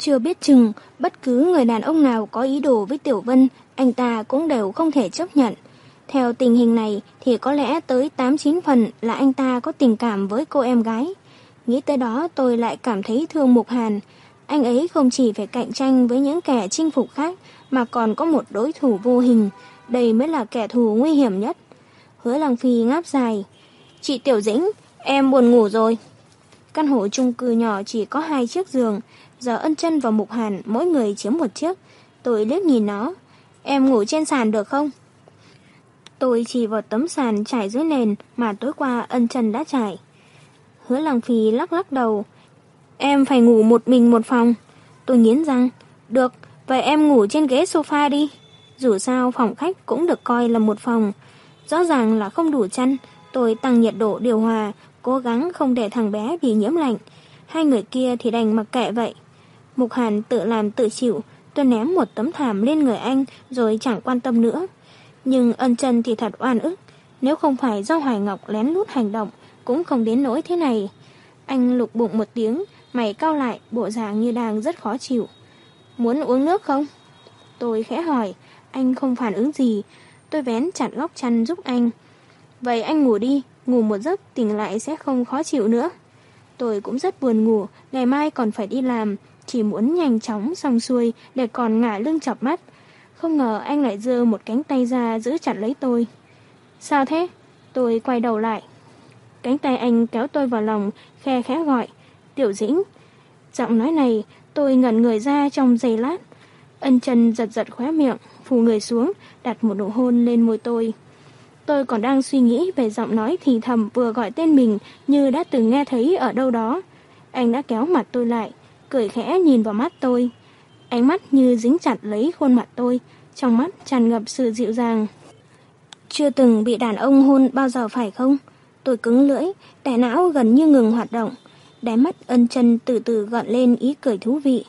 Chưa biết chừng, bất cứ người đàn ông nào có ý đồ với Tiểu Vân, anh ta cũng đều không thể chấp nhận. Theo tình hình này thì có lẽ tới 8-9 phần là anh ta có tình cảm với cô em gái. Nghĩ tới đó tôi lại cảm thấy thương Mục Hàn. Anh ấy không chỉ phải cạnh tranh với những kẻ chinh phục khác mà còn có một đối thủ vô hình. Đây mới là kẻ thù nguy hiểm nhất. Hứa Lăng Phi ngáp dài. Chị Tiểu Dĩnh, em buồn ngủ rồi. Căn hộ chung cư nhỏ chỉ có hai chiếc giường. Giờ ân chân và Mục Hàn mỗi người chiếm một chiếc. Tôi liếc nhìn nó. Em ngủ trên sàn được không? Tôi chỉ vào tấm sàn trải dưới nền mà tối qua ân chân đã trải. Hứa Lăng Phi lắc lắc đầu. Em phải ngủ một mình một phòng. Tôi nghiến răng. Được, vậy em ngủ trên ghế sofa đi. Dù sao phòng khách cũng được coi là một phòng. Rõ ràng là không đủ chăn. Tôi tăng nhiệt độ điều hòa, cố gắng không để thằng bé bị nhiễm lạnh. Hai người kia thì đành mặc kệ vậy. Mục Hàn tự làm tự chịu. Tôi ném một tấm thảm lên người anh rồi chẳng quan tâm nữa. Nhưng ân chân thì thật oan ức. Nếu không phải do Hoài Ngọc lén lút hành động, cũng không đến nỗi thế này. Anh lục bụng một tiếng, mày cao lại, bộ dạng như đang rất khó chịu. Muốn uống nước không? Tôi khẽ hỏi, anh không phản ứng gì. Tôi vén chặt góc chăn giúp anh. Vậy anh ngủ đi, ngủ một giấc tỉnh lại sẽ không khó chịu nữa. Tôi cũng rất buồn ngủ, ngày mai còn phải đi làm, chỉ muốn nhanh chóng xong xuôi để còn ngả lưng chọc mắt. Không ngờ anh lại dơ một cánh tay ra giữ chặt lấy tôi. Sao thế? Tôi quay đầu lại. Cánh tay anh kéo tôi vào lòng, khe khẽ gọi. Tiểu dĩnh. Giọng nói này, tôi ngẩn người ra trong giây lát. Ân chân giật giật khóe miệng, phù người xuống, đặt một nụ hôn lên môi tôi. Tôi còn đang suy nghĩ về giọng nói thì thầm vừa gọi tên mình như đã từng nghe thấy ở đâu đó. Anh đã kéo mặt tôi lại, cười khẽ nhìn vào mắt tôi. Ánh mắt như dính chặt lấy khuôn mặt tôi, trong mắt tràn ngập sự dịu dàng. Chưa từng bị đàn ông hôn bao giờ phải không? Tôi cứng lưỡi, đại não gần như ngừng hoạt động. Đáy mắt ân chân từ từ gọn lên ý cười thú vị.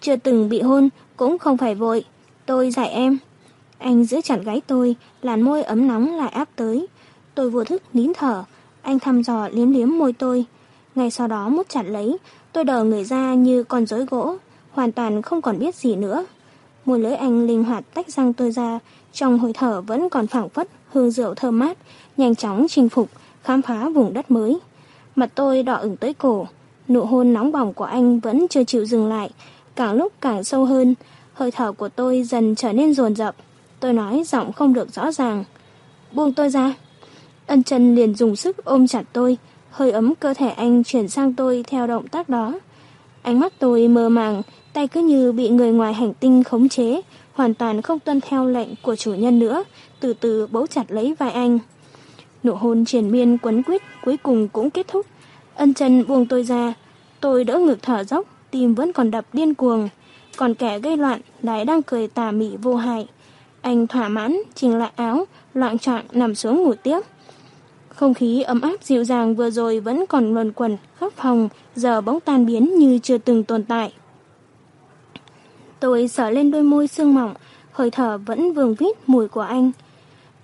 Chưa từng bị hôn, cũng không phải vội. Tôi dạy em. Anh giữ chặt gáy tôi, làn môi ấm nóng lại áp tới. Tôi vô thức nín thở. Anh thăm dò liếm liếm môi tôi. Ngay sau đó mút chặt lấy, tôi đờ người ra như con rối gỗ, hoàn toàn không còn biết gì nữa. Mùi lưỡi anh linh hoạt tách răng tôi ra, trong hơi thở vẫn còn phảng phất hương rượu thơm mát, nhanh chóng chinh phục, khám phá vùng đất mới. Mặt tôi đỏ ửng tới cổ, nụ hôn nóng bỏng của anh vẫn chưa chịu dừng lại, càng lúc càng sâu hơn, hơi thở của tôi dần trở nên dồn dập. Tôi nói giọng không được rõ ràng. Buông tôi ra. Ân chân liền dùng sức ôm chặt tôi, hơi ấm cơ thể anh chuyển sang tôi theo động tác đó. Ánh mắt tôi mơ màng, tay cứ như bị người ngoài hành tinh khống chế, hoàn toàn không tuân theo lệnh của chủ nhân nữa, từ từ bấu chặt lấy vai anh. Nụ hôn triển miên quấn quýt cuối cùng cũng kết thúc. Ân chân buông tôi ra, tôi đỡ ngực thở dốc, tim vẫn còn đập điên cuồng. Còn kẻ gây loạn lại đang cười tà mị vô hại. Anh thỏa mãn, chỉnh lại áo, loạn trọng nằm xuống ngủ tiếp. Không khí ấm áp dịu dàng vừa rồi vẫn còn luồn quẩn khắp phòng, giờ bỗng tan biến như chưa từng tồn tại. Tôi sở lên đôi môi sương mỏng, hơi thở vẫn vương vít mùi của anh.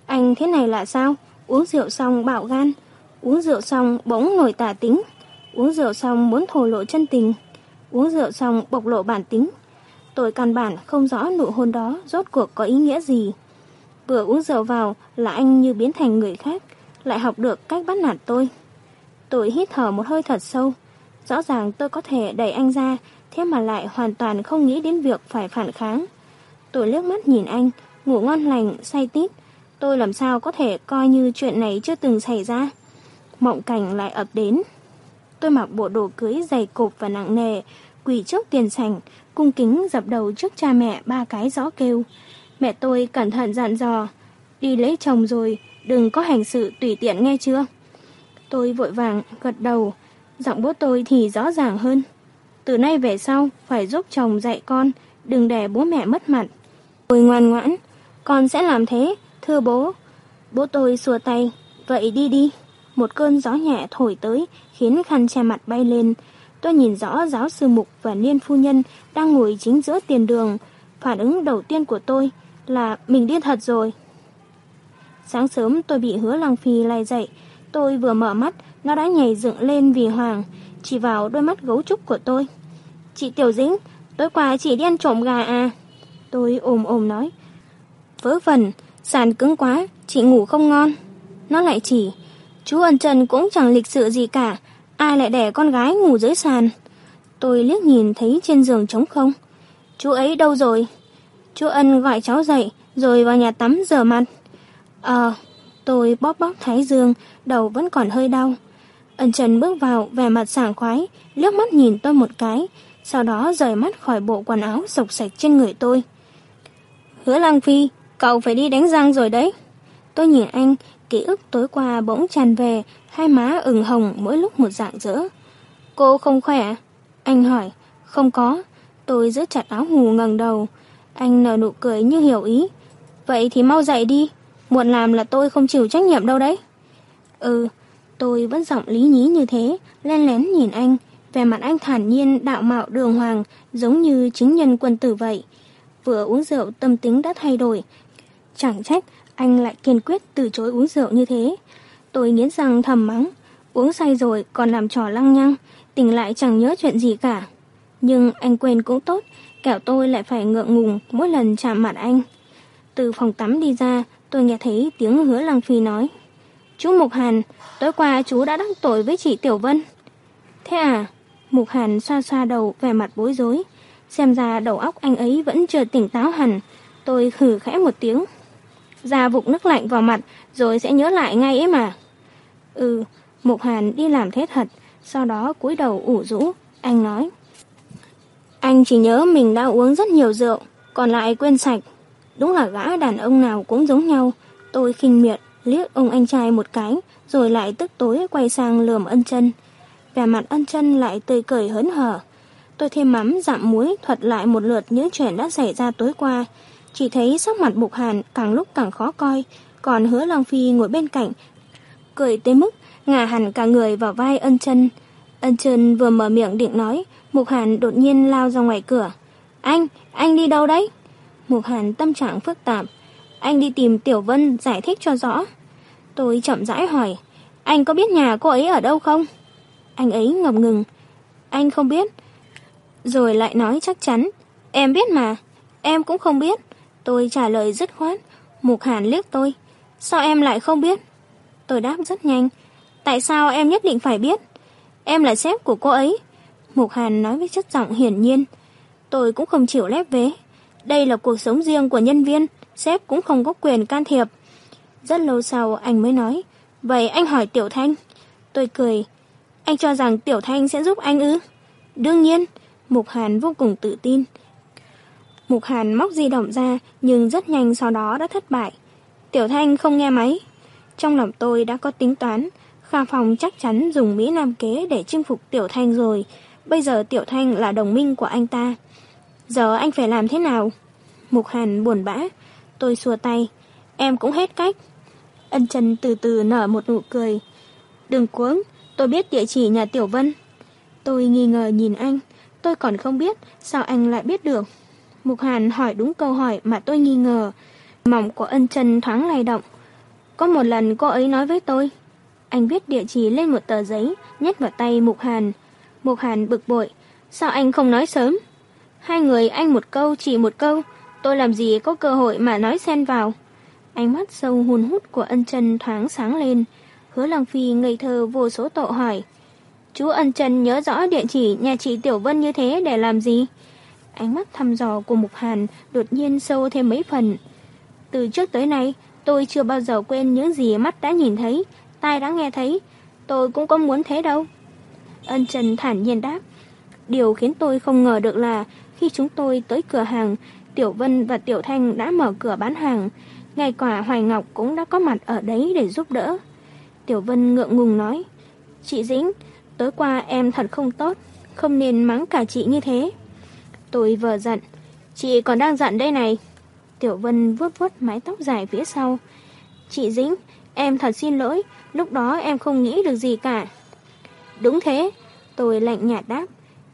Anh thế này là sao? Uống rượu xong bạo gan, uống rượu xong bỗng nổi tả tính, uống rượu xong muốn thổ lộ chân tình, uống rượu xong bộc lộ bản tính. Tôi căn bản không rõ nụ hôn đó rốt cuộc có ý nghĩa gì. Vừa uống rượu vào là anh như biến thành người khác, lại học được cách bắt nạt tôi. Tôi hít thở một hơi thật sâu. Rõ ràng tôi có thể đẩy anh ra, thế mà lại hoàn toàn không nghĩ đến việc phải phản kháng. Tôi liếc mắt nhìn anh, ngủ ngon lành, say tít. Tôi làm sao có thể coi như chuyện này chưa từng xảy ra. Mộng cảnh lại ập đến. Tôi mặc bộ đồ cưới dày cộp và nặng nề, quỳ trước tiền sảnh, cung kính dập đầu trước cha mẹ ba cái gió kêu. Mẹ tôi cẩn thận dặn dò, đi lấy chồng rồi, đừng có hành sự tùy tiện nghe chưa. Tôi vội vàng gật đầu, giọng bố tôi thì rõ ràng hơn. Từ nay về sau, phải giúp chồng dạy con, đừng để bố mẹ mất mặt. Tôi ngoan ngoãn, con sẽ làm thế, thưa bố. Bố tôi xua tay, vậy đi đi. Một cơn gió nhẹ thổi tới, khiến khăn che mặt bay lên. Tôi nhìn rõ giáo sư Mục và Niên Phu Nhân đang ngồi chính giữa tiền đường. Phản ứng đầu tiên của tôi là mình điên thật rồi. Sáng sớm tôi bị hứa Lăng Phi lay dậy. Tôi vừa mở mắt, nó đã nhảy dựng lên vì hoàng, chỉ vào đôi mắt gấu trúc của tôi. Chị Tiểu Dĩnh, tối qua chỉ đi ăn trộm gà à? Tôi ồm ồm nói. Vớ vẩn, sàn cứng quá, chị ngủ không ngon. Nó lại chỉ, chú ân trần cũng chẳng lịch sự gì cả, ai lại để con gái ngủ dưới sàn. Tôi liếc nhìn thấy trên giường trống không. Chú ấy đâu rồi? Chú Ân gọi cháu dậy, rồi vào nhà tắm rửa mặt. Ờ, tôi bóp bóp thái dương, đầu vẫn còn hơi đau. Ân Trần bước vào, vẻ mặt sảng khoái, liếc mắt nhìn tôi một cái, sau đó rời mắt khỏi bộ quần áo sộc sạch trên người tôi. Hứa Lang Phi, cậu phải đi đánh răng rồi đấy. Tôi nhìn anh, ký ức tối qua bỗng tràn về, hai má ửng hồng mỗi lúc một dạng dỡ. Cô không khỏe? Anh hỏi. Không có. Tôi giữ chặt áo hù ngẩng đầu. Anh nở nụ cười như hiểu ý. Vậy thì mau dậy đi. Muộn làm là tôi không chịu trách nhiệm đâu đấy. Ừ, tôi vẫn giọng lý nhí như thế, len lén nhìn anh. Về mặt anh thản nhiên, đạo mạo đường hoàng, giống như chính nhân quân tử vậy. Vừa uống rượu tâm tính đã thay đổi. Chẳng trách anh lại kiên quyết từ chối uống rượu như thế. Tôi nghiến răng thầm mắng. Uống say rồi còn làm trò lăng nhăng, tỉnh lại chẳng nhớ chuyện gì cả. Nhưng anh quên cũng tốt, kẻo tôi lại phải ngượng ngùng mỗi lần chạm mặt anh. Từ phòng tắm đi ra, tôi nghe thấy tiếng hứa Lăng Phi nói. Chú Mục Hàn, tối qua chú đã đắc tội với chị Tiểu Vân. Thế à? Mục Hàn xoa xoa đầu vẻ mặt bối rối. Xem ra đầu óc anh ấy vẫn chưa tỉnh táo hẳn. Tôi khử khẽ một tiếng. Ra vụng nước lạnh vào mặt rồi sẽ nhớ lại ngay ấy mà. Ừ, Mục Hàn đi làm thế thật, sau đó cúi đầu ủ rũ. Anh nói. Anh chỉ nhớ mình đã uống rất nhiều rượu, còn lại quên sạch. Đúng là gã đàn ông nào cũng giống nhau. Tôi khinh miệt, liếc ông anh trai một cái, rồi lại tức tối quay sang lườm ân chân. Vẻ mặt ân chân lại tươi cười hớn hở. Tôi thêm mắm dặm muối thuật lại một lượt những chuyện đã xảy ra tối qua. Chỉ thấy sắc mặt bục hàn càng lúc càng khó coi, còn hứa Long Phi ngồi bên cạnh. Cười tới mức ngả hẳn cả người vào vai ân chân. Ân chân vừa mở miệng định nói, Mục Hàn đột nhiên lao ra ngoài cửa. Anh, anh đi đâu đấy? Mục Hàn tâm trạng phức tạp. Anh đi tìm Tiểu Vân giải thích cho rõ. Tôi chậm rãi hỏi, anh có biết nhà cô ấy ở đâu không? Anh ấy ngập ngừng. Anh không biết. Rồi lại nói chắc chắn. Em biết mà. Em cũng không biết. Tôi trả lời dứt khoát. Mục Hàn liếc tôi. Sao em lại không biết? Tôi đáp rất nhanh. Tại sao em nhất định phải biết? Em là sếp của cô ấy. Mục Hàn nói với chất giọng hiển nhiên. Tôi cũng không chịu lép vế. Đây là cuộc sống riêng của nhân viên, sếp cũng không có quyền can thiệp. Rất lâu sau anh mới nói, vậy anh hỏi Tiểu Thanh. Tôi cười, anh cho rằng Tiểu Thanh sẽ giúp anh ư? Đương nhiên, Mục Hàn vô cùng tự tin. Mục Hàn móc di động ra, nhưng rất nhanh sau đó đã thất bại. Tiểu Thanh không nghe máy. Trong lòng tôi đã có tính toán, Kha Phòng chắc chắn dùng Mỹ Nam kế để chinh phục Tiểu Thanh rồi, Bây giờ Tiểu Thanh là đồng minh của anh ta. Giờ anh phải làm thế nào? Mục Hàn buồn bã. Tôi xua tay. Em cũng hết cách. Ân Trần từ từ nở một nụ cười. Đừng cuống, tôi biết địa chỉ nhà Tiểu Vân. Tôi nghi ngờ nhìn anh. Tôi còn không biết sao anh lại biết được. Mục Hàn hỏi đúng câu hỏi mà tôi nghi ngờ. Mỏng của ân Trần thoáng lay động. Có một lần cô ấy nói với tôi. Anh viết địa chỉ lên một tờ giấy, nhét vào tay Mục Hàn. Mục Hàn bực bội. Sao anh không nói sớm? Hai người anh một câu chỉ một câu. Tôi làm gì có cơ hội mà nói xen vào. Ánh mắt sâu hùn hút của ân chân thoáng sáng lên. Hứa Lăng Phi ngây thơ vô số tội hỏi. Chú ân chân nhớ rõ địa chỉ nhà chị Tiểu Vân như thế để làm gì? Ánh mắt thăm dò của Mục Hàn đột nhiên sâu thêm mấy phần. Từ trước tới nay, tôi chưa bao giờ quên những gì mắt đã nhìn thấy, tai đã nghe thấy. Tôi cũng không muốn thế đâu. Ân Trần thản nhiên đáp. Điều khiến tôi không ngờ được là khi chúng tôi tới cửa hàng, Tiểu Vân và Tiểu Thanh đã mở cửa bán hàng. Ngay cả Hoài Ngọc cũng đã có mặt ở đấy để giúp đỡ. Tiểu Vân ngượng ngùng nói. Chị Dĩnh, tối qua em thật không tốt, không nên mắng cả chị như thế. Tôi vừa giận. Chị còn đang giận đây này. Tiểu Vân vuốt vuốt mái tóc dài phía sau. Chị Dĩnh, em thật xin lỗi, lúc đó em không nghĩ được gì cả. Đúng thế, tôi lạnh nhạt đáp.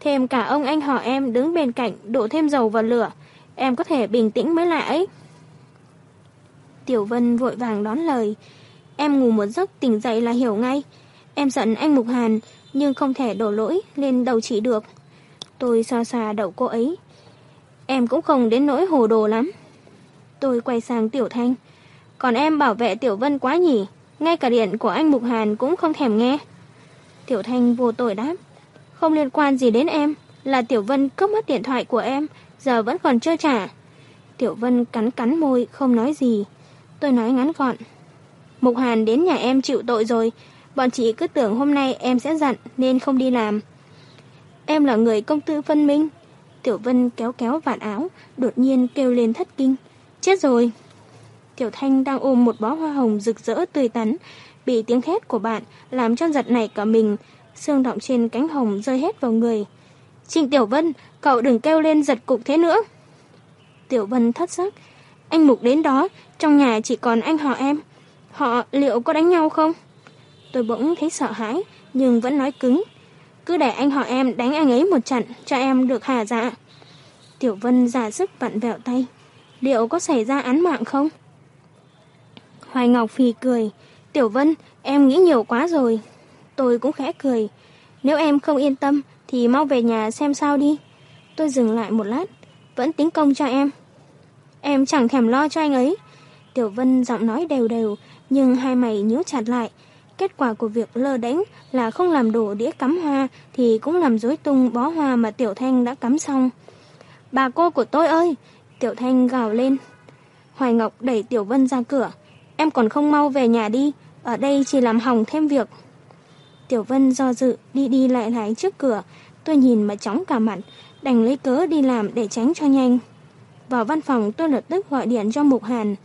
Thêm cả ông anh họ em đứng bên cạnh đổ thêm dầu vào lửa. Em có thể bình tĩnh mới lại ấy. Tiểu Vân vội vàng đón lời. Em ngủ một giấc tỉnh dậy là hiểu ngay. Em giận anh Mục Hàn, nhưng không thể đổ lỗi lên đầu chị được. Tôi xoa xoa đầu cô ấy. Em cũng không đến nỗi hồ đồ lắm. Tôi quay sang Tiểu Thanh. Còn em bảo vệ Tiểu Vân quá nhỉ? Ngay cả điện của anh Mục Hàn cũng không thèm nghe. Tiểu Thanh vô tội đáp. Không liên quan gì đến em. Là Tiểu Vân cướp mất điện thoại của em. Giờ vẫn còn chưa trả. Tiểu Vân cắn cắn môi không nói gì. Tôi nói ngắn gọn. Mục Hàn đến nhà em chịu tội rồi. Bọn chị cứ tưởng hôm nay em sẽ giận nên không đi làm. Em là người công tư phân minh. Tiểu Vân kéo kéo vạt áo, đột nhiên kêu lên thất kinh. Chết rồi! Tiểu Thanh đang ôm một bó hoa hồng rực rỡ tươi tắn, bị tiếng khét của bạn làm cho giật nảy cả mình, xương động trên cánh hồng rơi hết vào người. Trình Tiểu Vân, cậu đừng kêu lên giật cục thế nữa. Tiểu Vân thất sắc, anh Mục đến đó, trong nhà chỉ còn anh họ em. Họ liệu có đánh nhau không? Tôi bỗng thấy sợ hãi, nhưng vẫn nói cứng. Cứ để anh họ em đánh anh ấy một trận, cho em được hà dạ. Tiểu Vân giả sức vặn vẹo tay. Liệu có xảy ra án mạng không? Hoài Ngọc phì cười. Tiểu Vân, em nghĩ nhiều quá rồi. Tôi cũng khẽ cười. Nếu em không yên tâm, thì mau về nhà xem sao đi. Tôi dừng lại một lát. Vẫn tính công cho em. Em chẳng thèm lo cho anh ấy. Tiểu Vân giọng nói đều đều, nhưng hai mày nhíu chặt lại. Kết quả của việc lơ đánh là không làm đổ đĩa cắm hoa thì cũng làm rối tung bó hoa mà Tiểu Thanh đã cắm xong. Bà cô của tôi ơi! Tiểu Thanh gào lên. Hoài Ngọc đẩy Tiểu Vân ra cửa. Em còn không mau về nhà đi, ở đây chỉ làm hỏng thêm việc. Tiểu Vân do dự đi đi lại lại trước cửa, tôi nhìn mà chóng cả mặt, đành lấy cớ đi làm để tránh cho nhanh. Vào văn phòng tôi lập tức gọi điện cho Mục Hàn.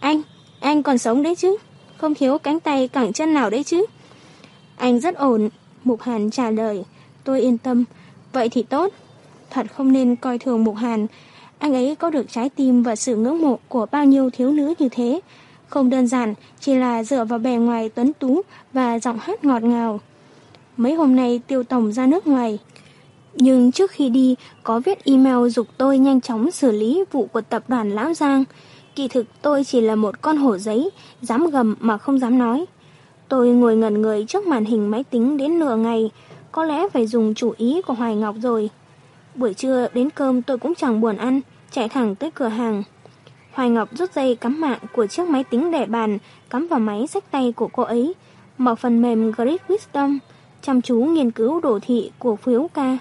Anh, anh còn sống đấy chứ? Không thiếu cánh tay cẳng chân nào đấy chứ? Anh rất ổn, Mục Hàn trả lời. Tôi yên tâm, vậy thì tốt. Thật không nên coi thường Mục Hàn. Anh ấy có được trái tim và sự ngưỡng mộ của bao nhiêu thiếu nữ như thế. Không đơn giản, chỉ là dựa vào bề ngoài tuấn tú và giọng hát ngọt ngào. Mấy hôm nay tiêu tổng ra nước ngoài. Nhưng trước khi đi, có viết email dục tôi nhanh chóng xử lý vụ của tập đoàn Lão Giang. Kỳ thực tôi chỉ là một con hổ giấy, dám gầm mà không dám nói. Tôi ngồi ngẩn người trước màn hình máy tính đến nửa ngày, có lẽ phải dùng chủ ý của Hoài Ngọc rồi. Buổi trưa đến cơm tôi cũng chẳng buồn ăn, chạy thẳng tới cửa hàng. Hoài Ngọc rút dây cắm mạng của chiếc máy tính để bàn, cắm vào máy sách tay của cô ấy, mở phần mềm Great Wisdom, chăm chú nghiên cứu đồ thị của phiếu ca.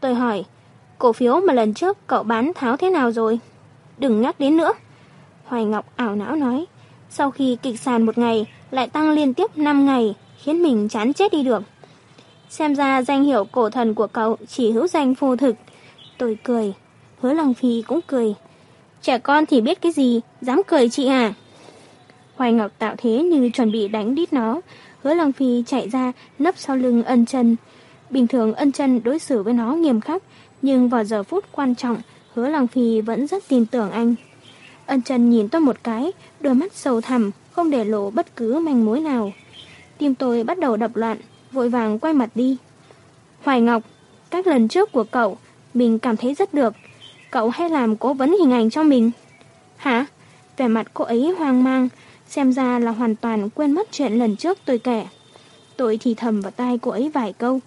Tôi hỏi, cổ phiếu mà lần trước cậu bán tháo thế nào rồi? Đừng nhắc đến nữa. Hoài Ngọc ảo não nói, sau khi kịch sàn một ngày, lại tăng liên tiếp 5 ngày, khiến mình chán chết đi được. Xem ra danh hiệu cổ thần của cậu chỉ hữu danh phù thực. Tôi cười, hứa Lăng Phi cũng cười. Trẻ con thì biết cái gì, dám cười chị à? Hoài Ngọc tạo thế như chuẩn bị đánh đít nó. Hứa Lăng Phi chạy ra, nấp sau lưng ân chân. Bình thường ân chân đối xử với nó nghiêm khắc, nhưng vào giờ phút quan trọng, hứa Lăng Phi vẫn rất tin tưởng anh. Ân chân nhìn tôi một cái, đôi mắt sâu thẳm, không để lộ bất cứ manh mối nào. Tim tôi bắt đầu đập loạn, vội vàng quay mặt đi. Hoài Ngọc, các lần trước của cậu, mình cảm thấy rất được, Cậu hay làm cố vấn hình ảnh cho mình? Hả? Vẻ mặt cô ấy hoang mang, xem ra là hoàn toàn quên mất chuyện lần trước tôi kể. Tôi thì thầm vào tai cô ấy vài câu.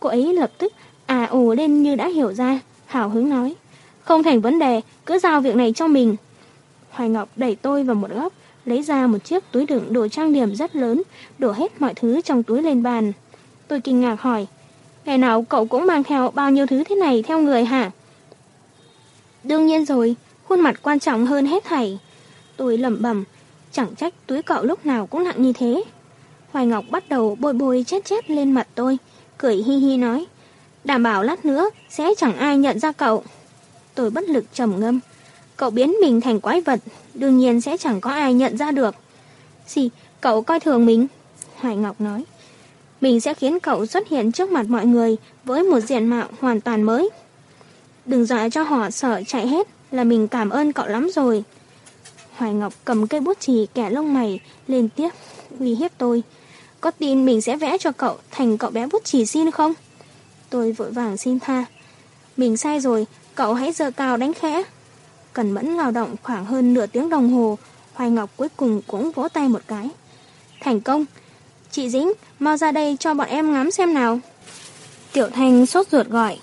Cô ấy lập tức à ồ lên như đã hiểu ra, hào hứng nói. Không thành vấn đề, cứ giao việc này cho mình. Hoài Ngọc đẩy tôi vào một góc, lấy ra một chiếc túi đựng đồ trang điểm rất lớn, đổ hết mọi thứ trong túi lên bàn. Tôi kinh ngạc hỏi, ngày nào cậu cũng mang theo bao nhiêu thứ thế này theo người hả? Đương nhiên rồi, khuôn mặt quan trọng hơn hết thảy. Tôi lẩm bẩm, chẳng trách túi cậu lúc nào cũng nặng như thế. Hoài Ngọc bắt đầu bôi bôi chết chết lên mặt tôi, cười hi hi nói, đảm bảo lát nữa sẽ chẳng ai nhận ra cậu. Tôi bất lực trầm ngâm, cậu biến mình thành quái vật, đương nhiên sẽ chẳng có ai nhận ra được. Gì, cậu coi thường mình? Hoài Ngọc nói, mình sẽ khiến cậu xuất hiện trước mặt mọi người với một diện mạo hoàn toàn mới. Đừng dọa cho họ sợ chạy hết là mình cảm ơn cậu lắm rồi. Hoài Ngọc cầm cây bút chì kẻ lông mày lên tiếp, uy hiếp tôi. Có tin mình sẽ vẽ cho cậu thành cậu bé bút chì xin không? Tôi vội vàng xin tha. Mình sai rồi, cậu hãy giơ cao đánh khẽ. Cần mẫn lao động khoảng hơn nửa tiếng đồng hồ, Hoài Ngọc cuối cùng cũng vỗ tay một cái. Thành công! Chị Dĩnh, mau ra đây cho bọn em ngắm xem nào. Tiểu Thanh sốt ruột gọi.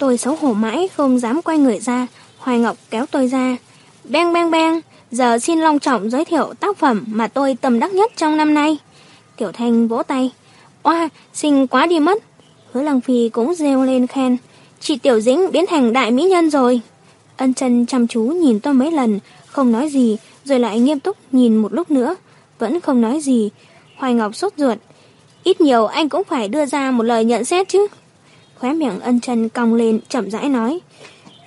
Tôi xấu hổ mãi không dám quay người ra, Hoài Ngọc kéo tôi ra. Bang bang bang, giờ xin long trọng giới thiệu tác phẩm mà tôi tầm đắc nhất trong năm nay. Tiểu Thanh vỗ tay. Oa, xinh quá đi mất. Hứa Lăng Phi cũng reo lên khen. Chị Tiểu Dĩnh biến thành đại mỹ nhân rồi. Ân chân chăm chú nhìn tôi mấy lần, không nói gì, rồi lại nghiêm túc nhìn một lúc nữa. Vẫn không nói gì. Hoài Ngọc sốt ruột. Ít nhiều anh cũng phải đưa ra một lời nhận xét chứ. Khóe miệng ân chân cong lên, chậm rãi nói.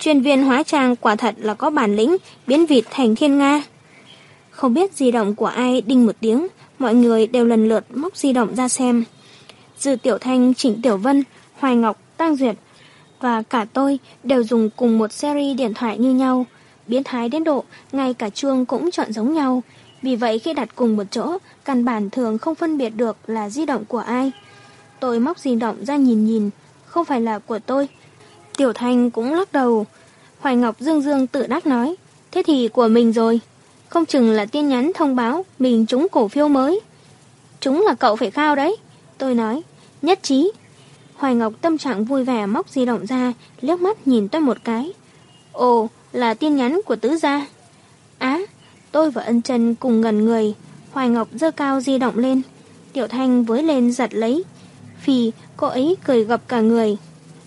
Chuyên viên hóa trang quả thật là có bản lĩnh, biến vịt thành thiên nga. Không biết di động của ai đinh một tiếng, mọi người đều lần lượt móc di động ra xem. Dư Tiểu Thanh, Trịnh Tiểu Vân, Hoài Ngọc, Tăng Duyệt và cả tôi đều dùng cùng một series điện thoại như nhau. Biến thái đến độ, ngay cả chuông cũng chọn giống nhau. Vì vậy khi đặt cùng một chỗ, căn bản thường không phân biệt được là di động của ai. Tôi móc di động ra nhìn nhìn, không phải là của tôi. Tiểu Thanh cũng lắc đầu. Hoài Ngọc dương dương tự đắc nói, thế thì của mình rồi. Không chừng là tin nhắn thông báo mình trúng cổ phiếu mới. Chúng là cậu phải khao đấy. Tôi nói, nhất trí. Hoài Ngọc tâm trạng vui vẻ móc di động ra, liếc mắt nhìn tôi một cái. Ồ, là tin nhắn của tứ gia. Á, tôi và ân chân cùng ngần người. Hoài Ngọc dơ cao di động lên. Tiểu Thanh với lên giật lấy. Phì, cô ấy cười gập cả người.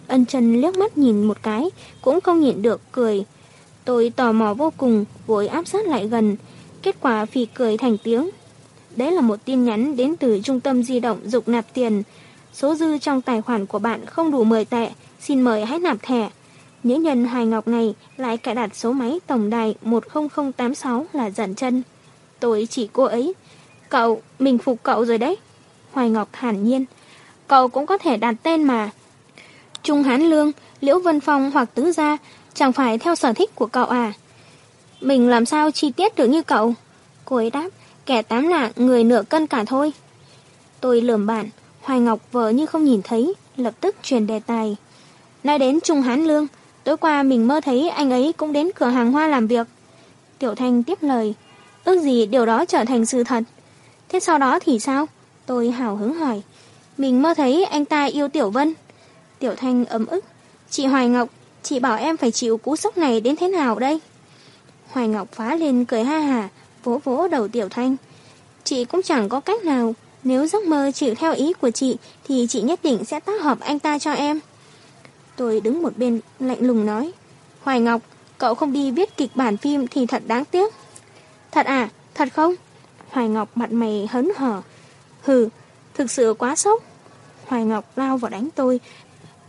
Ân chân liếc mắt nhìn một cái, cũng không nhịn được cười. Tôi tò mò vô cùng, vội áp sát lại gần. Kết quả Phì cười thành tiếng. Đấy là một tin nhắn đến từ trung tâm di động dục nạp tiền. Số dư trong tài khoản của bạn không đủ 10 tệ, xin mời hãy nạp thẻ. Nữ nhân hài ngọc này lại cài đặt số máy tổng đài 10086 là dặn chân. Tôi chỉ cô ấy. Cậu, mình phục cậu rồi đấy. Hoài Ngọc thản nhiên. Cậu cũng có thể đặt tên mà. Trung Hán Lương, Liễu Vân Phong hoặc Tứ Gia chẳng phải theo sở thích của cậu à? Mình làm sao chi tiết được như cậu? Cô ấy đáp, kẻ tám lạng người nửa cân cả thôi. Tôi lườm bạn, Hoài Ngọc vợ như không nhìn thấy, lập tức truyền đề tài. Nói đến Trung Hán Lương, tối qua mình mơ thấy anh ấy cũng đến cửa hàng hoa làm việc. Tiểu Thanh tiếp lời, ước gì điều đó trở thành sự thật. Thế sau đó thì sao? Tôi hào hứng hỏi. Mình mơ thấy anh ta yêu Tiểu Vân. Tiểu Thanh ấm ức. Chị Hoài Ngọc, chị bảo em phải chịu cú sốc này đến thế nào đây? Hoài Ngọc phá lên cười ha hà, vỗ vỗ đầu Tiểu Thanh. Chị cũng chẳng có cách nào. Nếu giấc mơ chịu theo ý của chị thì chị nhất định sẽ tác hợp anh ta cho em. Tôi đứng một bên lạnh lùng nói. Hoài Ngọc, cậu không đi viết kịch bản phim thì thật đáng tiếc. Thật à? Thật không? Hoài Ngọc mặt mày hớn hở. Hừ, thực sự quá sốc. Hoài Ngọc lao vào đánh tôi.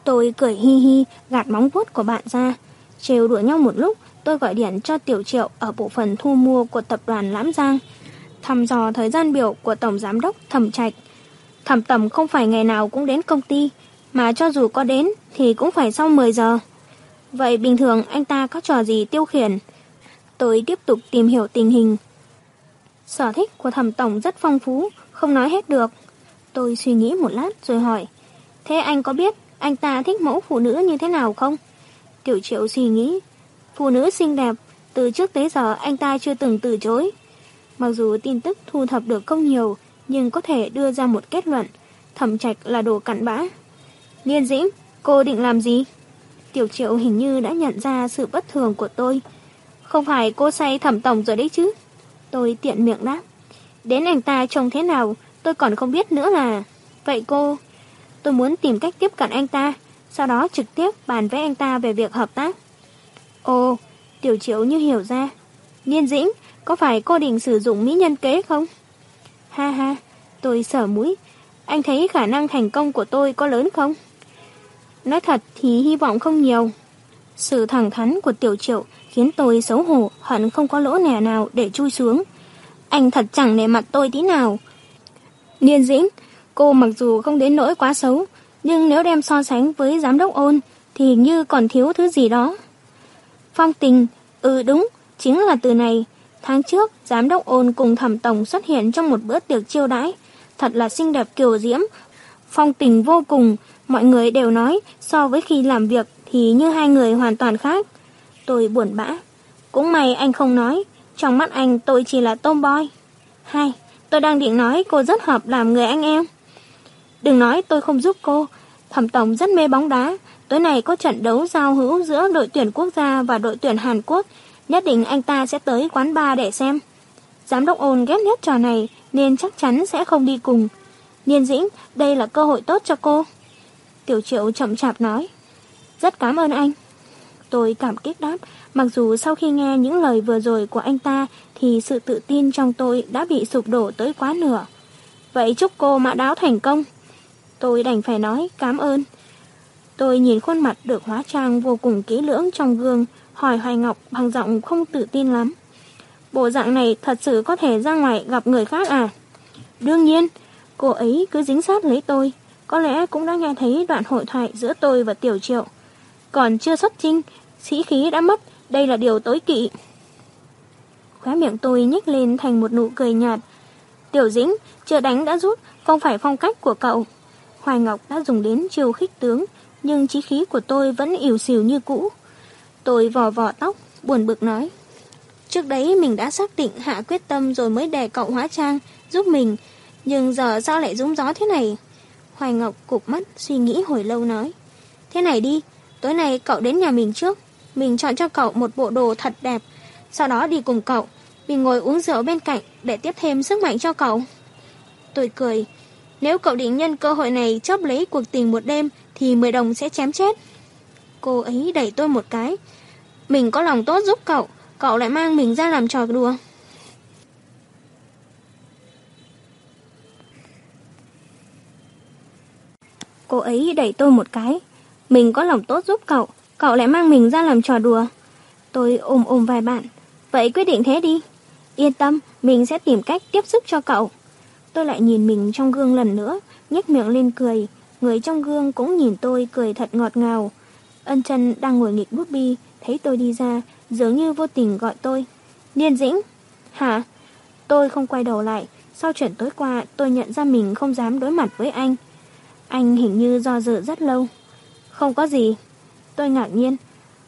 Tôi cười hi hi, gạt móng vuốt của bạn ra. Trêu đùa nhau một lúc, tôi gọi điện cho Tiểu Triệu ở bộ phận thu mua của tập đoàn Lãm Giang. Thăm dò thời gian biểu của Tổng Giám đốc Thẩm Trạch. Thẩm Tầm không phải ngày nào cũng đến công ty, mà cho dù có đến thì cũng phải sau 10 giờ. Vậy bình thường anh ta có trò gì tiêu khiển? Tôi tiếp tục tìm hiểu tình hình. Sở thích của thẩm tổng rất phong phú, không nói hết được. Tôi suy nghĩ một lát rồi hỏi. Thế anh có biết anh ta thích mẫu phụ nữ như thế nào không? Tiểu triệu suy nghĩ. Phụ nữ xinh đẹp, từ trước tới giờ anh ta chưa từng từ chối. Mặc dù tin tức thu thập được không nhiều, nhưng có thể đưa ra một kết luận. Thẩm trạch là đồ cặn bã. Liên diễm cô định làm gì? Tiểu triệu hình như đã nhận ra sự bất thường của tôi. Không phải cô say thẩm tổng rồi đấy chứ? Tôi tiện miệng đáp. Đến anh ta trông thế nào, tôi còn không biết nữa là... Vậy cô... Tôi muốn tìm cách tiếp cận anh ta, sau đó trực tiếp bàn với anh ta về việc hợp tác. Ồ, tiểu triệu như hiểu ra. Niên dĩnh, có phải cô định sử dụng mỹ nhân kế không? Ha ha, tôi sở mũi. Anh thấy khả năng thành công của tôi có lớn không? Nói thật thì hy vọng không nhiều. Sự thẳng thắn của tiểu triệu khiến tôi xấu hổ, hận không có lỗ nẻ nào để chui xuống. Anh thật chẳng nể mặt tôi tí nào. Niên dĩnh, cô mặc dù không đến nỗi quá xấu, nhưng nếu đem so sánh với giám đốc ôn, thì như còn thiếu thứ gì đó. Phong tình, ừ đúng, chính là từ này. Tháng trước, giám đốc ôn cùng thẩm tổng xuất hiện trong một bữa tiệc chiêu đãi. Thật là xinh đẹp kiều diễm, phong tình vô cùng. Mọi người đều nói, so với khi làm việc thì như hai người hoàn toàn khác. Tôi buồn bã. Cũng may anh không nói, trong mắt anh tôi chỉ là tomboy. Hai, tôi đang định nói cô rất hợp làm người anh em. Đừng nói tôi không giúp cô, Thẩm Tổng rất mê bóng đá. Tối nay có trận đấu giao hữu giữa đội tuyển quốc gia và đội tuyển Hàn Quốc. Nhất định anh ta sẽ tới quán bar để xem. Giám đốc ôn ghét nhất trò này nên chắc chắn sẽ không đi cùng. Niên dĩnh, đây là cơ hội tốt cho cô. Tiểu triệu chậm chạp nói. Rất cảm ơn anh. Tôi cảm kích đáp, mặc dù sau khi nghe những lời vừa rồi của anh ta thì sự tự tin trong tôi đã bị sụp đổ tới quá nửa. Vậy chúc cô mã đáo thành công. Tôi đành phải nói cảm ơn. Tôi nhìn khuôn mặt được hóa trang vô cùng kỹ lưỡng trong gương, hỏi Hoài Ngọc bằng giọng không tự tin lắm. Bộ dạng này thật sự có thể ra ngoài gặp người khác à? Đương nhiên, cô ấy cứ dính sát lấy tôi. Có lẽ cũng đã nghe thấy đoạn hội thoại giữa tôi và Tiểu Triệu. Còn chưa xuất trinh, sĩ khí đã mất, đây là điều tối kỵ. Khóe miệng tôi nhếch lên thành một nụ cười nhạt. Tiểu Dĩnh, chưa đánh đã rút, không phải phong cách của cậu. Hoài Ngọc đã dùng đến chiêu khích tướng, nhưng chí khí của tôi vẫn ỉu xìu như cũ. Tôi vò vò tóc, buồn bực nói. Trước đấy mình đã xác định hạ quyết tâm rồi mới đè cậu hóa trang, giúp mình. Nhưng giờ sao lại rúng gió thế này? Hoài Ngọc cục mắt, suy nghĩ hồi lâu nói. Thế này đi, tối nay cậu đến nhà mình trước. Mình chọn cho cậu một bộ đồ thật đẹp. Sau đó đi cùng cậu. Mình ngồi uống rượu bên cạnh để tiếp thêm sức mạnh cho cậu. Tôi cười. Nếu cậu định nhân cơ hội này chấp lấy cuộc tình một đêm thì 10 đồng sẽ chém chết. Cô ấy đẩy tôi một cái. Mình có lòng tốt giúp cậu, cậu lại mang mình ra làm trò đùa. Cô ấy đẩy tôi một cái. Mình có lòng tốt giúp cậu, cậu lại mang mình ra làm trò đùa. Tôi ôm ôm vài bạn. Vậy quyết định thế đi. Yên tâm, mình sẽ tìm cách tiếp sức cho cậu. Tôi lại nhìn mình trong gương lần nữa, nhếch miệng lên cười. Người trong gương cũng nhìn tôi cười thật ngọt ngào. Ân chân đang ngồi nghịch bút bi, thấy tôi đi ra, dường như vô tình gọi tôi. Niên dĩnh? Hả? Tôi không quay đầu lại. Sau chuyện tối qua, tôi nhận ra mình không dám đối mặt với anh. Anh hình như do dự rất lâu. Không có gì. Tôi ngạc nhiên.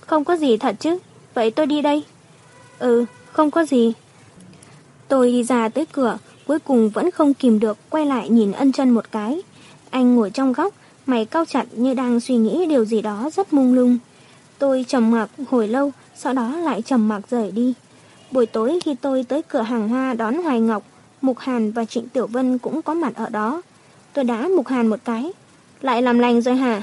Không có gì thật chứ. Vậy tôi đi đây. Ừ, không có gì. Tôi đi ra tới cửa, cuối cùng vẫn không kìm được quay lại nhìn ân chân một cái. Anh ngồi trong góc, mày cau chặt như đang suy nghĩ điều gì đó rất mung lung. Tôi trầm mặc hồi lâu, sau đó lại trầm mặc rời đi. Buổi tối khi tôi tới cửa hàng hoa đón Hoài Ngọc, Mục Hàn và Trịnh Tiểu Vân cũng có mặt ở đó. Tôi đã Mục Hàn một cái. Lại làm lành rồi hả?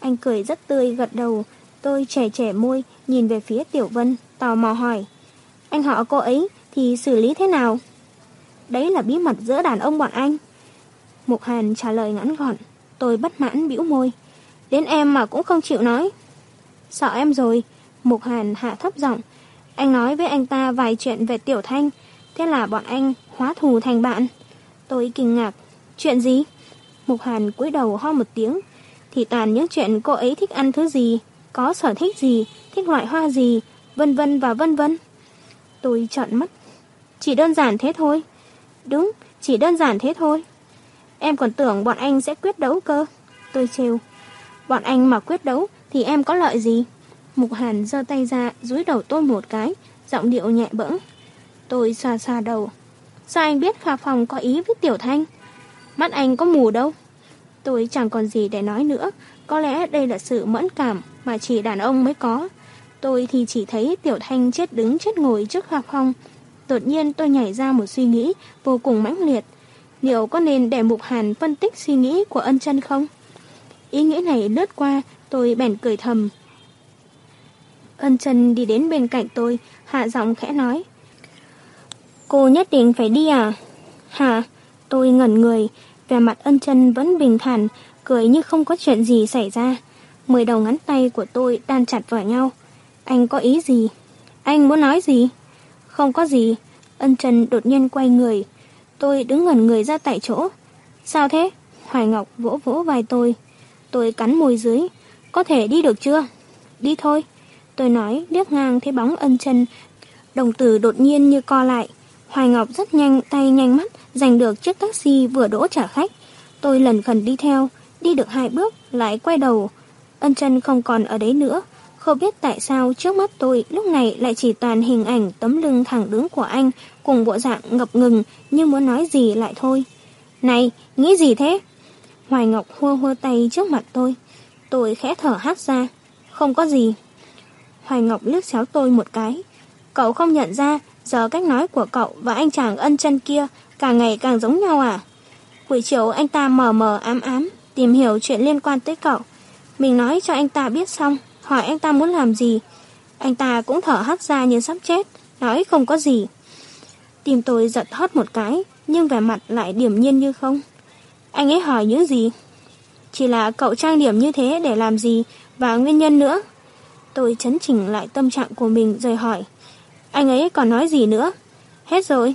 Anh cười rất tươi gật đầu. Tôi trẻ trẻ môi, nhìn về phía Tiểu Vân, tò mò hỏi. Anh họ cô ấy thì xử lý thế nào? Đấy là bí mật giữa đàn ông bọn anh. Mục Hàn trả lời ngắn gọn. Tôi bất mãn bĩu môi. Đến em mà cũng không chịu nói. Sợ em rồi. Mục Hàn hạ thấp giọng. Anh nói với anh ta vài chuyện về Tiểu Thanh. Thế là bọn anh hóa thù thành bạn. Tôi kinh ngạc. Chuyện gì? Mục Hàn cúi đầu ho một tiếng. Thì toàn những chuyện cô ấy thích ăn thứ gì, có sở thích gì, thích loại hoa gì, vân vân và vân vân. Tôi trợn mắt. Chỉ đơn giản thế thôi. Đúng, chỉ đơn giản thế thôi. Em còn tưởng bọn anh sẽ quyết đấu cơ. Tôi trêu. Bọn anh mà quyết đấu thì em có lợi gì? Mục Hàn giơ tay ra, dúi đầu tôi một cái, giọng điệu nhẹ bẫng. Tôi xoa xoa đầu. Sao anh biết Kha Phòng có ý với Tiểu Thanh? Mắt anh có mù đâu. Tôi chẳng còn gì để nói nữa. Có lẽ đây là sự mẫn cảm mà chỉ đàn ông mới có. Tôi thì chỉ thấy Tiểu Thanh chết đứng chết ngồi trước Hoa Phong. Đột nhiên tôi nhảy ra một suy nghĩ vô cùng mãnh liệt. Liệu có nên để Mục Hàn phân tích suy nghĩ của ân chân không? Ý nghĩ này lướt qua, tôi bèn cười thầm. Ân chân đi đến bên cạnh tôi, hạ giọng khẽ nói. Cô nhất định phải đi à? Hả? Tôi ngẩn người, vẻ mặt ân chân vẫn bình thản, cười như không có chuyện gì xảy ra. Mười đầu ngắn tay của tôi đan chặt vào nhau. Anh có ý gì? Anh muốn nói gì? Không có gì. Ân trần đột nhiên quay người, Tôi đứng ngẩn người ra tại chỗ. Sao thế? Hoài Ngọc vỗ vỗ vai tôi. Tôi cắn môi dưới. Có thể đi được chưa? Đi thôi. Tôi nói liếc ngang thấy bóng ân chân. Đồng tử đột nhiên như co lại. Hoài Ngọc rất nhanh tay nhanh mắt giành được chiếc taxi vừa đỗ trả khách. Tôi lần khẩn đi theo. Đi được hai bước lại quay đầu. Ân chân không còn ở đấy nữa. Không biết tại sao trước mắt tôi lúc này lại chỉ toàn hình ảnh tấm lưng thẳng đứng của anh cùng bộ dạng ngập ngừng như muốn nói gì lại thôi. Này, nghĩ gì thế? Hoài Ngọc hua hua tay trước mặt tôi. Tôi khẽ thở hát ra. Không có gì. Hoài Ngọc liếc xéo tôi một cái. Cậu không nhận ra giờ cách nói của cậu và anh chàng ân chân kia càng ngày càng giống nhau à? Buổi chiều anh ta mờ mờ ám ám tìm hiểu chuyện liên quan tới cậu. Mình nói cho anh ta biết xong, hỏi anh ta muốn làm gì. Anh ta cũng thở hắt ra như sắp chết, nói không có gì. Tim tôi giật hót một cái, nhưng vẻ mặt lại điểm nhiên như không. Anh ấy hỏi những gì? Chỉ là cậu trang điểm như thế để làm gì và nguyên nhân nữa. Tôi chấn chỉnh lại tâm trạng của mình rồi hỏi. Anh ấy còn nói gì nữa? Hết rồi.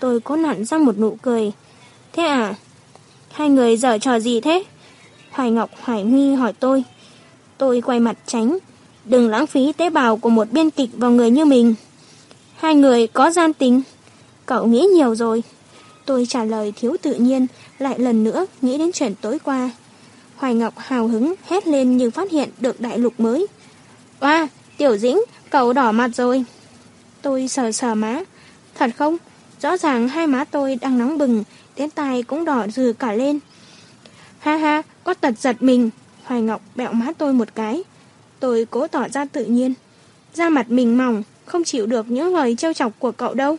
Tôi cố nặn ra một nụ cười. Thế à? Hai người dở trò gì thế? Hoài Ngọc Hoài Huy hỏi tôi. Tôi quay mặt tránh. Đừng lãng phí tế bào của một biên kịch vào người như mình. Hai người có gian tình. Cậu nghĩ nhiều rồi. Tôi trả lời thiếu tự nhiên, lại lần nữa nghĩ đến chuyện tối qua. Hoài Ngọc hào hứng hét lên như phát hiện được đại lục mới. Oa, Tiểu Dĩnh, cậu đỏ mặt rồi. Tôi sờ sờ má. Thật không? Rõ ràng hai má tôi đang nóng bừng, đến tai cũng đỏ rừ cả lên. Ha ha, có tật giật mình. Hoài Ngọc bẹo má tôi một cái. Tôi cố tỏ ra tự nhiên. Da mặt mình mỏng, không chịu được những lời trêu chọc của cậu đâu.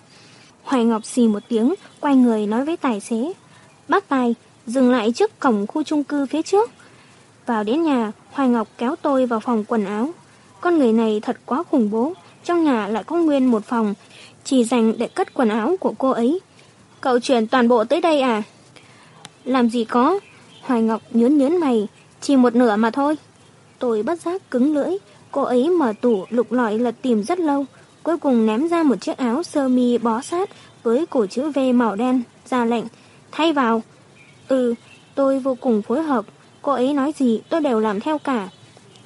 Hoài Ngọc xì một tiếng, quay người nói với tài xế. Bác Tài, dừng lại trước cổng khu chung cư phía trước. Vào đến nhà, Hoài Ngọc kéo tôi vào phòng quần áo. Con người này thật quá khủng bố, trong nhà lại có nguyên một phòng, chỉ dành để cất quần áo của cô ấy. Cậu chuyển toàn bộ tới đây à? Làm gì có? Hoài Ngọc nhớn nhớn mày, chỉ một nửa mà thôi. Tôi bất giác cứng lưỡi, cô ấy mở tủ lục lọi lật tìm rất lâu, cuối cùng ném ra một chiếc áo sơ mi bó sát với cổ chữ V màu đen, ra lệnh, thay vào. Ừ, tôi vô cùng phối hợp, cô ấy nói gì tôi đều làm theo cả.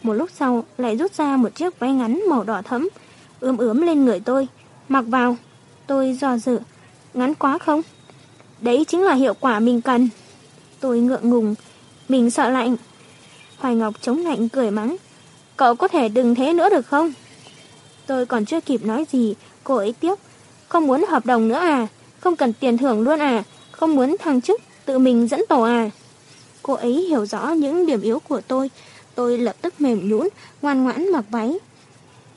Một lúc sau lại rút ra một chiếc váy ngắn màu đỏ thẫm, ướm ướm lên người tôi, mặc vào. Tôi dò dự, ngắn quá không? Đấy chính là hiệu quả mình cần. Tôi ngượng ngùng, mình sợ lạnh. Hoài Ngọc chống lạnh cười mắng, cậu có thể đừng thế nữa được không? Tôi còn chưa kịp nói gì, cô ấy tiếp, không muốn hợp đồng nữa à? Không cần tiền thưởng luôn à? Không muốn thăng chức, tự mình dẫn tổ à? Cô ấy hiểu rõ những điểm yếu của tôi, tôi lập tức mềm nhũn, ngoan ngoãn mặc váy.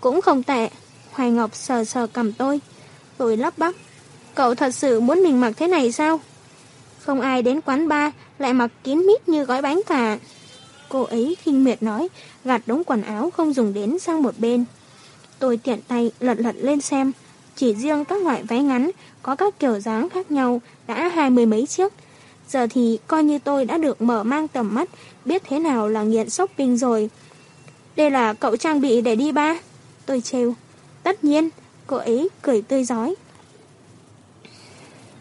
Cũng không tệ, Hoài Ngọc sờ sờ cầm tôi. Tôi lắp bắp. Cậu thật sự muốn mình mặc thế này sao? Không ai đến quán bar lại mặc kín mít như gói bánh cả. Cô ấy khinh miệt nói, gạt đống quần áo không dùng đến sang một bên. Tôi tiện tay lật lật lên xem. Chỉ riêng các loại váy ngắn có các kiểu dáng khác nhau đã hai mươi mấy chiếc. Giờ thì coi như tôi đã được mở mang tầm mắt, biết thế nào là nghiện shopping rồi. Đây là cậu trang bị để đi ba. Tôi trêu. Tất nhiên, cô ấy cười tươi giói.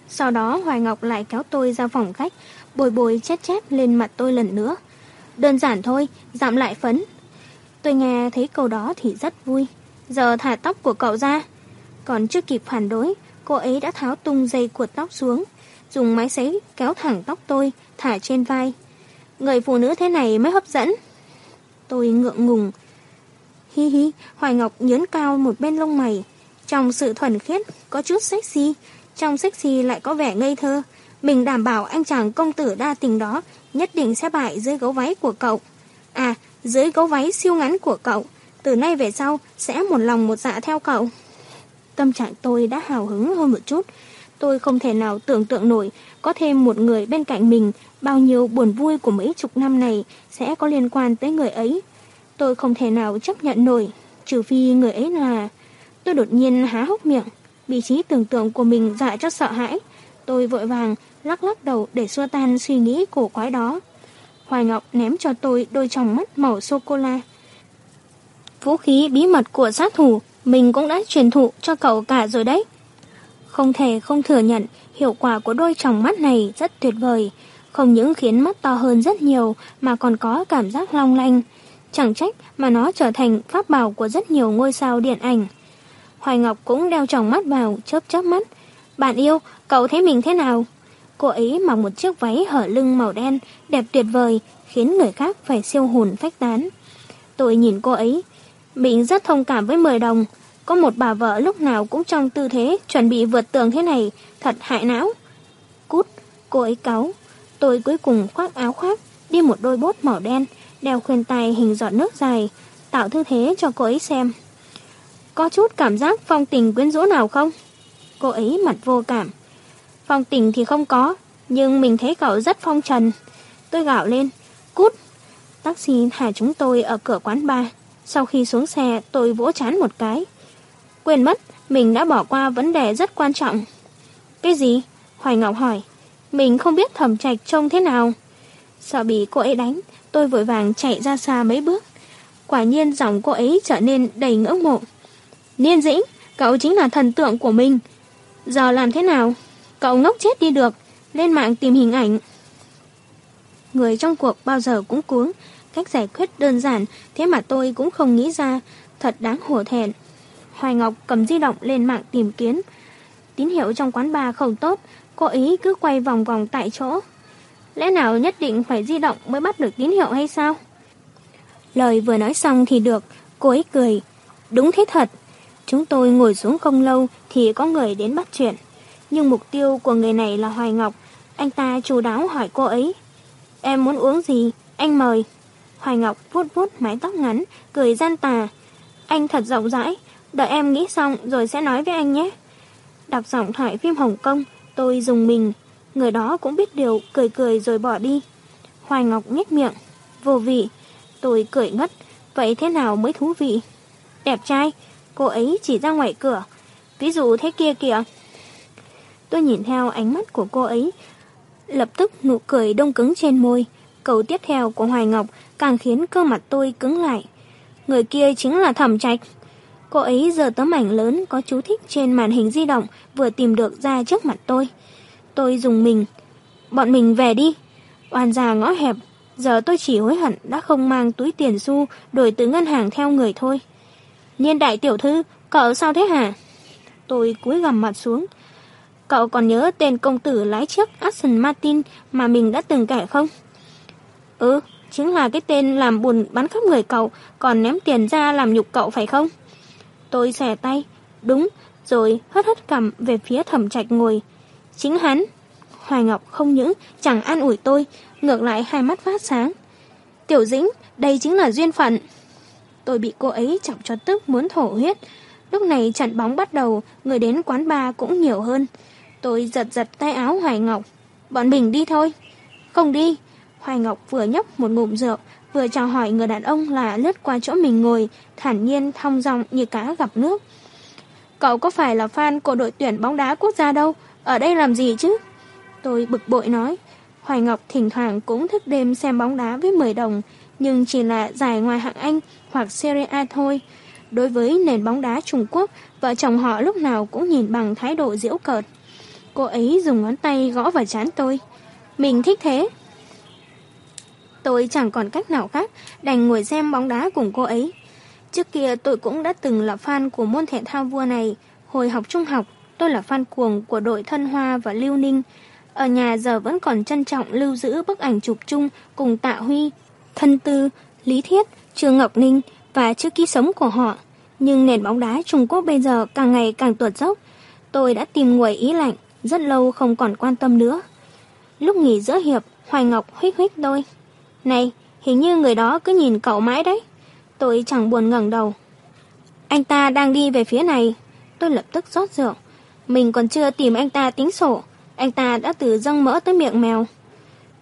Sau đó Hoài Ngọc lại kéo tôi ra phòng khách, bồi bồi chét chét lên mặt tôi lần nữa. Đơn giản thôi, giảm lại phấn. Tôi nghe thấy câu đó thì rất vui. Giờ thả tóc của cậu ra. Còn chưa kịp phản đối, cô ấy đã tháo tung dây cuột tóc xuống, dùng máy sấy kéo thẳng tóc tôi, thả trên vai. Người phụ nữ thế này mới hấp dẫn. Tôi ngượng ngùng. Hi hi, Hoài Ngọc nhớn cao một bên lông mày. Trong sự thuần khiết, có chút sexy, trong sexy lại có vẻ ngây thơ. Mình đảm bảo anh chàng công tử đa tình đó nhất định sẽ bại dưới gấu váy của cậu. À, dưới gấu váy siêu ngắn của cậu. Từ nay về sau sẽ một lòng một dạ theo cậu. Tâm trạng tôi đã hào hứng hơn một chút. Tôi không thể nào tưởng tượng nổi có thêm một người bên cạnh mình bao nhiêu buồn vui của mấy chục năm này sẽ có liên quan tới người ấy. Tôi không thể nào chấp nhận nổi, trừ phi người ấy là... Tôi đột nhiên há hốc miệng, bị trí tưởng tượng của mình dại cho sợ hãi. Tôi vội vàng lắc lắc đầu để xua tan suy nghĩ cổ quái đó. Hoài Ngọc ném cho tôi đôi tròng mắt màu sô-cô-la. Vũ khí bí mật của sát thủ mình cũng đã truyền thụ cho cậu cả rồi đấy. Không thể không thừa nhận hiệu quả của đôi tròng mắt này rất tuyệt vời. Không những khiến mắt to hơn rất nhiều mà còn có cảm giác long lanh. Chẳng trách mà nó trở thành pháp bảo của rất nhiều ngôi sao điện ảnh. Hoài Ngọc cũng đeo tròng mắt vào, chớp chớp mắt. Bạn yêu, cậu thấy mình thế nào? Cô ấy mặc một chiếc váy hở lưng màu đen, đẹp tuyệt vời, khiến người khác phải siêu hồn phách tán. Tôi nhìn cô ấy, mình rất thông cảm với mười đồng. Có một bà vợ lúc nào cũng trong tư thế chuẩn bị vượt tường thế này, thật hại não. Cút, cô ấy cáu. Tôi cuối cùng khoác áo khoác, đi một đôi bốt màu đen, đeo khuyên tai hình giọt nước dài, tạo tư thế cho cô ấy xem. Có chút cảm giác phong tình quyến rũ nào không? Cô ấy mặt vô cảm. Phong tình thì không có, nhưng mình thấy cậu rất phong trần. Tôi gạo lên, cút. Taxi thả chúng tôi ở cửa quán bar. Sau khi xuống xe, tôi vỗ chán một cái. Quên mất, mình đã bỏ qua vấn đề rất quan trọng. Cái gì? Hoài Ngọc hỏi. Mình không biết thẩm trạch trông thế nào. Sợ bị cô ấy đánh, tôi vội vàng chạy ra xa mấy bước. Quả nhiên giọng cô ấy trở nên đầy ngưỡng mộ. Niên dĩnh, cậu chính là thần tượng của mình. Giờ làm thế nào? Cậu ngốc chết đi được, lên mạng tìm hình ảnh. Người trong cuộc bao giờ cũng cuống, cách giải quyết đơn giản, thế mà tôi cũng không nghĩ ra, thật đáng hổ thẹn. Hoài Ngọc cầm di động lên mạng tìm kiếm. Tín hiệu trong quán bar không tốt, cô ý cứ quay vòng vòng tại chỗ. Lẽ nào nhất định phải di động mới bắt được tín hiệu hay sao? Lời vừa nói xong thì được, cô ấy cười. Đúng thế thật. Chúng tôi ngồi xuống không lâu thì có người đến bắt chuyện. Nhưng mục tiêu của người này là Hoài Ngọc. Anh ta chú đáo hỏi cô ấy. Em muốn uống gì? Anh mời. Hoài Ngọc vuốt vuốt mái tóc ngắn, cười gian tà. Anh thật rộng rãi, đợi em nghĩ xong rồi sẽ nói với anh nhé. Đọc giọng thoại phim Hồng Kông, tôi dùng mình. Người đó cũng biết điều, cười cười rồi bỏ đi. Hoài Ngọc nhếch miệng. Vô vị. Tôi cười ngất. Vậy thế nào mới thú vị? Đẹp trai. Cô ấy chỉ ra ngoài cửa. Ví dụ thế kia kìa. Tôi nhìn theo ánh mắt của cô ấy. Lập tức nụ cười đông cứng trên môi. Câu tiếp theo của Hoài Ngọc càng khiến cơ mặt tôi cứng lại. Người kia chính là thẩm trạch. Cô ấy giờ tấm ảnh lớn có chú thích trên màn hình di động vừa tìm được ra trước mặt tôi. Tôi dùng mình. Bọn mình về đi. Oan già ngõ hẹp. Giờ tôi chỉ hối hận đã không mang túi tiền xu đổi từ ngân hàng theo người thôi. Nhiên đại tiểu thư, cậu sao thế hả? Tôi cúi gằm mặt xuống. Cậu còn nhớ tên công tử lái chiếc Aston Martin mà mình đã từng kể không? Ừ, chính là cái tên làm buồn bắn khắp người cậu, còn ném tiền ra làm nhục cậu phải không? Tôi xẻ tay, đúng, rồi hất hất cầm về phía thẩm trạch ngồi. Chính hắn. Hoài Ngọc không những chẳng an ủi tôi, ngược lại hai mắt phát sáng. Tiểu dĩnh, đây chính là duyên phận. Tôi bị cô ấy chọc cho tức muốn thổ huyết. Lúc này trận bóng bắt đầu, người đến quán bar cũng nhiều hơn. Tôi giật giật tay áo Hoài Ngọc. Bọn mình đi thôi. Không đi. Hoài Ngọc vừa nhấp một ngụm rượu, vừa chào hỏi người đàn ông là lướt qua chỗ mình ngồi, thản nhiên thong dong như cá gặp nước. Cậu có phải là fan của đội tuyển bóng đá quốc gia đâu, ở đây làm gì chứ? Tôi bực bội nói. Hoài Ngọc thỉnh thoảng cũng thức đêm xem bóng đá với 10 đồng, nhưng chỉ là giải ngoài hạng Anh hoặc Serie A thôi. Đối với nền bóng đá Trung Quốc, vợ chồng họ lúc nào cũng nhìn bằng thái độ diễu cợt. Cô ấy dùng ngón tay gõ vào chán tôi. Mình thích thế. Tôi chẳng còn cách nào khác, đành ngồi xem bóng đá cùng cô ấy. Trước kia tôi cũng đã từng là fan của môn thể thao vua này. Hồi học trung học, tôi là fan cuồng của đội Thân Hoa và Lưu Ninh. Ở nhà giờ vẫn còn trân trọng lưu giữ bức ảnh chụp chung cùng Tạ Huy, Thân Tư, Lý Thiết, Trương Ngọc Ninh và chữ ký sống của họ. Nhưng nền bóng đá Trung Quốc bây giờ càng ngày càng tuột dốc. Tôi đã tìm nguồn ý lạnh, rất lâu không còn quan tâm nữa. Lúc nghỉ giữa hiệp, Hoài Ngọc huyết huyết đôi. Này, hình như người đó cứ nhìn cậu mãi đấy. Tôi chẳng buồn ngẩng đầu. Anh ta đang đi về phía này. Tôi lập tức rót rượu. Mình còn chưa tìm anh ta tính sổ. Anh ta đã từ dâng mỡ tới miệng mèo.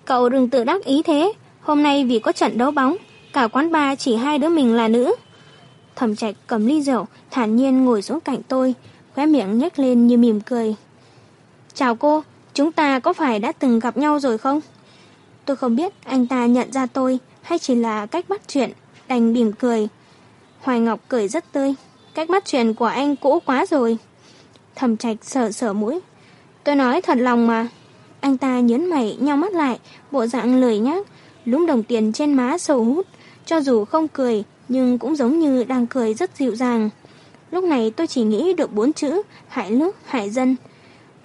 Cậu đừng tự đắc ý thế. Hôm nay vì có trận đấu bóng, cả quán bar chỉ hai đứa mình là nữ. Thẩm trạch cầm ly rượu, thản nhiên ngồi xuống cạnh tôi, khóe miệng nhếch lên như mỉm cười. Chào cô, chúng ta có phải đã từng gặp nhau rồi không? Tôi không biết anh ta nhận ra tôi hay chỉ là cách bắt chuyện, đành mỉm cười. Hoài Ngọc cười rất tươi. Cách bắt chuyện của anh cũ quá rồi. Thẩm trạch sờ sờ mũi. Tôi nói thật lòng mà. Anh ta nhớn mày nhau mắt lại, bộ dạng lười nhác, lúng đồng tiền trên má sầu hút. Cho dù không cười, nhưng cũng giống như đang cười rất dịu dàng. Lúc này tôi chỉ nghĩ được bốn chữ, hại nước, hại dân.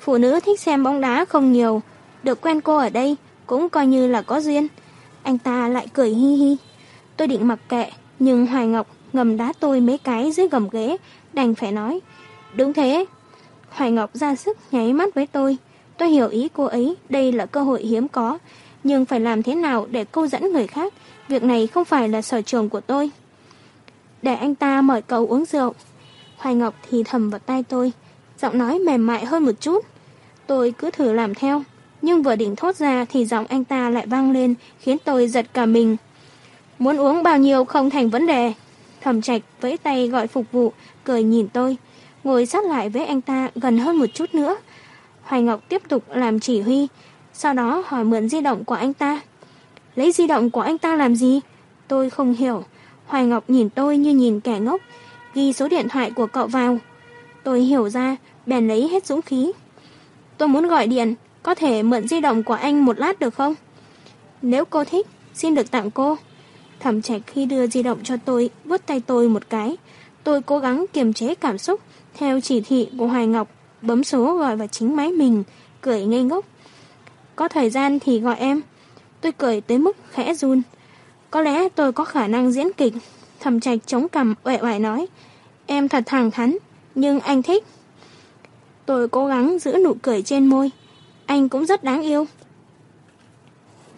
Phụ nữ thích xem bóng đá không nhiều, được quen cô ở đây cũng coi như là có duyên. Anh ta lại cười hi hi. Tôi định mặc kệ, nhưng Hoài Ngọc ngầm đá tôi mấy cái dưới gầm ghế, đành phải nói. Đúng thế. Hoài Ngọc ra sức nháy mắt với tôi. Tôi hiểu ý cô ấy, đây là cơ hội hiếm có. nhưng phải làm thế nào để câu dẫn người khác, việc này không phải là sở trường của tôi. Để anh ta mời cậu uống rượu. Hoài Ngọc thì thầm vào tay tôi, giọng nói mềm mại hơn một chút. Tôi cứ thử làm theo, nhưng vừa định thốt ra thì giọng anh ta lại vang lên, khiến tôi giật cả mình. Muốn uống bao nhiêu không thành vấn đề. Thẩm trạch vẫy tay gọi phục vụ, cười nhìn tôi, ngồi sát lại với anh ta gần hơn một chút nữa. Hoài Ngọc tiếp tục làm chỉ huy, sau đó hỏi mượn di động của anh ta. Lấy di động của anh ta làm gì? Tôi không hiểu. Hoài Ngọc nhìn tôi như nhìn kẻ ngốc, ghi số điện thoại của cậu vào. Tôi hiểu ra, bèn lấy hết dũng khí. Tôi muốn gọi điện, có thể mượn di động của anh một lát được không? Nếu cô thích, xin được tặng cô. Thẩm trạch khi đưa di động cho tôi, vứt tay tôi một cái. Tôi cố gắng kiềm chế cảm xúc, theo chỉ thị của Hoài Ngọc, bấm số gọi vào chính máy mình, cười ngây ngốc. Có thời gian thì gọi em. Tôi cười tới mức khẽ run. Có lẽ tôi có khả năng diễn kịch. Thẩm trạch chống cằm uể oải nói. Em thật thẳng thắn, nhưng anh thích. Tôi cố gắng giữ nụ cười trên môi. Anh cũng rất đáng yêu.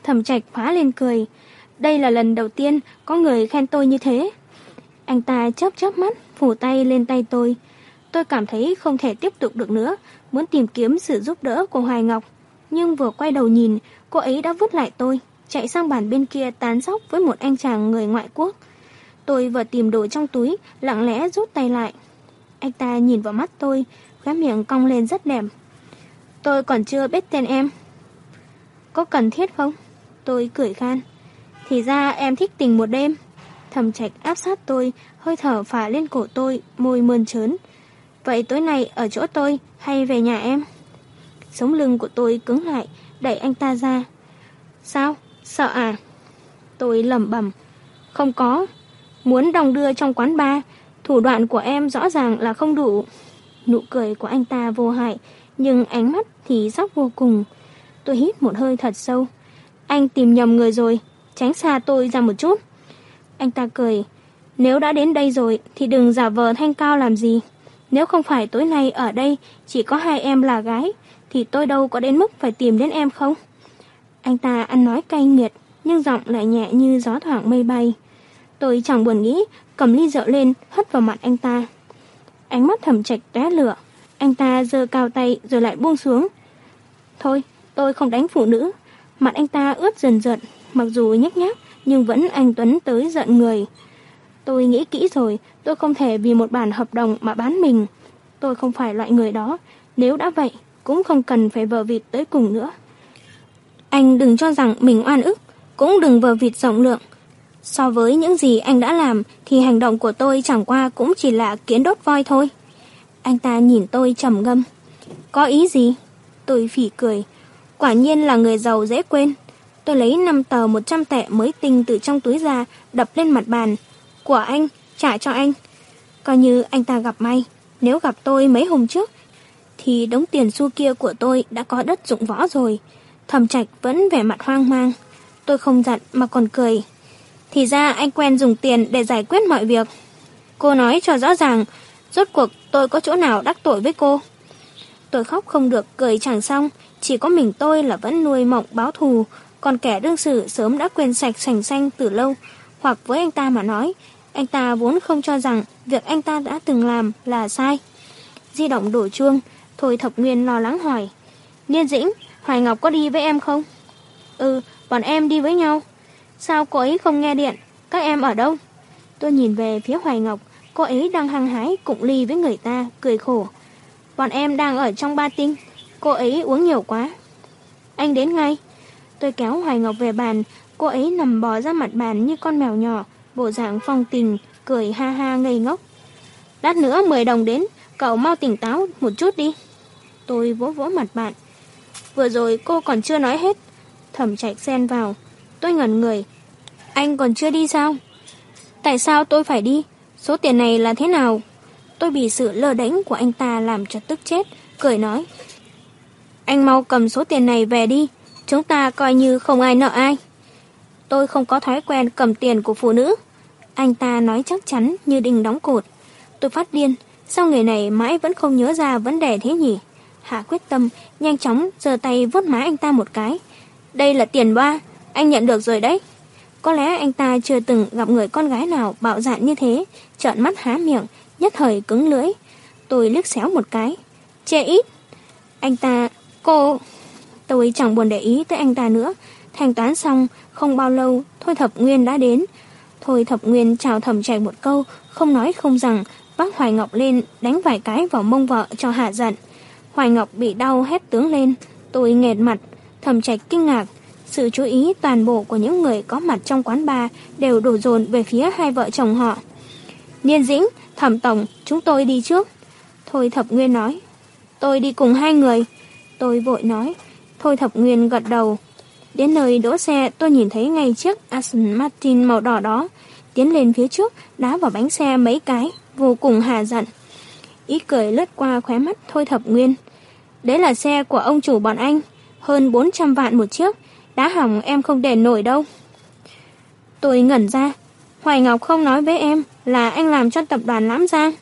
Thẩm trạch phá lên cười. Đây là lần đầu tiên có người khen tôi như thế. Anh ta chớp chớp mắt, phủ tay lên tay tôi. Tôi cảm thấy không thể tiếp tục được nữa, muốn tìm kiếm sự giúp đỡ của Hoài Ngọc. Nhưng vừa quay đầu nhìn, cô ấy đã vứt lại tôi, chạy sang bàn bên kia tán sóc với một anh chàng người ngoại quốc. Tôi vừa tìm đồ trong túi, lặng lẽ rút tay lại. Anh ta nhìn vào mắt tôi, khóe miệng cong lên rất đẹp. Tôi còn chưa biết tên em. Có cần thiết không? Tôi cười khan. Thì ra em thích tình một đêm. Thầm trạch áp sát tôi, hơi thở phả lên cổ tôi, môi mơn trớn. Vậy tối nay ở chỗ tôi hay về nhà em? Sống lưng của tôi cứng lại, đẩy anh ta ra. Sao? Sợ à? Tôi lẩm bẩm. Không có. Muốn đồng đưa trong quán bar, thủ đoạn của em rõ ràng là không đủ. Nụ cười của anh ta vô hại, nhưng ánh mắt thì sóc vô cùng. Tôi hít một hơi thật sâu. Anh tìm nhầm người rồi, tránh xa tôi ra một chút. Anh ta cười. Nếu đã đến đây rồi thì đừng giả vờ thanh cao làm gì. Nếu không phải tối nay ở đây chỉ có hai em là gái, thì tôi đâu có đến mức phải tìm đến em không? Anh ta ăn nói cay nghiệt, nhưng giọng lại nhẹ như gió thoảng mây bay. Tôi chẳng buồn nghĩ, cầm ly rượu lên, hất vào mặt anh ta. Ánh mắt thầm trạch té lửa. Anh ta giơ cao tay rồi lại buông xuống. Thôi, tôi không đánh phụ nữ. Mặt anh ta ướt dần dần, mặc dù nhếch nhác, nhưng vẫn anh Tuấn tới giận người. Tôi nghĩ kỹ rồi, tôi không thể vì một bản hợp đồng mà bán mình. Tôi không phải loại người đó, nếu đã vậy, cũng không cần phải vờ vịt tới cùng nữa. Anh đừng cho rằng mình oan ức, cũng đừng vờ vịt rộng lượng. So với những gì anh đã làm thì hành động của tôi chẳng qua cũng chỉ là kiến đốt voi thôi. Anh ta nhìn tôi trầm ngâm. Có ý gì? Tôi phỉ cười. Quả nhiên là người giàu dễ quên. Tôi lấy 5 tờ 100 tệ mới tinh từ trong túi ra, đập lên mặt bàn. Của anh, trả cho anh. Coi như anh ta gặp may. Nếu gặp tôi mấy hôm trước, thì đống tiền xu kia của tôi đã có đất dụng võ rồi. Thẩm trạch vẫn vẻ mặt hoang mang. Tôi không giận mà còn cười. Thì ra anh quen dùng tiền để giải quyết mọi việc. Cô nói cho rõ ràng, rốt cuộc tôi có chỗ nào đắc tội với cô. Tôi khóc không được, cười chẳng xong. Chỉ có mình tôi là vẫn nuôi mộng báo thù, còn kẻ đương sự sớm đã quên sạch sành xanh từ lâu. Hoặc với anh ta mà nói, anh ta vốn không cho rằng việc anh ta đã từng làm là sai. Di động đổ chuông, Thôi Thập Nguyên lo lắng hỏi. Niên Dĩnh, Hoài Ngọc có đi với em không? Ừ, bọn em đi với nhau. Sao cô ấy không nghe điện? Các em ở đâu? Tôi nhìn về phía Hoài Ngọc, cô ấy đang hăng hái cụng ly với người ta, cười khổ. Bọn em đang ở trong ba tinh, cô ấy uống nhiều quá. Anh đến ngay. Tôi kéo Hoài Ngọc về bàn, cô ấy nằm bò ra mặt bàn như con mèo nhỏ, bộ dạng phong tình, cười ha ha ngây ngốc. Lát nữa 10 đồng đến, cậu mau tỉnh táo một chút đi. Tôi vỗ vỗ mặt bạn. Vừa rồi cô còn chưa nói hết. Thẩm chạy xen vào. Tôi ngẩn người. Anh còn chưa đi sao? Tại sao tôi phải đi? Số tiền này là thế nào? Tôi bị sự lơ đánh của anh ta làm cho tức chết, cười nói. Anh mau cầm số tiền này về đi, chúng ta coi như không ai nợ ai. Tôi không có thói quen cầm tiền của phụ nữ. Anh ta nói chắc chắn như đinh đóng cột. Tôi phát điên, sao người này mãi vẫn không nhớ ra vấn đề thế nhỉ? Hạ quyết tâm, nhanh chóng giơ tay vuốt má anh ta một cái. đây là tiền ba, anh nhận được rồi đấy. Có lẽ anh ta chưa từng gặp người con gái nào bạo dạn như thế, trợn mắt há miệng, nhất thời cứng lưỡi. Tôi liếc xéo một cái. Chê ít. Anh ta, cô... Tôi chẳng buồn để ý tới anh ta nữa. Thanh toán xong, không bao lâu, Thôi Thập Nguyên đã đến. Thôi Thập Nguyên chào thầm chạy một câu, không nói không rằng, bác Hoài Ngọc lên đánh vài cái vào mông vợ cho hạ giận. Hoài Ngọc bị đau hét tướng lên, tôi nghẹt mặt, thầm trạch kinh ngạc. Sự chú ý toàn bộ của những người có mặt trong quán bar đều đổ dồn về phía hai vợ chồng họ. Niên Dĩnh, Thẩm Tổng, chúng tôi đi trước. Thôi Thập Nguyên nói. Tôi đi cùng hai người. Tôi vội nói. Thôi Thập Nguyên gật đầu. Đến nơi đỗ xe tôi nhìn thấy ngay chiếc Aston Martin màu đỏ đó. Tiến lên phía trước, đá vào bánh xe mấy cái, vô cùng hà giận. Ý cười lướt qua khóe mắt Thôi Thập Nguyên. Đấy là xe của ông chủ bọn anh. Hơn 400 vạn một chiếc đã hỏng em không đền nổi đâu. Tôi ngẩn ra. Hoài Ngọc không nói với em là anh làm cho tập đoàn Lãm Giang.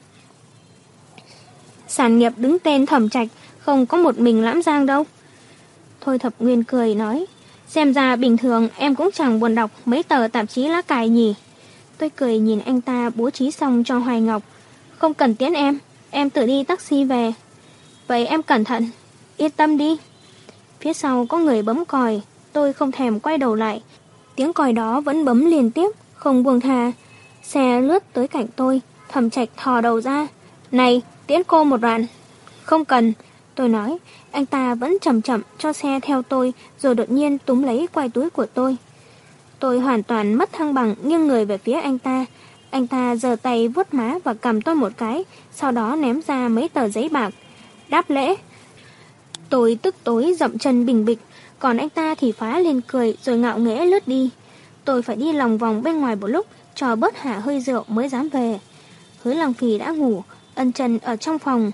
Sản nghiệp đứng tên thẩm trạch, không có một mình Lãm Giang đâu. Thôi Thập Nguyên cười nói. Xem ra bình thường em cũng chẳng buồn đọc mấy tờ tạp chí lá cài nhỉ. Tôi cười nhìn anh ta bố trí xong cho Hoài Ngọc. Không cần tiễn em, em tự đi taxi về. Vậy em cẩn thận, yên tâm đi. Phía sau có người bấm còi, tôi không thèm quay đầu lại. Tiếng còi đó vẫn bấm liên tiếp, không buông thà. Xe lướt tới cạnh tôi, thầm trạch thò đầu ra. Này, tiễn cô một đoạn. Không cần, tôi nói. Anh ta vẫn chậm chậm cho xe theo tôi, rồi đột nhiên túm lấy quai túi của tôi. Tôi hoàn toàn mất thăng bằng nghiêng người về phía anh ta. Anh ta giơ tay vuốt má và cầm tôi một cái, sau đó ném ra mấy tờ giấy bạc. Đáp lễ. Tôi tức tối dậm chân bình bịch, còn anh ta thì phá lên cười rồi ngạo nghễ lướt đi. Tôi phải đi lòng vòng bên ngoài một lúc, cho bớt hạ hơi rượu mới dám về. Hứa lòng Phì đã ngủ, ân trần ở trong phòng.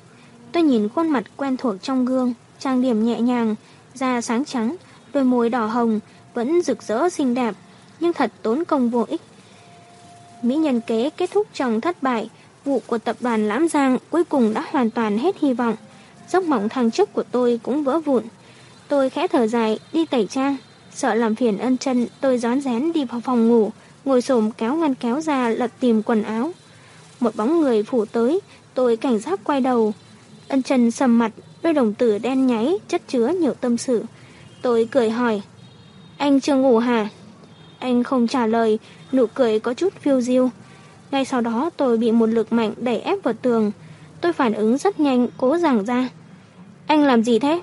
Tôi nhìn khuôn mặt quen thuộc trong gương, trang điểm nhẹ nhàng, da sáng trắng, đôi môi đỏ hồng, vẫn rực rỡ xinh đẹp, nhưng thật tốn công vô ích. Mỹ nhân kế kết thúc trong thất bại, vụ của tập đoàn Lãm Giang cuối cùng đã hoàn toàn hết hy vọng. Giấc mộng thăng chức của tôi cũng vỡ vụn. Tôi khẽ thở dài, đi tẩy trang. Sợ làm phiền ân chân, tôi gión rén đi vào phòng ngủ, ngồi xổm kéo ngăn kéo ra lật tìm quần áo. Một bóng người phủ tới, tôi cảnh giác quay đầu. Ân chân sầm mặt, đôi đồng tử đen nháy, chất chứa nhiều tâm sự. Tôi cười hỏi, anh chưa ngủ hả? Anh không trả lời, nụ cười có chút phiêu diêu. Ngay sau đó tôi bị một lực mạnh đẩy ép vào tường. Tôi phản ứng rất nhanh, cố giảng ra. Anh làm gì thế?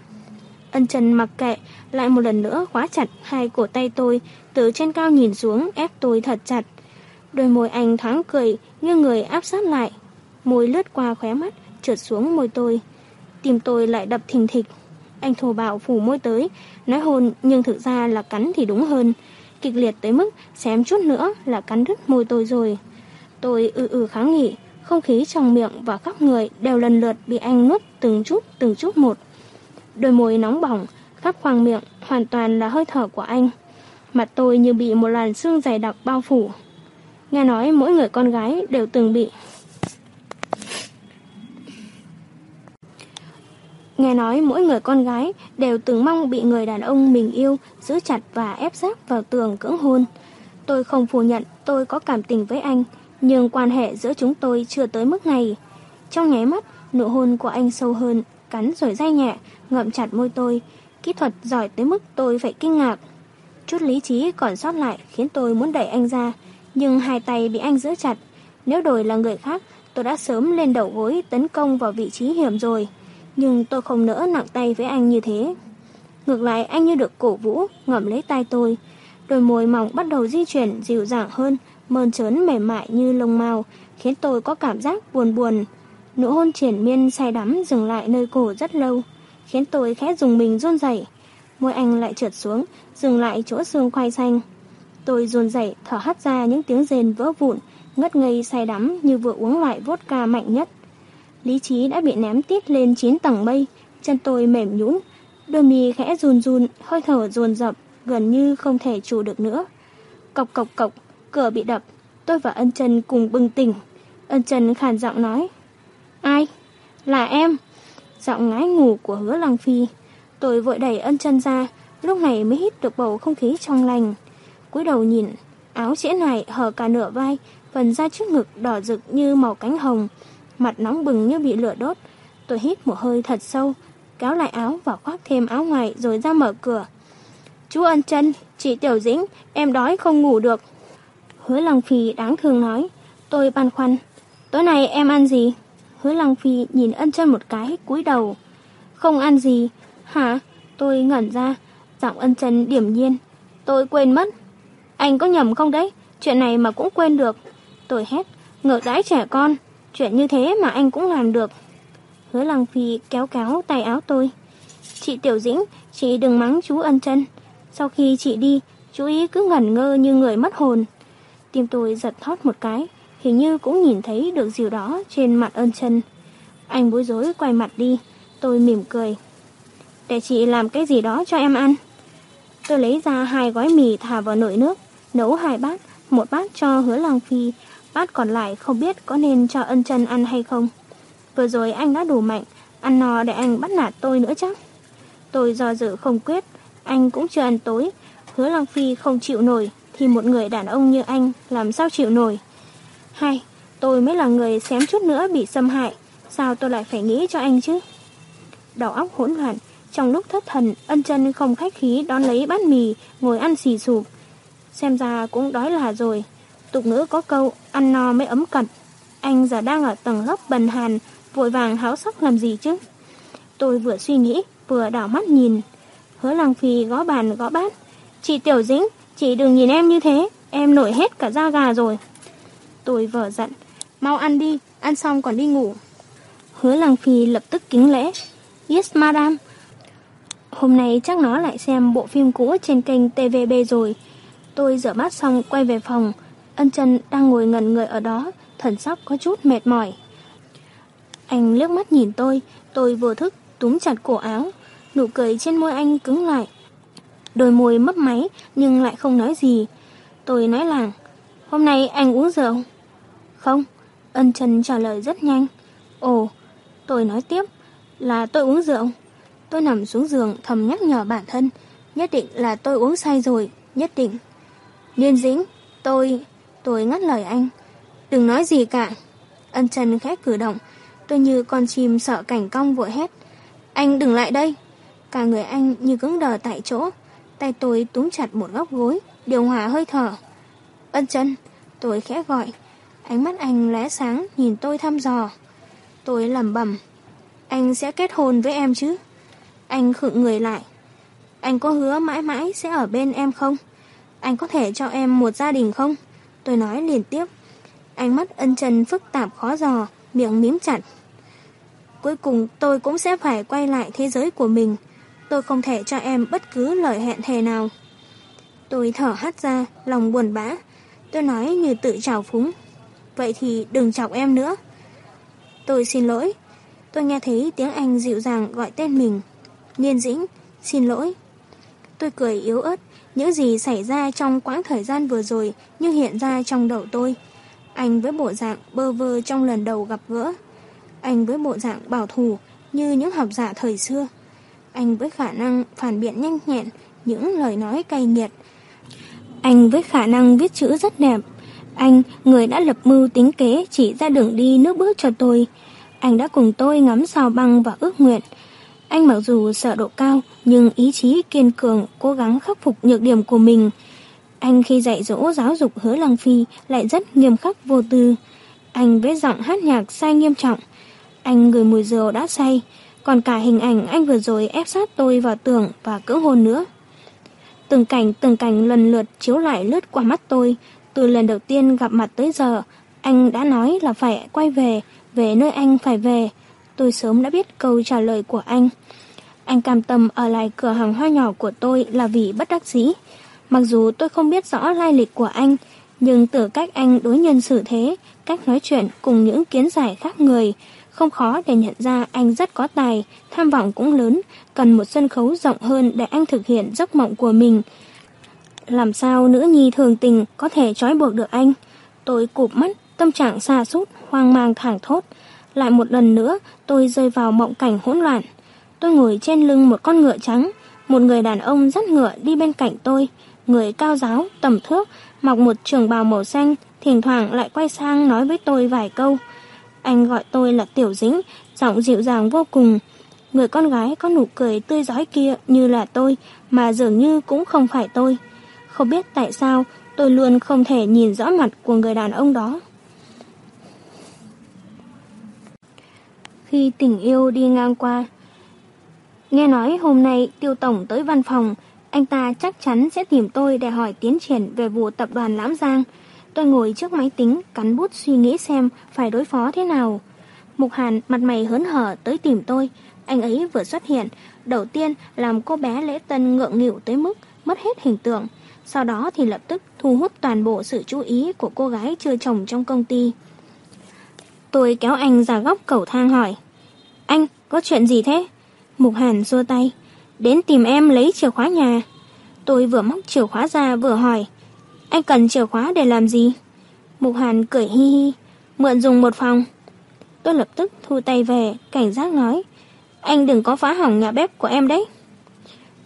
Ân Trần mặc kệ, lại một lần nữa khóa chặt hai cổ tay tôi, từ trên cao nhìn xuống ép tôi thật chặt. Đôi môi anh thoáng cười, như người áp sát lại. Môi lướt qua khóe mắt, trượt xuống môi tôi. Tim tôi lại đập thình thịch. Anh thổ bạo phủ môi tới, nói hôn nhưng thực ra là cắn thì đúng hơn. Kịch liệt tới mức xém chút nữa là cắn đứt môi tôi rồi. Tôi ư ư kháng nghị, không khí trong miệng và khắp người đều lần lượt bị anh nuốt từng chút từng chút một. Đôi môi nóng bỏng, khắp khoang miệng hoàn toàn là hơi thở của anh. Mặt tôi như bị một làn xương dày đặc bao phủ. Nghe nói mỗi người con gái đều từng bị. Nghe nói mỗi người con gái đều từng mong bị người đàn ông mình yêu giữ chặt và ép sát vào tường cưỡng hôn. Tôi không phủ nhận tôi có cảm tình với anh, nhưng quan hệ giữa chúng tôi chưa tới mức này. Trong nháy mắt, nụ hôn của anh sâu hơn, cắn rồi dai nhẹ, ngậm chặt môi tôi. Kỹ thuật giỏi tới mức tôi phải kinh ngạc. Chút lý trí còn sót lại khiến tôi muốn đẩy anh ra, nhưng hai tay bị anh giữ chặt. Nếu đổi là người khác, tôi đã sớm lên đầu gối tấn công vào vị trí hiểm rồi. Nhưng tôi không nỡ nặng tay với anh như thế. Ngược lại anh như được cổ vũ, ngậm lấy tay tôi. Đôi môi mỏng bắt đầu di chuyển dịu dàng hơn, mơn trớn mềm mại như lông mao, khiến tôi có cảm giác buồn buồn. Nụ hôn triển miên say đắm dừng lại nơi cổ rất lâu, khiến tôi khẽ dùng mình run rẩy. Môi anh lại trượt xuống, dừng lại chỗ xương khoai xanh. Tôi run rẩy thở hắt ra những tiếng rền vỡ vụn, ngất ngây say đắm như vừa uống loại vodka mạnh nhất. Lý trí đã bị ném tít lên 9 tầng mây, chân tôi mềm nhũn, đôi mì khẽ run run, hơi thở dồn dập, gần như không thể chủ được nữa. Cộc cộc cộc, cửa bị đập, tôi và ân chân cùng bừng tỉnh. Ân chân khàn giọng nói, Ai? Là em. Giọng ngái ngủ của hứa lăng phi. Tôi vội đẩy ân chân ra, lúc này mới hít được bầu không khí trong lành. cúi đầu nhìn, áo trễ này hở cả nửa vai, phần da trước ngực đỏ rực như màu cánh hồng, mặt nóng bừng như bị lửa đốt. Tôi hít một hơi thật sâu, kéo lại áo và khoác thêm áo ngoài rồi ra mở cửa. Chú ân chân, chị Tiểu Dĩnh, em đói không ngủ được. Hứa Lăng Phi đáng thương nói, tôi băn khoăn. Tối nay em ăn gì? Hứa Lăng Phi nhìn ân chân một cái, cúi đầu. Không ăn gì. Hả? Tôi ngẩn ra, giọng ân chân điểm nhiên. Tôi quên mất. Anh có nhầm không đấy? Chuyện này mà cũng quên được. Tôi hét, ngược đãi trẻ con. Chuyện như thế mà anh cũng làm được. Hứa Lăng Phi kéo kéo tay áo tôi. Chị Tiểu Dĩnh, chị đừng mắng chú ân chân. Sau khi chị đi, chú ý cứ ngẩn ngơ như người mất hồn. Tim tôi giật thót một cái, hình như cũng nhìn thấy được điều đó trên mặt ân chân. Anh bối rối quay mặt đi, tôi mỉm cười. Để chị làm cái gì đó cho em ăn. Tôi lấy ra hai gói mì thả vào nồi nước, nấu hai bát, một bát cho hứa lang Phi, bát còn lại không biết có nên cho ân chân ăn hay không. Vừa rồi anh đã đủ mạnh, ăn no để anh bắt nạt tôi nữa chắc. Tôi do dự không quyết, anh cũng chưa ăn tối. Hứa lang Phi không chịu nổi, thì một người đàn ông như anh làm sao chịu nổi. Hay, tôi mới là người xém chút nữa bị xâm hại, sao tôi lại phải nghĩ cho anh chứ? Đầu óc hỗn loạn, trong lúc thất thần, ân chân không khách khí đón lấy bát mì, ngồi ăn xì sụp. Xem ra cũng đói là rồi. Tục ngữ có câu, ăn no mới ấm cật. Anh giờ đang ở tầng lớp bần hàn, vội vàng háo sắc làm gì chứ? Tôi vừa suy nghĩ, vừa đảo mắt nhìn. Hứa Lăng Phi gõ bàn gõ bát. Chị Tiểu Dĩnh, chị đừng nhìn em như thế, em nổi hết cả da gà rồi. Tôi vợ giận, mau ăn đi, ăn xong còn đi ngủ. Hứa Lăng Phi lập tức kính lễ. Yes, madam. Hôm nay chắc nó lại xem bộ phim cũ trên kênh TVB rồi. Tôi rửa bát xong quay về phòng. Ân chân đang ngồi ngẩn người ở đó, thần sắc có chút mệt mỏi. Anh liếc mắt nhìn tôi, tôi vừa thức túm chặt cổ áo. Nụ cười trên môi anh cứng lại. Đôi môi mấp máy nhưng lại không nói gì. Tôi nói làng, hôm nay anh uống rượu. Không, ân trần trả lời rất nhanh. Ồ, tôi nói tiếp, là tôi uống rượu. Tôi nằm xuống giường thầm nhắc nhở bản thân, nhất định là tôi uống say rồi, nhất định. Liên dĩnh, tôi, tôi ngắt lời anh. Đừng nói gì cả. Ân trần khẽ cử động, tôi như con chim sợ cảnh cong vội hét. Anh đừng lại đây. Cả người anh như cứng đờ tại chỗ. Tay tôi túm chặt một góc gối, điều hòa hơi thở. Ân chân, tôi khẽ gọi. Ánh mắt anh lóe sáng nhìn tôi thăm dò. Tôi lẩm bẩm, anh sẽ kết hôn với em chứ? Anh khựng người lại. Anh có hứa mãi mãi sẽ ở bên em không? Anh có thể cho em một gia đình không? Tôi nói liên tiếp. Ánh mắt ân trần phức tạp khó dò, miệng mím chặt. Cuối cùng tôi cũng sẽ phải quay lại thế giới của mình. Tôi không thể cho em bất cứ lời hẹn thề nào. Tôi thở hắt ra, lòng buồn bã. Tôi nói như tự trào phúng. Vậy thì đừng chọc em nữa. Tôi xin lỗi. Tôi nghe thấy tiếng anh dịu dàng gọi tên mình. Nhiên dĩnh, xin lỗi. Tôi cười yếu ớt. Những gì xảy ra trong quãng thời gian vừa rồi như hiện ra trong đầu tôi. Anh với bộ dạng bơ vơ trong lần đầu gặp gỡ. Anh với bộ dạng bảo thủ như những học giả thời xưa. Anh với khả năng phản biện nhanh nhẹn những lời nói cay nghiệt. Anh với khả năng viết chữ rất đẹp. Anh, người đã lập mưu tính kế chỉ ra đường đi nước bước cho tôi. Anh đã cùng tôi ngắm sao băng và ước nguyện. Anh mặc dù sợ độ cao, nhưng ý chí kiên cường, cố gắng khắc phục nhược điểm của mình. Anh khi dạy dỗ giáo dục hứa lăng phi lại rất nghiêm khắc vô tư. Anh với giọng hát nhạc sai nghiêm trọng. Anh người mùi rượu đã say, còn cả hình ảnh anh vừa rồi ép sát tôi vào tường và cưỡng hôn nữa. Từng cảnh từng cảnh lần lượt chiếu lại lướt qua mắt tôi. Từ lần đầu tiên gặp mặt tới giờ, anh đã nói là phải quay về, về nơi anh phải về. Tôi sớm đã biết câu trả lời của anh. Anh cam tâm ở lại cửa hàng hoa nhỏ của tôi là vì bất đắc dĩ. Mặc dù tôi không biết rõ lai lịch của anh, nhưng từ cách anh đối nhân xử thế, cách nói chuyện cùng những kiến giải khác người, không khó để nhận ra anh rất có tài, tham vọng cũng lớn, cần một sân khấu rộng hơn để anh thực hiện giấc mộng của mình. Làm sao nữ nhi thường tình có thể trói buộc được anh? Tôi cụp mắt, tâm trạng xa sút hoang mang thẳng thốt. Lại một lần nữa, tôi rơi vào mộng cảnh hỗn loạn. Tôi ngồi trên lưng một con ngựa trắng, một người đàn ông dắt ngựa đi bên cạnh tôi, người cao giáo, tầm thước, mặc một trường bào màu xanh, thỉnh thoảng lại quay sang nói với tôi vài câu. Anh gọi tôi là Tiểu Dĩnh, giọng dịu dàng vô cùng. Người con gái có nụ cười tươi giói kia như là tôi, mà dường như cũng không phải tôi. Không biết tại sao tôi luôn không thể nhìn rõ mặt của người đàn ông đó. Khi tình yêu đi ngang qua, nghe nói hôm nay tiêu tổng tới văn phòng, anh ta chắc chắn sẽ tìm tôi để hỏi tiến triển về vụ tập đoàn Lãm Giang. Tôi ngồi trước máy tính, cắn bút suy nghĩ xem phải đối phó thế nào. Mục Hàn mặt mày hớn hở tới tìm tôi. Anh ấy vừa xuất hiện, đầu tiên làm cô bé lễ tân ngượng nghịu tới mức mất hết hình tượng. Sau đó thì lập tức thu hút toàn bộ sự chú ý của cô gái chưa chồng trong công ty. Tôi kéo anh ra góc cầu thang hỏi. Anh, có chuyện gì thế? Mục Hàn xua tay. Đến tìm em lấy chìa khóa nhà. Tôi vừa móc chìa khóa ra vừa hỏi. Anh cần chìa khóa để làm gì? Mục Hàn cười hi hi. Mượn dùng một phòng. Tôi lập tức thu tay về, cảnh giác nói. Anh đừng có phá hỏng nhà bếp của em đấy.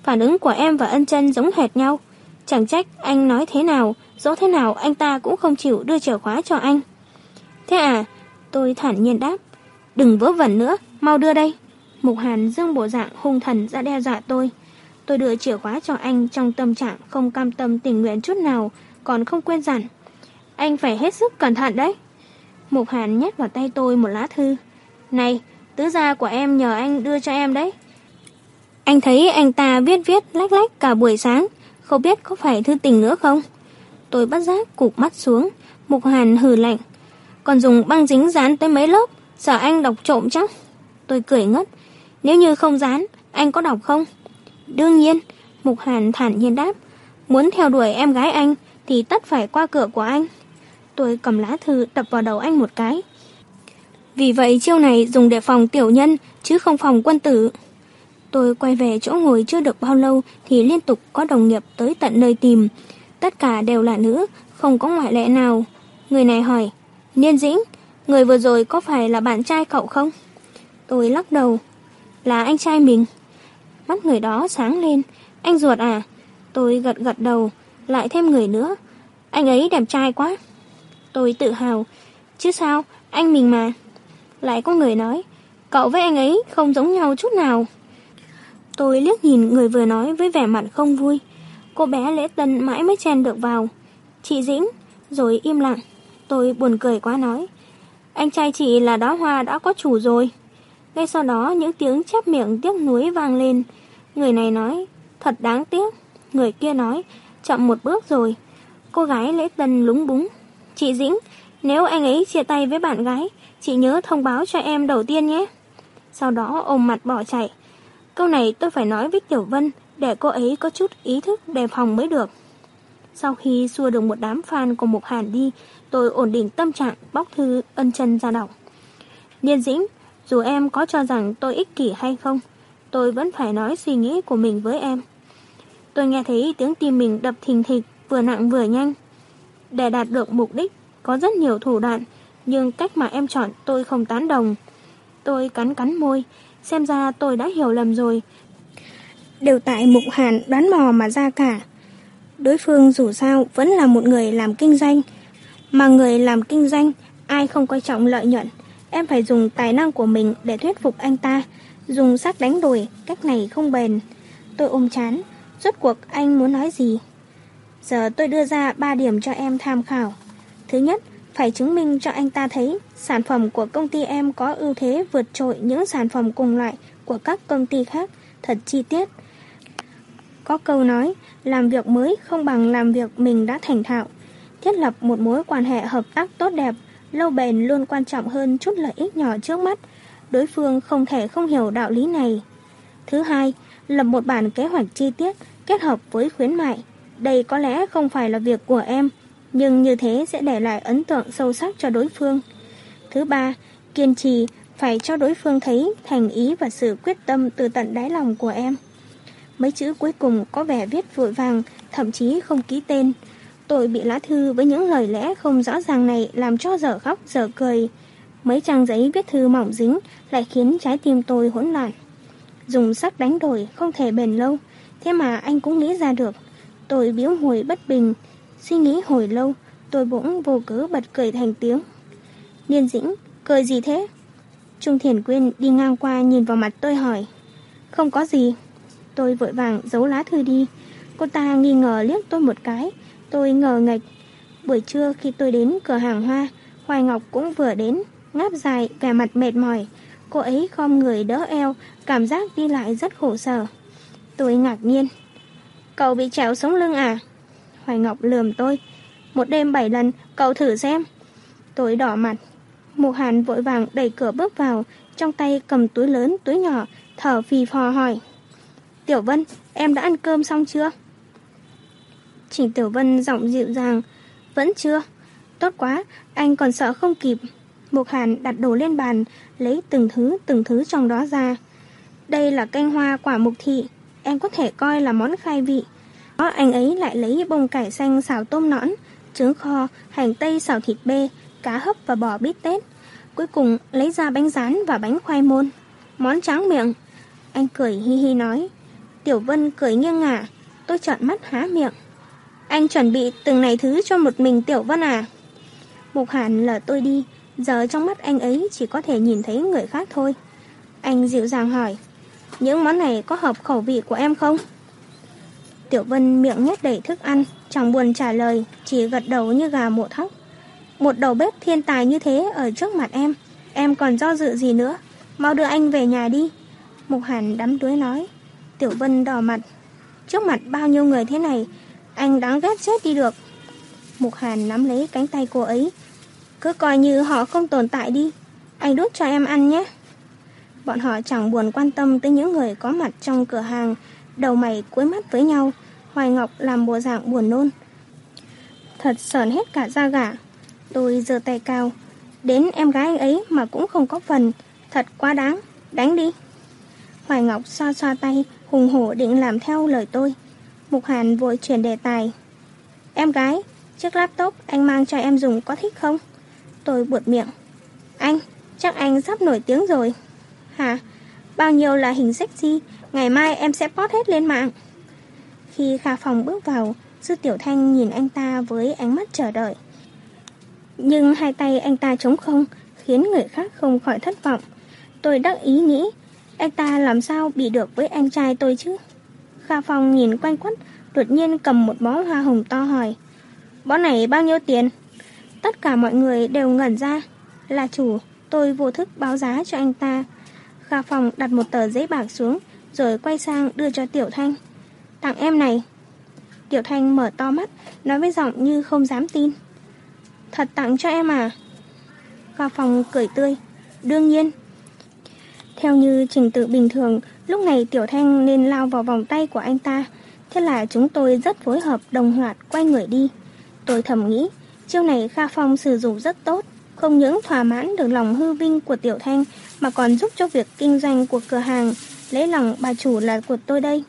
Phản ứng của em và ân chân giống hệt nhau. Chẳng trách anh nói thế nào, dỗ thế nào anh ta cũng không chịu đưa chìa khóa cho anh. Thế à, tôi thản nhiên đáp. Đừng vớ vẩn nữa, mau đưa đây. Mục Hàn dương bộ dạng hung thần ra đe dọa tôi. Tôi đưa chìa khóa cho anh trong tâm trạng không cam tâm tình nguyện chút nào, còn không quên dặn. Anh phải hết sức cẩn thận đấy. Mục Hàn nhét vào tay tôi một lá thư. Này, tứ gia của em nhờ anh đưa cho em đấy. Anh thấy anh ta viết viết lách lách cả buổi sáng, không biết có phải thư tình nữa không? Tôi bắt giác cụp mắt xuống, Mục Hàn hừ lạnh. Còn dùng băng dính dán tới mấy lớp, sợ anh đọc trộm chắc. Tôi cười ngất. Nếu như không dán, anh có đọc không? Đương nhiên, Mục Hàn thản nhiên đáp. Muốn theo đuổi em gái anh, thì tất phải qua cửa của anh. Tôi cầm lá thư đập vào đầu anh một cái. Vì vậy chiêu này dùng để phòng tiểu nhân, chứ không phòng quân tử. Tôi quay về chỗ ngồi chưa được bao lâu thì liên tục có đồng nghiệp tới tận nơi tìm. Tất cả đều là nữ, không có ngoại lệ nào. Người này hỏi, Niên Dĩnh, người vừa rồi có phải là bạn trai cậu không? Tôi lắc đầu, là anh trai mình. Mắt người đó sáng lên, anh ruột à? Tôi gật gật đầu, lại thêm người nữa. Anh ấy đẹp trai quá. Tôi tự hào, chứ sao, anh mình mà. Lại có người nói, cậu với anh ấy không giống nhau chút nào. Tôi liếc nhìn người vừa nói với vẻ mặt không vui. Cô bé lễ tân mãi mới chen được vào. Chị Dĩnh, rồi im lặng. Tôi buồn cười quá nói. Anh trai chị là đóa hoa đã có chủ rồi. Ngay sau đó những tiếng chép miệng tiếc nuối vang lên. Người này nói, thật đáng tiếc. Người kia nói, chậm một bước rồi. Cô gái lễ tân lúng búng. Chị Dĩnh, nếu anh ấy chia tay với bạn gái, chị nhớ thông báo cho em đầu tiên nhé. Sau đó ôm mặt bỏ chạy. Câu này tôi phải nói với Tiểu Vân để cô ấy có chút ý thức đề phòng mới được. Sau khi xua được một đám fan của Mục Hàn đi, tôi ổn định tâm trạng bóc thư ân chân ra đọc. Nhiên dĩnh, dù em có cho rằng tôi ích kỷ hay không, tôi vẫn phải nói suy nghĩ của mình với em. Tôi nghe thấy tiếng tim mình đập thình thịch, vừa nặng vừa nhanh. Để đạt được mục đích, có rất nhiều thủ đoạn, nhưng cách mà em chọn tôi không tán đồng. Tôi cắn cắn môi, xem ra tôi đã hiểu lầm rồi. Đều tại mục hàn đoán mò mà ra cả. Đối phương dù sao vẫn là một người làm kinh doanh, mà người làm kinh doanh ai không coi trọng lợi nhuận. Em phải dùng tài năng của mình để thuyết phục anh ta, dùng sắc đánh đổi, cách này không bền. Tôi ôm chán, rốt cuộc anh muốn nói gì? Giờ tôi đưa ra 3 điểm cho em tham khảo. Thứ nhất, phải chứng minh cho anh ta thấy sản phẩm của công ty em có ưu thế vượt trội những sản phẩm cùng loại của các công ty khác, thật chi tiết. Có câu nói, làm việc mới không bằng làm việc mình đã thành thạo. Thiết lập một mối quan hệ hợp tác tốt đẹp, lâu bền luôn quan trọng hơn chút lợi ích nhỏ trước mắt. Đối phương không thể không hiểu đạo lý này. Thứ hai, lập một bản kế hoạch chi tiết kết hợp với khuyến mại. Đây có lẽ không phải là việc của em, nhưng như thế sẽ để lại ấn tượng sâu sắc cho đối phương. Thứ ba, kiên trì phải cho đối phương thấy thành ý và sự quyết tâm từ tận đáy lòng của em. Mấy chữ cuối cùng có vẻ viết vội vàng, thậm chí không ký tên. Tôi bị lá thư với những lời lẽ không rõ ràng này làm cho dở khóc dở cười. Mấy trang giấy viết thư mỏng dính lại khiến trái tim tôi hỗn loạn. Dùng sắc đánh đổi không thể bền lâu, Thế mà anh cũng nghĩ ra được. Tôi biếu hồi bất bình. Suy nghĩ hồi lâu, tôi bỗng vô cớ bật cười thành tiếng. Niên dĩnh, cười gì thế? Trung Thiền Quyên đi ngang qua nhìn vào mặt tôi hỏi. Không có gì. Tôi vội vàng giấu lá thư đi. Cô ta nghi ngờ liếc tôi một cái. Tôi ngờ ngạch. Buổi trưa khi tôi đến cửa hàng hoa, Hoài Ngọc cũng vừa đến, ngáp dài, vẻ mặt mệt mỏi. Cô ấy khom người đỡ eo, cảm giác đi lại rất khổ sở. Tôi ngạc nhiên. Cậu bị trèo sống lưng à? Hoài Ngọc lườm tôi. Một đêm bảy lần, cậu thử xem. Tôi đỏ mặt. Mục Hàn vội vàng đẩy cửa bước vào, trong tay cầm túi lớn, túi nhỏ, thở phì phò hỏi. Tiểu Vân, em đã ăn cơm xong chưa? Trình Tiểu Vân giọng dịu dàng. Vẫn chưa. Tốt quá, anh còn sợ không kịp. Mục Hàn đặt đồ lên bàn, lấy từng thứ từng thứ trong đó ra. Đây là canh hoa quả mục thị, em có thể coi là món khai vị. Anh ấy lại lấy bông cải xanh xào tôm nõn, trứng kho, hành tây xào thịt bê, cá hấp và bò bít tết. Cuối cùng lấy ra bánh rán và bánh khoai môn. Món tráng miệng. Anh cười hi hi nói. Tiểu Vân cười nghiêng ngả. Tôi trợn mắt há miệng. Anh chuẩn bị từng này thứ cho một mình Tiểu Vân à? Mục Hàn lờ tôi đi. Giờ trong mắt anh ấy chỉ có thể nhìn thấy người khác thôi. Anh dịu dàng hỏi. Những món này có hợp khẩu vị của em không? Tiểu Vân miệng nhét đầy thức ăn, chẳng buồn trả lời, chỉ gật đầu như gà mổ thóc. Một đầu bếp thiên tài như thế ở trước mặt em, em còn do dự gì nữa, mau đưa anh về nhà đi. Mục Hàn đắm đuối nói, Tiểu Vân đỏ mặt, trước mặt bao nhiêu người thế này, anh đáng ghét chết đi được. Mục Hàn nắm lấy cánh tay cô ấy, cứ coi như họ không tồn tại đi, anh đút cho em ăn nhé. Bọn họ chẳng buồn quan tâm tới những người có mặt trong cửa hàng, đầu mày cuối mắt với nhau, Hoài Ngọc làm bộ dạng buồn nôn. Thật sờn hết cả da gà. Tôi giơ tay cao. Đến em gái anh ấy mà cũng không có phần. Thật quá đáng. Đánh đi. Hoài Ngọc xoa xoa tay, hùng hổ định làm theo lời tôi. Mục Hàn vội chuyển đề tài. Em gái, chiếc laptop anh mang cho em dùng có thích không? Tôi buột miệng. Anh, chắc anh sắp nổi tiếng rồi. Hả? Bao nhiêu là hình sexy, ngày mai em sẽ post hết lên mạng. Khi Kha Phòng bước vào, Sư Tiểu Thanh nhìn anh ta với ánh mắt chờ đợi. Nhưng hai tay anh ta trống không, khiến người khác không khỏi thất vọng. Tôi đắc ý nghĩ, anh ta làm sao bị được với anh trai tôi chứ? Kha Phong nhìn quanh quất, đột nhiên cầm một bó hoa hồng to hỏi. Bó này bao nhiêu tiền? Tất cả mọi người đều ngẩn ra. Là chủ, tôi vô thức báo giá cho anh ta. Kha Phong đặt một tờ giấy bạc xuống, rồi quay sang đưa cho Tiểu Thanh. Tặng em này. Tiểu Thanh mở to mắt, nói với giọng như không dám tin. Thật tặng cho em à? Kha phòng cười tươi. Đương nhiên. Theo như trình tự bình thường, lúc này Tiểu Thanh nên lao vào vòng tay của anh ta. Thế là chúng tôi rất phối hợp đồng loạt quay người đi. Tôi thầm nghĩ, chiêu này Kha Phong sử dụng rất tốt, không những thỏa mãn được lòng hư vinh của Tiểu Thanh mà còn giúp cho việc kinh doanh của cửa hàng lấy lòng bà chủ là của tôi đây.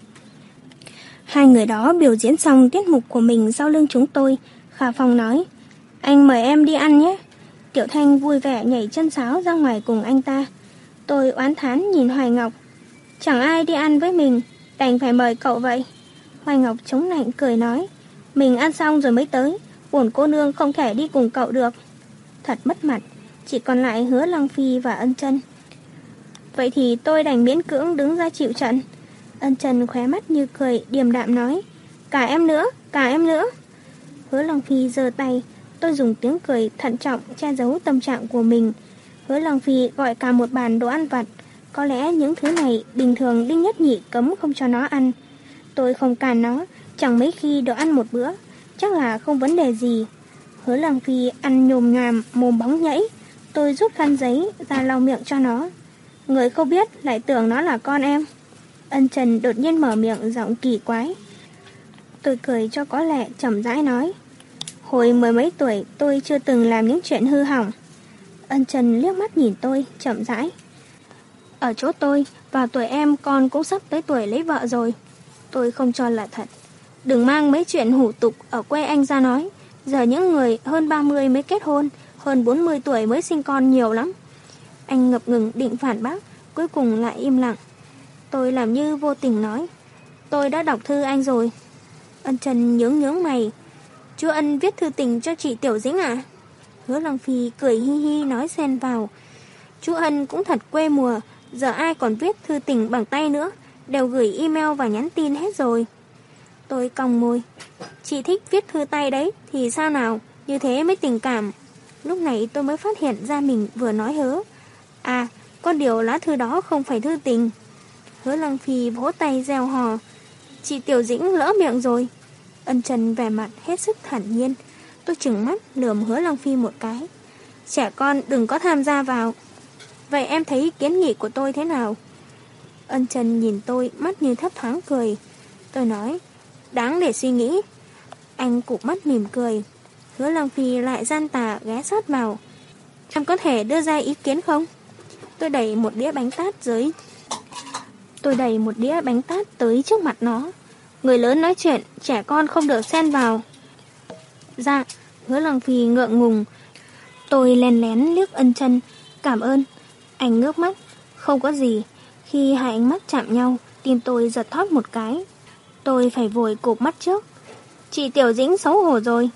Hai người đó biểu diễn xong tiết mục của mình sau lưng chúng tôi. Khả Phong nói, anh mời em đi ăn nhé. Tiểu Thanh vui vẻ nhảy chân sáo ra ngoài cùng anh ta. Tôi oán thán nhìn Hoài Ngọc. Chẳng ai đi ăn với mình, đành phải mời cậu vậy. Hoài Ngọc chống lạnh cười nói, mình ăn xong rồi mới tới, buồn cô nương không thể đi cùng cậu được. Thật mất mặt, chỉ còn lại hứa Lăng Phi và ân chân. Vậy thì tôi đành miễn cưỡng đứng ra chịu trận. Ân Trần khóe mắt như cười, điềm đạm nói. Cả em nữa, cả em nữa. Hứa Long Phi giơ tay, tôi dùng tiếng cười thận trọng che giấu tâm trạng của mình. Hứa Long Phi gọi cả một bàn đồ ăn vặt. Có lẽ những thứ này bình thường Đinh Nhất Nhị cấm không cho nó ăn. Tôi không cản nó, chẳng mấy khi đồ ăn một bữa. Chắc là không vấn đề gì. Hứa Long Phi ăn nhồm nhòm, mồm bóng nhảy. Tôi rút khăn giấy ra lau miệng cho nó. Người không biết lại tưởng nó là con em. Ân Trần đột nhiên mở miệng giọng kỳ quái. Tôi cười cho có lẽ chậm rãi nói. Hồi mười mấy tuổi tôi chưa từng làm những chuyện hư hỏng. Ân Trần liếc mắt nhìn tôi, chậm rãi. Ở chỗ tôi, vào tuổi em con cũng sắp tới tuổi lấy vợ rồi. Tôi không cho là thật. Đừng mang mấy chuyện hủ tục ở quê anh ra nói. Giờ những người hơn 30 mới kết hôn, hơn 40 tuổi mới sinh con nhiều lắm. Anh ngập ngừng định phản bác, cuối cùng lại im lặng. Tôi làm như vô tình nói. tôi đã đọc thư anh rồi. Ân Trần nhướng nhướng mày. Chú Ân viết thư tình cho chị Tiểu Dĩnh à? Hứa Lăng Phi cười hi hi nói xen vào. Chú Ân cũng thật quê mùa, giờ ai còn viết thư tình bằng tay nữa, đều gửi email và nhắn tin hết rồi. Tôi còng môi. Chị thích viết thư tay đấy, thì sao nào, như thế mới tình cảm. Lúc này tôi mới phát hiện ra mình vừa nói hứa. À, có điều lá thư đó không phải thư tình. Hứa Lăng Phi vỗ tay gieo hò. Chị Tiểu Dĩnh lỡ miệng rồi. Ân Trần vẻ mặt hết sức thản nhiên. Tôi chừng mắt lườm hứa Lăng Phi một cái. Trẻ con đừng có tham gia vào. Vậy em thấy kiến nghị của tôi thế nào? Ân Trần nhìn tôi mắt như thấp thoáng cười. Tôi nói, đáng để suy nghĩ. Anh cụp mắt mỉm cười. Hứa Lăng Phi lại gian tà ghé sát vào. Em có thể đưa ra ý kiến không? Tôi đẩy một đĩa bánh tát dưới. Tôi đẩy một đĩa bánh tát tới trước mặt nó. Người lớn nói chuyện, trẻ con không được xen vào. Dạ, hứa Lăng Phi ngượng ngùng. Tôi lén lén liếc ân chân. Cảm ơn. Anh ngước mắt. Không có gì. Khi hai ánh mắt chạm nhau, tim tôi giật thót một cái. Tôi phải vội cụp mắt trước. Chị Tiểu Dĩnh xấu hổ rồi.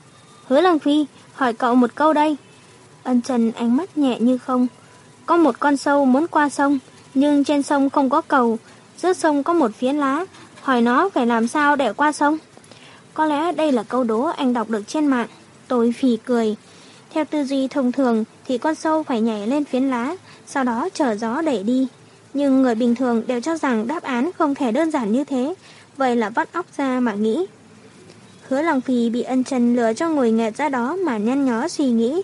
Hứa Lăng Phi, hỏi cậu một câu đây. Ân Trần ánh mắt nhẹ như không. Có một con sâu muốn qua sông, nhưng trên sông không có cầu, giữa sông có một phiến lá, hỏi nó phải làm sao để qua sông. Có lẽ đây là câu đố anh đọc được trên mạng. Tôi phì cười. Theo tư duy thông thường thì con sâu phải nhảy lên phiến lá, sau đó chở gió đẩy đi. Nhưng người bình thường đều cho rằng đáp án không thể đơn giản như thế, vậy là vắt óc ra mà nghĩ. Hứa lòng phì bị ân trần lừa cho ngồi nghẹt ra đó mà nhăn nhó suy nghĩ.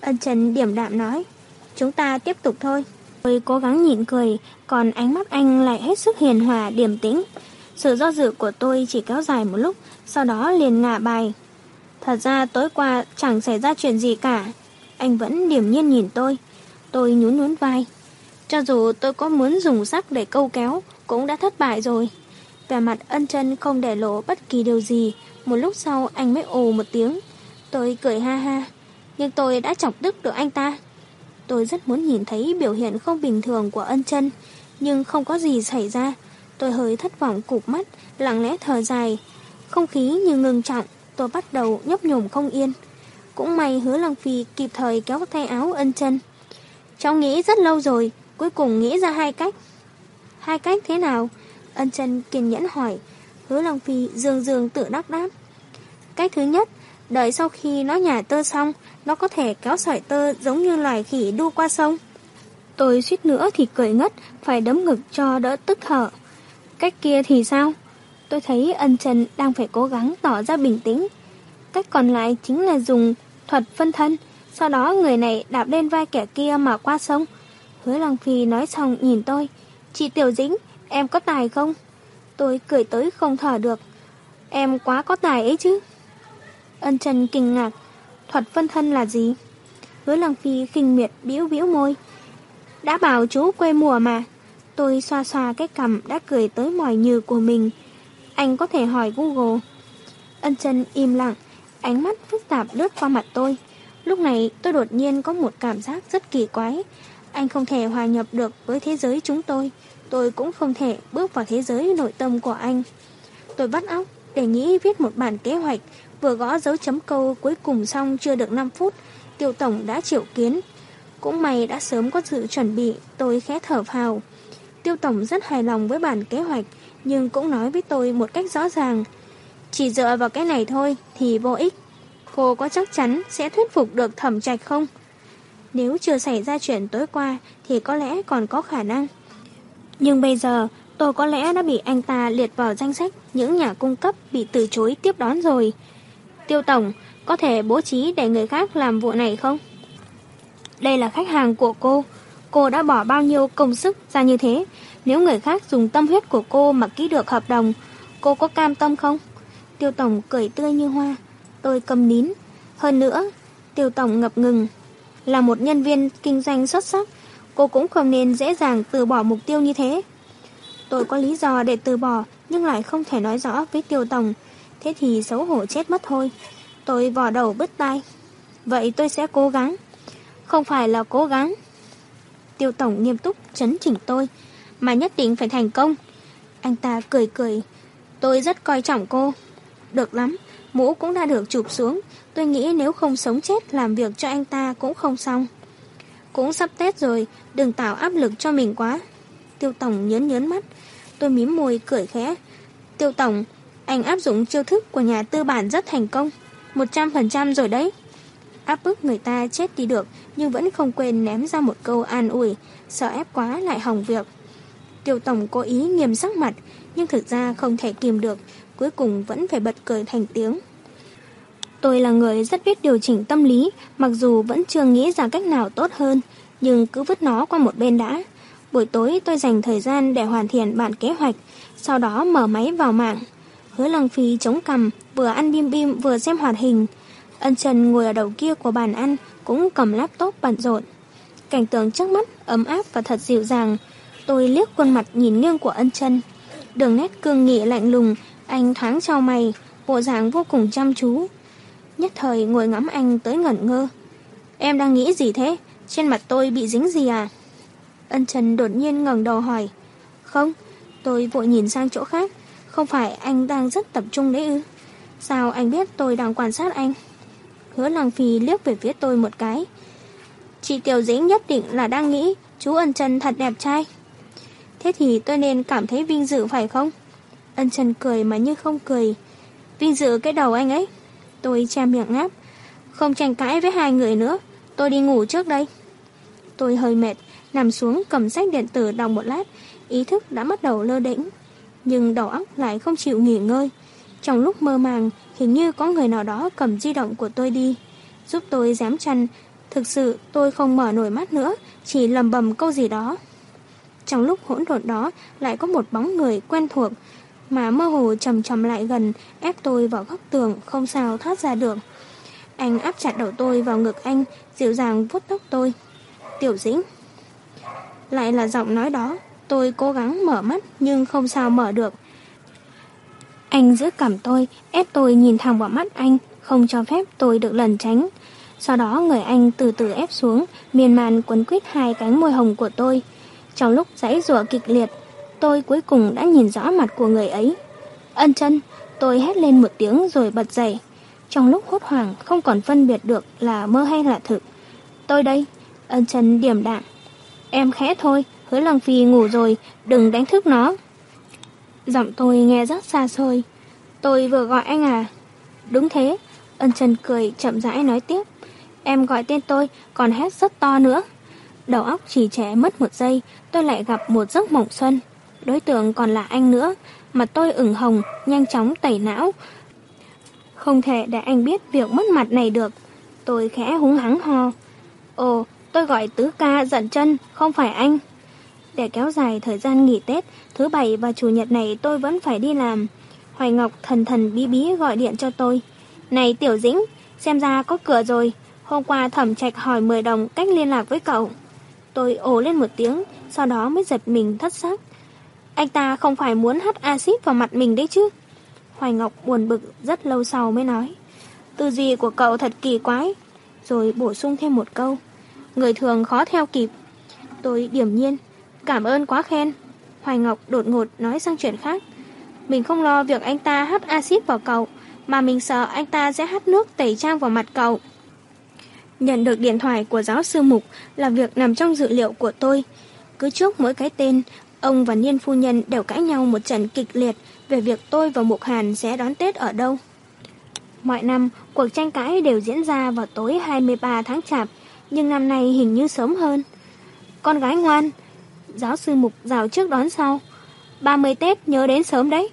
Ân trần điểm đạm nói, chúng ta tiếp tục thôi. Tôi cố gắng nhịn cười, còn ánh mắt anh lại hết sức hiền hòa, điềm tĩnh. Sự do dự của tôi chỉ kéo dài một lúc, sau đó liền ngả bài. Thật ra tối qua chẳng xảy ra chuyện gì cả. Anh vẫn điềm nhiên nhìn tôi. Tôi nhún nhún vai. Cho dù tôi có muốn dùng sắc để câu kéo, cũng đã thất bại rồi. Vẻ mặt ân chân không để lộ bất kỳ điều gì. Một lúc sau anh mới ồ một tiếng. Tôi cười ha ha. Nhưng tôi đã chọc tức được anh ta. Tôi rất muốn nhìn thấy biểu hiện không bình thường của ân chân. Nhưng không có gì xảy ra. Tôi hơi thất vọng cụp mắt, lặng lẽ thở dài. Không khí như ngừng trọng, tôi bắt đầu nhấp nhổm không yên. Cũng may hứa Lăng Phi kịp thời kéo tay áo ân chân. Cháu nghĩ rất lâu rồi, cuối cùng nghĩ ra hai cách. Hai cách thế nào? Ân chân kiên nhẫn hỏi. Hứa Lăng Phi dường dường tự đắc đáp. Cách thứ nhất, đợi sau khi nó nhả tơ xong, nó có thể kéo sợi tơ giống như loài khỉ đu qua sông. Tôi suýt nữa thì cười ngất, phải đấm ngực cho đỡ tức thở. Cách kia thì sao? Tôi thấy ân trần đang phải cố gắng tỏ ra bình tĩnh. Cách còn lại chính là dùng thuật phân thân, sau đó người này đạp lên vai kẻ kia mà qua sông. Hứa Lăng Phi nói xong nhìn tôi. Chị Tiểu Dĩnh, em có tài không? Tôi cười tới không thở được. Em quá có tài ấy chứ. Ân Trần kinh ngạc. Thuật phân thân là gì? Hứa Lăng Phi khinh miệt biểu biểu môi. Đã bảo chú quê mùa mà. Tôi xoa xoa cái cằm đã cười tới mỏi nhừ của mình. Anh có thể hỏi Google. Ân trần im lặng, ánh mắt phức tạp lướt qua mặt tôi. Lúc này tôi đột nhiên có một cảm giác rất kỳ quái. Anh không thể hòa nhập được với thế giới chúng tôi. Tôi cũng không thể bước vào thế giới nội tâm của anh. Tôi bắt óc để nghĩ viết một bản kế hoạch. Vừa gõ dấu chấm câu cuối cùng xong chưa được 5 phút. Tiêu tổng đã triệu kiến. Cũng may đã sớm có sự chuẩn bị. Tôi khẽ thở phào. Tiêu tổng rất hài lòng với bản kế hoạch, nhưng cũng nói với tôi một cách rõ ràng. Chỉ dựa vào cái này thôi thì vô ích. Cô có chắc chắn sẽ thuyết phục được thẩm trạch không? Nếu chưa xảy ra chuyện tối qua thì có lẽ còn có khả năng. Nhưng bây giờ, tôi có lẽ đã bị anh ta liệt vào danh sách những nhà cung cấp bị từ chối tiếp đón rồi. Tiêu Tổng, có thể bố trí để người khác làm vụ này không? Đây là khách hàng của cô. Cô đã bỏ bao nhiêu công sức ra như thế nếu người khác dùng tâm huyết của cô mà ký được hợp đồng, cô có cam tâm không? Tiêu Tổng cười tươi như hoa. Tôi cầm nín. Hơn nữa, Tiêu Tổng ngập ngừng. Là một nhân viên kinh doanh xuất sắc, cô cũng không nên dễ dàng từ bỏ mục tiêu như thế. Tôi có lý do để từ bỏ, nhưng lại không thể nói rõ với Tiêu Tổng. Thế thì xấu hổ chết mất thôi. Tôi vò đầu bứt tai. Vậy tôi sẽ cố gắng. Không phải là cố gắng. Tiêu Tổng nghiêm túc chấn chỉnh tôi mà nhất định phải thành công. Anh ta cười cười. Tôi rất coi trọng cô. Được lắm, mũ cũng đã được chụp xuống. Tôi nghĩ nếu không sống chết làm việc cho anh ta cũng không xong. Cũng sắp Tết rồi, đừng tạo áp lực cho mình quá. Tiêu Tổng nhớn nhớn mắt. Tôi mím môi cười khẽ. Tiêu Tổng, anh áp dụng chiêu thức của nhà tư bản rất thành công. 100% rồi đấy. Áp bức người ta chết đi được nhưng vẫn không quên ném ra một câu an ủi, sợ ép quá lại hỏng việc. Tiêu Tổng cố ý nghiêm sắc mặt nhưng thực ra không thể kìm được, cuối cùng vẫn phải bật cười thành tiếng. Tôi là người rất biết điều chỉnh tâm lý, mặc dù vẫn chưa nghĩ ra cách nào tốt hơn, nhưng cứ vứt nó qua một bên đã. Buổi tối tôi dành thời gian để hoàn thiện bản kế hoạch, sau đó mở máy vào mạng. Hứa Lăng Phi chống cằm, vừa ăn bim bim vừa xem hoạt hình. Ân Trần ngồi ở đầu kia của bàn ăn, cũng cầm laptop bận rộn. Cảnh tượng trước mắt, ấm áp và thật dịu dàng. Tôi liếc khuôn mặt nhìn nghiêng của ân trần Đường nét cương nghị lạnh lùng, anh thoáng trao mày, bộ dạng vô cùng chăm chú. Nhất thời ngồi ngắm anh tới ngẩn ngơ. Em đang nghĩ gì thế? Trên mặt tôi bị dính gì à? Ân Trần đột nhiên ngẩng đầu hỏi. Không, tôi vội nhìn sang chỗ khác. Không phải anh đang rất tập trung đấy ư? Sao anh biết tôi đang quan sát anh? Hứa Lăng Phi liếc về phía tôi một cái. Chị Tiểu Dĩnh nhất định là đang nghĩ chú Ân Trần thật đẹp trai. Thế thì tôi nên cảm thấy vinh dự phải không? Ân Trần cười mà như không cười. Vinh dự cái đầu anh ấy. Tôi che miệng ngáp. Không tranh cãi với hai người nữa. Tôi đi ngủ trước đây. Tôi hơi mệt, nằm xuống cầm sách điện tử đọc một lát. Ý thức đã bắt đầu lơ đỉnh. Nhưng đầu óc lại không chịu nghỉ ngơi. Trong lúc mơ màng, hình như có người nào đó cầm di động của tôi đi. Giúp tôi dám chăn. Thực sự tôi không mở nổi mắt nữa, chỉ lầm bầm câu gì đó. Trong lúc hỗn độn đó lại có một bóng người quen thuộc mà mơ hồ chầm chầm lại gần ép tôi vào góc tường không sao thoát ra được. Anh áp chặt đầu tôi vào ngực anh dịu dàng vuốt tóc tôi. Tiểu dĩnh. Lại là giọng nói đó. Tôi cố gắng mở mắt nhưng không sao mở được. Anh giữ cảm tôi, ép tôi nhìn thẳng vào mắt anh, không cho phép tôi được lần tránh. Sau đó người anh từ từ ép xuống, miên man quấn quýt hai cánh môi hồng của tôi. Trong lúc giãy rủa kịch liệt, tôi cuối cùng đã nhìn rõ mặt của người ấy. Ân chân, tôi hét lên một tiếng rồi bật dậy. Trong lúc hốt hoảng không còn phân biệt được là mơ hay là thực. Tôi đây, ân chân điểm đạm. Em khẽ thôi, hứa lăng phi ngủ rồi, đừng đánh thức nó. Giọng tôi nghe rất xa xôi. Tôi vừa gọi anh à? Đúng thế, ân trần cười chậm rãi nói tiếp. Em gọi tên tôi, còn hét rất to nữa. Đầu óc chỉ trẻ mất một giây, tôi lại gặp một giấc mộng xuân. Đối tượng còn là anh nữa, mặt tôi ửng hồng, nhanh chóng tẩy não. Không thể để anh biết việc mất mặt này được. Tôi khẽ húng hắng ho. Ồ, tôi gọi tứ ca giận chân, không phải anh. Để kéo dài thời gian nghỉ Tết, thứ bảy và chủ nhật này tôi vẫn phải đi làm. Hoài Ngọc thần thần bí bí gọi điện cho tôi. Này Tiểu Dĩnh, xem ra có cửa rồi. Hôm qua thẩm trạch hỏi 10 đồng cách liên lạc với cậu. Tôi ồ lên một tiếng, sau đó mới giật mình thất sắc. Anh ta không phải muốn hắt axit vào mặt mình đấy chứ. Hoài Ngọc buồn bực rất lâu sau mới nói. Tư duy của cậu thật kỳ quái. Rồi bổ sung thêm một câu. Người thường khó theo kịp. Tôi điểm nhiên. Cảm ơn quá khen. Hoài Ngọc đột ngột nói sang chuyện khác. Mình không lo việc anh ta hắt axit vào cậu, mà mình sợ anh ta sẽ hắt nước tẩy trang vào mặt cậu. Nhận được điện thoại của giáo sư Mục là việc nằm trong dự liệu của tôi. Cứ trước mỗi cái tên, ông và Niên Phu Nhân đều cãi nhau một trận kịch liệt về việc tôi và Mục Hàn sẽ đón Tết ở đâu. Mọi năm, cuộc tranh cãi đều diễn ra vào tối 23 tháng Chạp, nhưng năm nay hình như sớm hơn. Con gái ngoan, giáo sư Mục rào trước đón sau. 30 Tết nhớ đến sớm đấy.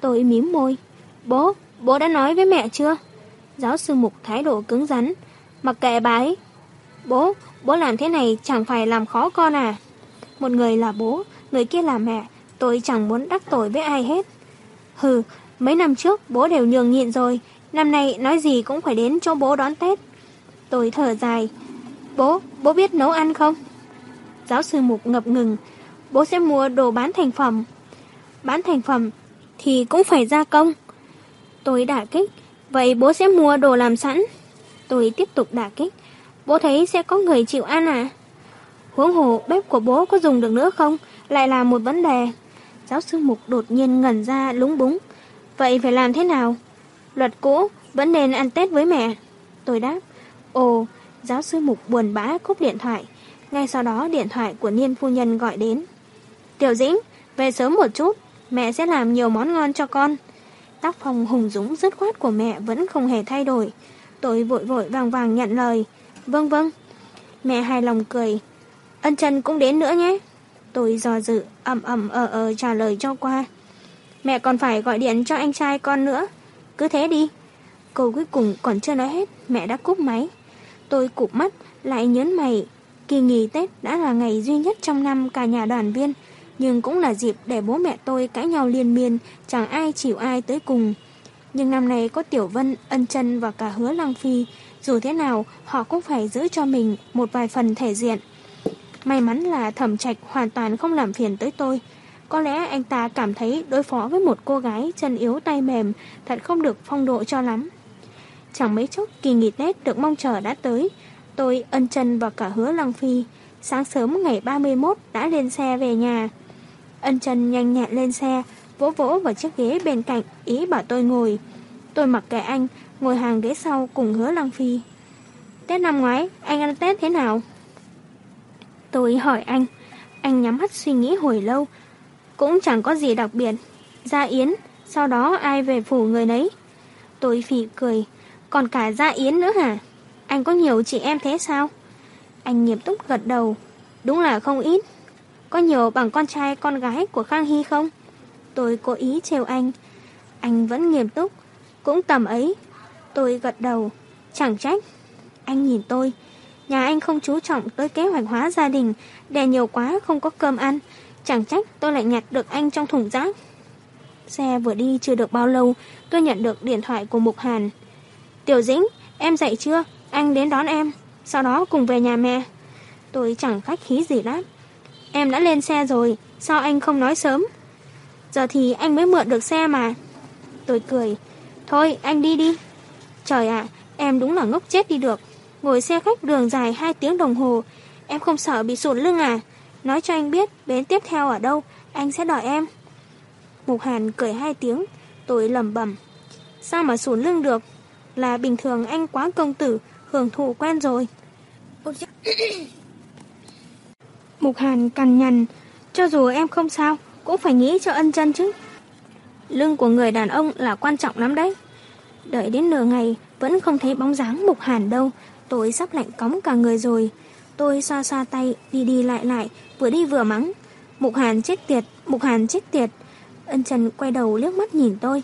Tôi mím môi. Bố, bố đã nói với mẹ chưa? Giáo sư Mục thái độ cứng rắn. Mặc kệ bà ấy. Bố, bố làm thế này chẳng phải làm khó con à? Một người là bố, người kia là mẹ. Tôi chẳng muốn đắc tội với ai hết. Hừ, mấy năm trước bố đều nhường nhịn rồi. Năm nay nói gì cũng phải đến cho bố đón Tết. Tôi thở dài. Bố, bố biết nấu ăn không? Giáo sư Mục ngập ngừng. Bố sẽ mua đồ bán thành phẩm. Bán thành phẩm thì cũng phải gia công. Tôi đả kích. Vậy bố sẽ mua đồ làm sẵn. Tôi tiếp tục đả kích. Bố thấy sẽ có người chịu ăn à? Huống hồ bếp của bố có dùng được nữa không? Lại là một vấn đề. Giáo sư Mục đột nhiên ngẩn ra lúng búng. Vậy phải làm thế nào? Luật cũ vẫn nên ăn Tết với mẹ. Tôi đáp, ồ, giáo sư Mục buồn bã cúp điện thoại. Ngay sau đó điện thoại của Niên Phu Nhân gọi đến. Tiểu Dĩnh, về sớm một chút, mẹ sẽ làm nhiều món ngon cho con. Tác phong hùng dũng dứt khoát của mẹ vẫn không hề thay đổi. Tôi vội vội vàng vàng nhận lời. Vâng vâng. Mẹ hài lòng cười. Ân Trần cũng đến nữa nhé. Tôi dò dự, ầm ầm ờ ờ trả lời cho qua. Mẹ còn phải gọi điện cho anh trai con nữa. Cứ thế đi. Câu cuối cùng còn chưa nói hết, mẹ đã cúp máy. Tôi cụp mắt, lại nhớn mày. Kỳ nghỉ Tết đã là ngày duy nhất trong năm cả nhà đoàn viên, nhưng cũng là dịp để bố mẹ tôi cãi nhau liên miên, chẳng ai chịu ai tới cùng. Nhưng năm nay có Tiểu Vân, Ân chân và cả Hứa Lăng Phi, dù thế nào họ cũng phải giữ cho mình một vài phần thể diện. May mắn là thẩm trạch hoàn toàn không làm phiền tới tôi. Có lẽ anh ta cảm thấy đối phó với một cô gái chân yếu tay mềm thật không được phong độ cho lắm. Chẳng mấy chốc kỳ nghỉ Tết được mong chờ đã tới. Tôi, Ân chân và cả Hứa Lăng Phi sáng sớm ngày 31 đã lên xe về nhà. Ân chân nhanh nhẹn lên xe, vỗ vỗ vào chiếc ghế bên cạnh, ý bảo tôi ngồi. Tôi mặc kệ anh, ngồi hàng ghế sau cùng hứa Lăng Phi. Tết năm ngoái, anh ăn Tết thế nào? Tôi hỏi anh, anh nhắm mắt suy nghĩ hồi lâu, cũng chẳng có gì đặc biệt. Gia Yến, sau đó ai về phủ người nấy? Tôi phỉ cười, còn cả Gia Yến nữa hả? Anh có nhiều chị em thế sao? Anh nghiêm túc gật đầu, đúng là không ít. Có nhiều bằng con trai con gái của Khang Hy không? Tôi cố ý trêu anh. Anh vẫn nghiêm túc, cũng tầm ấy. Tôi gật đầu, chẳng trách. Anh nhìn tôi, nhà anh không chú trọng tới kế hoạch hóa gia đình, đè nhiều quá không có cơm ăn. Chẳng trách tôi lại nhặt được anh trong thùng rác. Xe vừa đi chưa được bao lâu, tôi nhận được điện thoại của Mục Hàn. Tiểu Dĩnh, em dậy chưa? Anh đến đón em. Sau đó cùng về nhà mẹ. Tôi chẳng khách khí gì lắm. Em đã lên xe rồi, sao anh không nói sớm? Giờ thì anh mới mượn được xe mà. Tôi cười. Thôi, anh đi đi. Trời ạ, em đúng là ngốc chết đi được. Ngồi xe khách đường dài 2 tiếng đồng hồ, em không sợ bị sụn lưng à? Nói cho anh biết bến tiếp theo ở đâu, anh sẽ đợi em. Mục Hàn cười hai tiếng, tôi lầm bẩm Sao mà sụn lưng được? Là bình thường anh quá công tử, hưởng thụ quen rồi. Mục Hàn cằn nhằn, cho dù em không sao, cũng phải nghĩ cho ân chân chứ. Lưng của người đàn ông là quan trọng lắm đấy. Đợi đến nửa ngày, vẫn không thấy bóng dáng Mục Hàn đâu, tôi sắp lạnh cóng cả người rồi. Tôi xoa xoa tay, đi đi lại lại, vừa đi vừa mắng. Mục Hàn chết tiệt, Mục Hàn chết tiệt. Ân Trần quay đầu liếc mắt nhìn tôi.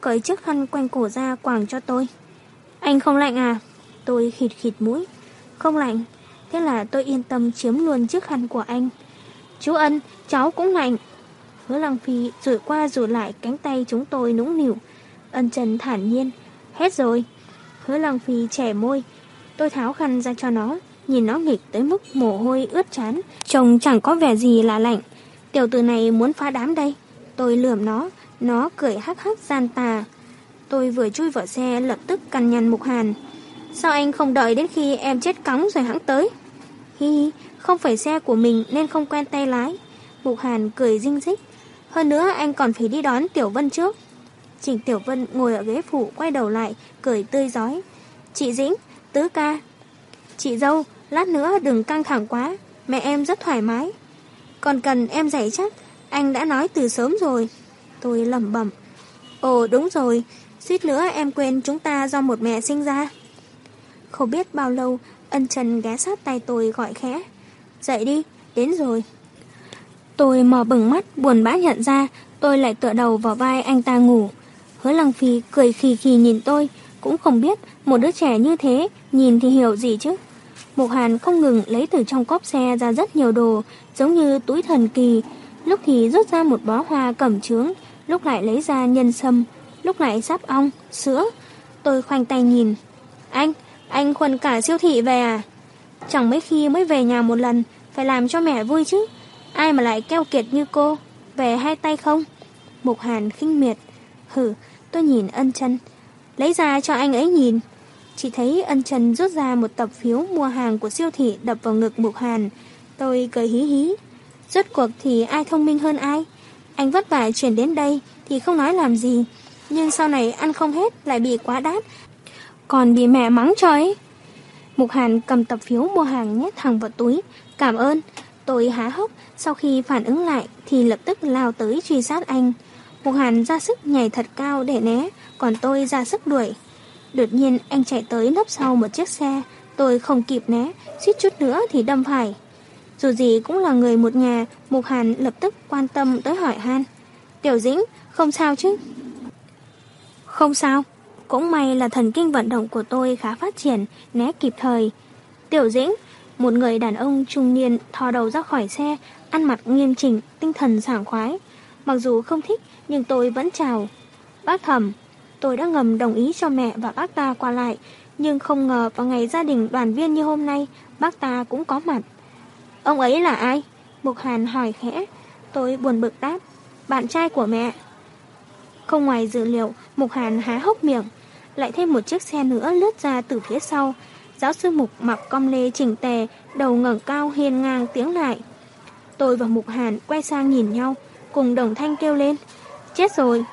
Cởi chiếc khăn quanh cổ ra quàng cho tôi. Anh không lạnh à? Tôi khịt khịt mũi. Không lạnh. Thế là tôi yên tâm chiếm luôn chiếc khăn của anh. Chú Ân, cháu cũng lạnh. Hứa Lăng Phi rủi qua rủi lại cánh tay chúng tôi nũng nỉu. Ân Trần thản nhiên. Hết rồi. Hứa Lăng Phi trẻ môi. Tôi tháo khăn ra cho nó nhìn nó nghịch tới mức mồ hôi ướt chán, trông chẳng có vẻ gì là lạnh. Tiểu tử này muốn phá đám đây. Tôi lườm nó, nó cười hắc hắc gian tà. Tôi vừa chui vào xe lập tức cằn nhằn Mục Hàn. Sao anh không đợi đến khi em chết cóng rồi hãng tới? Hi hi, không phải xe của mình nên không quen tay lái. Mục Hàn cười dinh dích. Hơn nữa anh còn phải đi đón Tiểu Vân trước. Trình Tiểu Vân ngồi ở ghế phụ quay đầu lại, cười tươi giói. Chị Dĩnh, Tứ ca. Chị dâu, Lát nữa đừng căng thẳng quá, mẹ em rất thoải mái. Còn cần em dạy chắc, anh đã nói từ sớm rồi. Tôi lẩm bẩm. Ồ đúng rồi, suýt nữa em quên chúng ta do một mẹ sinh ra. Không biết bao lâu, ân trần ghé sát tay tôi gọi khẽ. Dậy đi, đến rồi. Tôi mò bừng mắt, buồn bã nhận ra, tôi lại tựa đầu vào vai anh ta ngủ. Hứa lăng phi cười khì khì nhìn tôi, cũng không biết một đứa trẻ như thế, nhìn thì hiểu gì chứ. Mục Hàn không ngừng lấy từ trong cốp xe ra rất nhiều đồ, giống như túi thần kỳ. Lúc thì rút ra một bó hoa cẩm trướng, lúc lại lấy ra nhân sâm, lúc lại sáp ong, sữa. Tôi khoanh tay nhìn. Anh, anh khuân cả siêu thị về à? Chẳng mấy khi mới về nhà một lần, phải làm cho mẹ vui chứ. Ai mà lại keo kiệt như cô, về hai tay không? Mục Hàn khinh miệt. Hử, tôi nhìn ân chân. Lấy ra cho anh ấy nhìn. Chỉ thấy ân trần rút ra một tập phiếu mua hàng của siêu thị đập vào ngực Mục Hàn. Tôi cười hí hí. Rốt cuộc thì ai thông minh hơn ai? Anh vất vả chuyển đến đây thì không nói làm gì. nhưng sau này ăn không hết lại bị quá đát còn bị mẹ mắng cho ấy. Mục Hàn cầm tập phiếu mua hàng nhét thẳng vào túi. Cảm ơn. Tôi há hốc, sau khi phản ứng lại thì lập tức lao tới truy sát anh. Mục Hàn ra sức nhảy thật cao để né, còn tôi ra sức đuổi. Đột nhiên anh chạy tới nấp sau một chiếc xe, tôi không kịp né, suýt chút nữa thì đâm phải. Dù gì cũng là người một nhà, Mục Hàn lập tức quan tâm tới hỏi han. Tiểu Dĩnh, không sao chứ? Không sao. Cũng may là thần kinh vận động của tôi khá phát triển, né kịp thời. Tiểu Dĩnh, một người đàn ông trung niên thò đầu ra khỏi xe, ăn mặc nghiêm chỉnh, tinh thần sảng khoái. Mặc dù không thích, nhưng tôi vẫn chào. Bác thẩm, tôi đã ngầm đồng ý cho mẹ và bác ta qua lại, nhưng không ngờ vào ngày gia đình đoàn viên như hôm nay, bác ta cũng có mặt. Ông ấy là ai? Mục Hàn hỏi khẽ. Tôi buồn bực đáp. Bạn trai của mẹ. Không ngoài dự liệu, Mục Hàn há hốc miệng. Lại thêm một chiếc xe nữa lướt ra từ phía sau. Giáo sư Mục mặc com lê chỉnh tề, đầu ngẩng cao hiên ngang tiếng lại. Tôi và Mục Hàn quay sang nhìn nhau, cùng đồng thanh kêu lên. Chết rồi!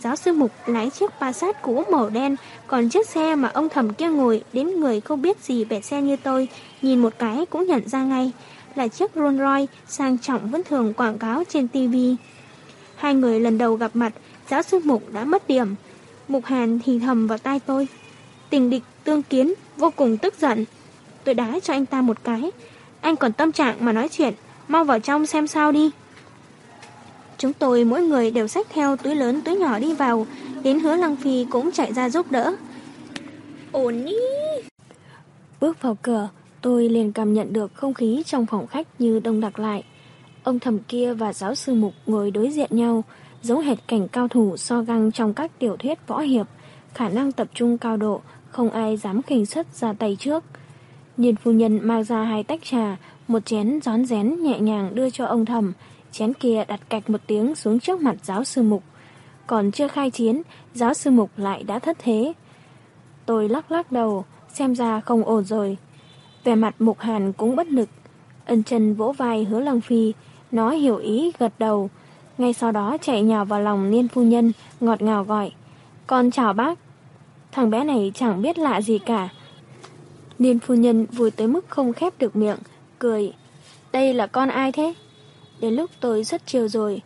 Giáo sư Mục lái chiếc Passat cũ màu đen, còn chiếc xe mà ông thẩm kia ngồi đến người không biết gì về xe như tôi, nhìn một cái cũng nhận ra ngay là chiếc Rolls Royce sang trọng vẫn thường quảng cáo trên TV. Hai người lần đầu gặp mặt, giáo sư Mục đã mất điểm. Mục Hàn thì thầm vào tai tôi. Tình địch tương kiến, vô cùng tức giận. Tôi đá cho anh ta một cái. Anh còn tâm trạng mà nói chuyện, mau vào trong xem sao đi. Chúng tôi mỗi người đều xách theo túi lớn túi nhỏ đi vào, đến hứa Lăng Phi cũng chạy ra giúp đỡ. Ổn ý! Bước vào cửa, tôi liền cảm nhận được không khí trong phòng khách như đông đặc lại. Ông thầm kia và giáo sư Mục ngồi đối diện nhau, giống hệt cảnh cao thủ so găng trong các tiểu thuyết võ hiệp, khả năng tập trung cao độ, không ai dám khinh xuất ra tay trước. nhiên phu nhân mang ra hai tách trà, một chén gión rén nhẹ nhàng đưa cho ông thầm, chén kia đặt cạch một tiếng xuống trước mặt giáo sư Mục. Còn chưa khai chiến, giáo sư Mục lại đã thất thế. Tôi lắc lắc đầu, xem ra không ổn rồi. Về mặt Mục Hàn cũng bất lực. Ân chân vỗ vai hứa Lăng Phi, nó hiểu ý gật đầu. Ngay sau đó chạy nhào vào lòng niên phu nhân, ngọt ngào gọi. Con chào bác. Thằng bé này chẳng biết lạ gì cả. Niên phu nhân vui tới mức không khép được miệng, cười. Đây là con ai thế? Đến lúc tôi rất chiều rồi.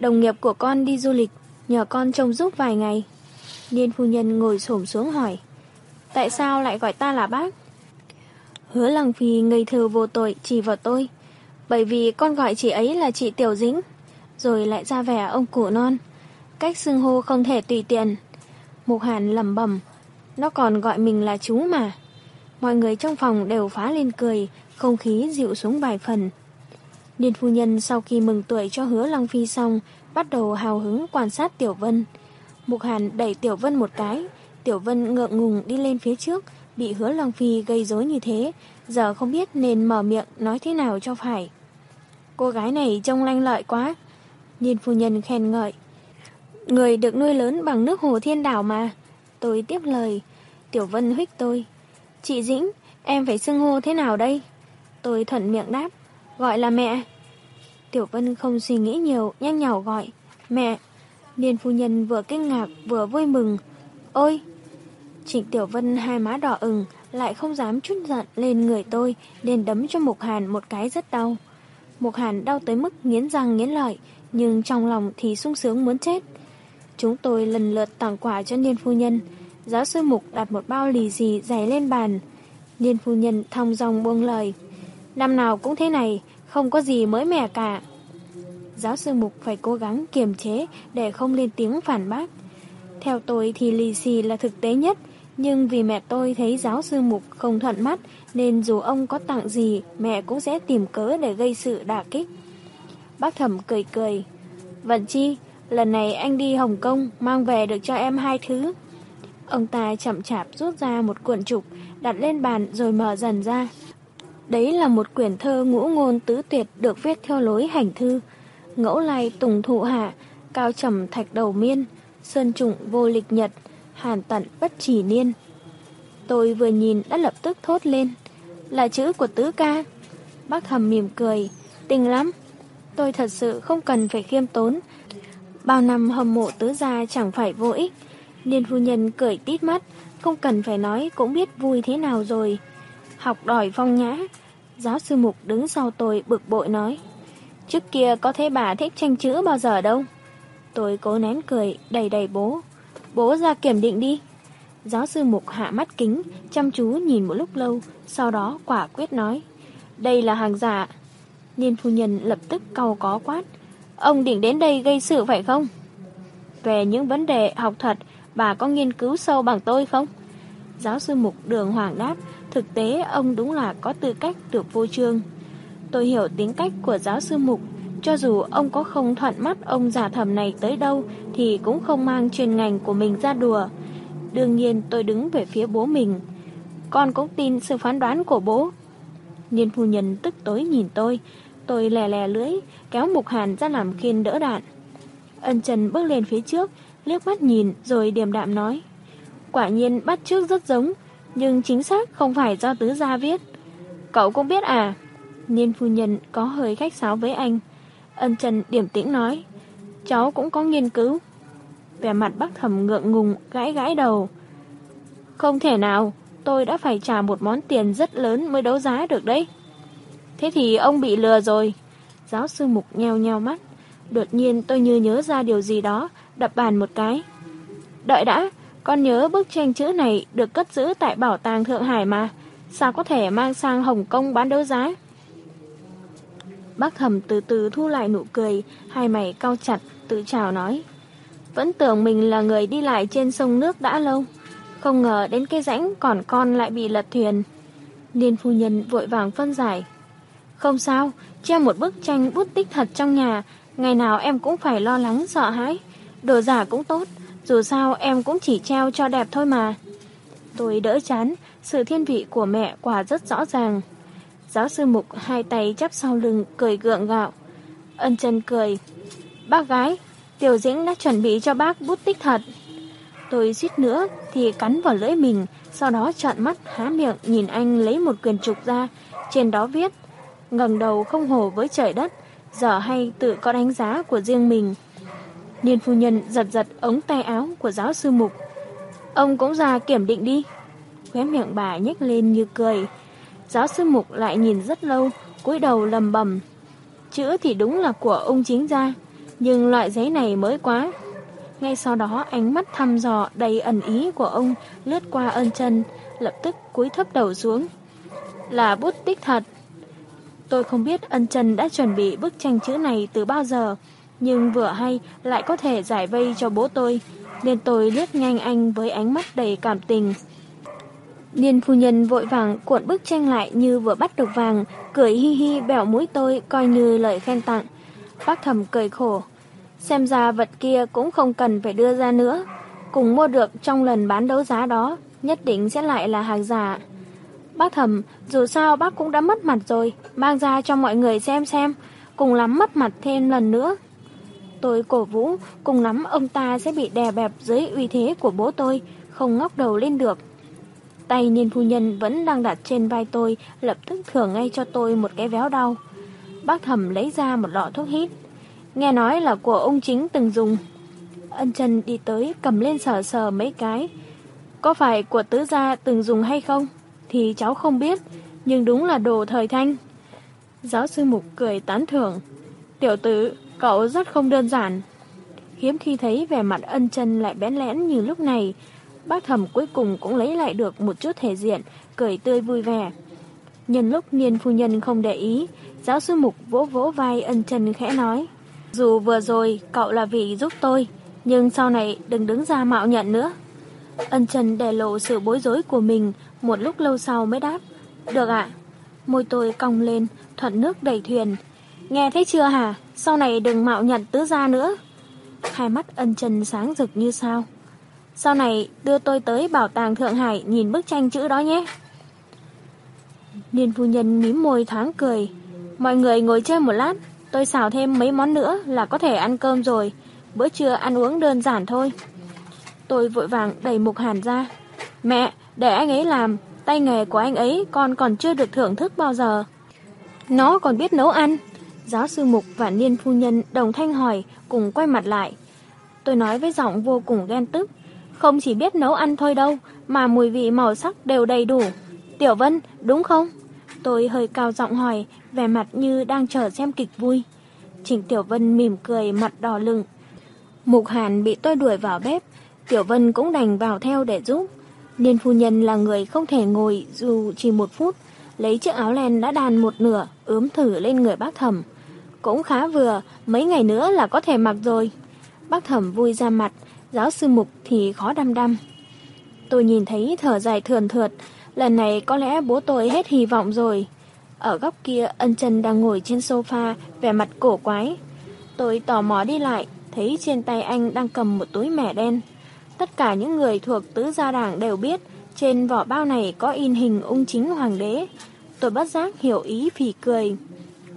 Đồng nghiệp của con đi du lịch, nhờ con trông giúp vài ngày. Niên phu nhân ngồi xổm xuống hỏi. Tại sao lại gọi ta là bác? Hứa lăng phi ngây thơ vô tội chỉ vào tôi. Bởi vì con gọi chị ấy là chị Tiểu Dính. Rồi lại ra vẻ ông cụ non. Cách xưng hô không thể tùy tiện. Mục Hàn lầm bẩm Nó còn gọi mình là chú mà. Mọi người trong phòng đều phá lên cười, không khí dịu xuống vài phần. Điền phu nhân sau khi mừng tuổi cho hứa long Phi xong, bắt đầu hào hứng quan sát Tiểu Vân. Mục Hàn đẩy Tiểu Vân một cái, Tiểu Vân ngượng ngùng đi lên phía trước, bị hứa long Phi gây rối như thế, giờ không biết nên mở miệng nói thế nào cho phải. Cô gái này trông lanh lợi quá nhiên phu nhân khen ngợi. Người được nuôi lớn bằng nước hồ thiên đảo mà. Tôi tiếp lời. Tiểu Vân huyết tôi. Chị Dĩnh, em phải xưng hô thế nào đây? Tôi thuận miệng đáp. Gọi là mẹ. Tiểu Vân không suy nghĩ nhiều, nhanh nhỏ gọi. Mẹ. Niên phu nhân vừa kinh ngạc vừa vui mừng. Ôi! Trịnh Tiểu Vân hai má đỏ ửng, lại không dám chút giận lên người tôi, nên đấm cho Mục Hàn một cái rất đau. Mục Hàn đau tới mức nghiến răng nghiến lợi, nhưng trong lòng thì sung sướng muốn chết. Chúng tôi lần lượt tặng quà cho Niên Phu Nhân. Giáo sư Mục đặt một bao lì xì dày lên bàn. Niên Phu Nhân thong dòng buông lời. Năm nào cũng thế này, không có gì mới mẻ cả. Giáo sư Mục phải cố gắng kiềm chế để không lên tiếng phản bác. Theo tôi thì lì xì là thực tế nhất, nhưng vì mẹ tôi thấy giáo sư Mục không thuận mắt nên dù ông có tặng gì mẹ cũng sẽ tìm cớ để gây sự đả kích. Bác thẩm cười cười. Vận chi, lần này anh đi Hồng Kông mang về được cho em hai thứ. Ông ta chậm chạp rút ra một cuộn trục đặt lên bàn rồi mở dần ra. Đấy là một quyển thơ ngũ ngôn tứ tuyệt được viết theo lối hành thư. Ngẫu lai tùng thụ hạ, cao trầm thạch đầu miên, sơn trụng vô lịch nhật, hàn tận bất chỉ niên. Tôi vừa nhìn đã lập tức thốt lên. Là chữ của tứ ca. Bác thầm mỉm cười. Tình lắm. Tôi thật sự không cần phải khiêm tốn. Bao năm hâm mộ tứ gia chẳng phải vô ích. Niên phu nhân cười tít mắt, không cần phải nói cũng biết vui thế nào rồi. Học đòi phong nhã, giáo sư mục đứng sau tôi bực bội nói. Trước kia có thấy bà thích tranh chữ bao giờ đâu. Tôi cố nén cười, đầy đầy bố. Bố ra kiểm định đi. Giáo sư mục hạ mắt kính, chăm chú nhìn một lúc lâu, sau đó quả quyết nói. Đây là hàng giả. Niên phu nhân lập tức cau có quát. Ông định đến đây gây sự phải không? Về những vấn đề học thuật, bà có nghiên cứu sâu bằng tôi không? Giáo sư mục đường hoàng đáp, thực tế ông đúng là có tư cách được vô trương. Tôi hiểu tính cách của giáo sư mục, cho dù ông có không thuận mắt ông giả thầm này tới đâu thì cũng không mang chuyên ngành của mình ra đùa. Đương nhiên tôi đứng về phía bố mình. Con cũng tin sự phán đoán của bố. Niên phu nhân tức tối nhìn tôi, tôi lè lè lưỡi, kéo Mục Hàn ra làm khiên đỡ đạn. Ân Trần bước lên phía trước, liếc mắt nhìn rồi điềm đạm nói. Quả nhiên bắt trước rất giống, nhưng chính xác không phải do tứ gia viết. Cậu cũng biết à? Niên phu nhân có hơi khách sáo với anh. Ân Trần điểm tĩnh nói. Cháu cũng có nghiên cứu. Vẻ mặt bác thầm ngượng ngùng, gãi gãi đầu. Không thể nào, tôi đã phải trả một món tiền rất lớn mới đấu giá được đấy. Thế thì ông bị lừa rồi. Giáo sư Mục nheo nheo mắt. Đột nhiên tôi như nhớ ra điều gì đó, đập bàn một cái. Đợi đã, con nhớ bức tranh chữ này được cất giữ tại bảo tàng Thượng Hải mà. Sao có thể mang sang Hồng Kông bán đấu giá? Bác hầm từ từ thu lại nụ cười, hai mày cau chặt, tự chào nói. Vẫn tưởng mình là người đi lại trên sông nước đã lâu. Không ngờ đến cái rãnh còn con lại bị lật thuyền. Liên phu nhân vội vàng phân giải. Không sao, treo một bức tranh bút tích thật trong nhà, ngày nào em cũng phải lo lắng sợ hãi. Đồ giả cũng tốt, dù sao em cũng chỉ treo cho đẹp thôi mà. Tôi đỡ chán, sự thiên vị của mẹ quả rất rõ ràng. Giáo sư Mục hai tay chắp sau lưng cười gượng gạo. Ân chân cười. Bác gái, Tiểu Dĩnh đã chuẩn bị cho bác bút tích thật. Tôi suýt nữa thì cắn vào lưỡi mình, sau đó trợn mắt há miệng nhìn anh lấy một quyền trục ra, trên đó viết ngẩng đầu không hổ với trời đất, giờ hay tự có đánh giá của riêng mình. Niên phu nhân giật giật ống tay áo của giáo sư Mục. Ông cũng ra kiểm định đi. Khóe miệng bà nhếch lên như cười. Giáo sư Mục lại nhìn rất lâu, cúi đầu lầm bầm. Chữ thì đúng là của ông chính gia, nhưng loại giấy này mới quá. Ngay sau đó ánh mắt thăm dò đầy ẩn ý của ông lướt qua ân chân, lập tức cúi thấp đầu xuống. Là bút tích thật. Tôi không biết ân trần đã chuẩn bị bức tranh chữ này từ bao giờ, nhưng vừa hay lại có thể giải vây cho bố tôi, nên tôi liếc nhanh anh với ánh mắt đầy cảm tình. Niên phu nhân vội vàng cuộn bức tranh lại như vừa bắt được vàng, cười hi hi bẻo mũi tôi coi như lời khen tặng. Bác thầm cười khổ. Xem ra vật kia cũng không cần phải đưa ra nữa. Cùng mua được trong lần bán đấu giá đó, nhất định sẽ lại là hàng giả. Bác thầm, dù sao bác cũng đã mất mặt rồi, mang ra cho mọi người xem xem, cùng lắm mất mặt thêm lần nữa. Tôi cổ vũ, cùng lắm ông ta sẽ bị đè bẹp dưới uy thế của bố tôi, không ngóc đầu lên được. Tay niên phu nhân vẫn đang đặt trên vai tôi, lập tức thưởng ngay cho tôi một cái véo đau. Bác thẩm lấy ra một lọ thuốc hít. Nghe nói là của ông chính từng dùng. Ân chân đi tới cầm lên sờ sờ mấy cái. Có phải của tứ gia từng dùng hay không? Thì cháu không biết, nhưng đúng là đồ thời thanh. Giáo sư Mục cười tán thưởng. Tiểu tử, cậu rất không đơn giản. Hiếm khi thấy vẻ mặt ân chân lại bén lẽn như lúc này, bác thẩm cuối cùng cũng lấy lại được một chút thể diện, cười tươi vui vẻ. Nhân lúc niên phu nhân không để ý, giáo sư Mục vỗ vỗ vai ân chân khẽ nói. Dù vừa rồi cậu là vì giúp tôi, nhưng sau này đừng đứng ra mạo nhận nữa. Ân chân để lộ sự bối rối của mình, một lúc lâu sau mới đáp. Được ạ. Môi tôi cong lên, thuận nước đẩy thuyền. Nghe thấy chưa hả? Sau này đừng mạo nhận tứ gia nữa. Hai mắt ân trần sáng rực như sao. Sau này đưa tôi tới bảo tàng Thượng Hải nhìn bức tranh chữ đó nhé. Niên phu nhân mím môi thoáng cười. Mọi người ngồi chơi một lát, tôi xào thêm mấy món nữa là có thể ăn cơm rồi. Bữa trưa ăn uống đơn giản thôi. Tôi vội vàng đẩy mục hàn ra. Mẹ, để anh ấy làm, tay nghề của anh ấy con còn chưa được thưởng thức bao giờ. Nó còn biết nấu ăn. Giáo sư Mục và Niên Phu Nhân đồng thanh hỏi, cùng quay mặt lại. Tôi nói với giọng vô cùng ghen tức. Không chỉ biết nấu ăn thôi đâu, mà mùi vị màu sắc đều đầy đủ. Tiểu Vân, đúng không? Tôi hơi cao giọng hỏi, vẻ mặt như đang chờ xem kịch vui. Trình Tiểu Vân mỉm cười mặt đỏ lừng. Mục Hàn bị tôi đuổi vào bếp, Tiểu Vân cũng đành vào theo để giúp. Niên phu nhân là người không thể ngồi dù chỉ một phút, lấy chiếc áo len đã đàn một nửa, ướm thử lên người bác thẩm. Cũng khá vừa, mấy ngày nữa là có thể mặc rồi. Bác thẩm vui ra mặt, giáo sư mục thì khó đăm đăm. Tôi nhìn thấy thở dài thườn thượt, lần này có lẽ bố tôi hết hy vọng rồi. Ở góc kia ân chân đang ngồi trên sofa, vẻ mặt cổ quái. Tôi tò mò đi lại, thấy trên tay anh đang cầm một túi mẻ đen. Tất cả những người thuộc tứ gia đảng đều biết trên vỏ bao này có in hình ung chính hoàng đế. Tôi bất giác hiểu ý phỉ cười.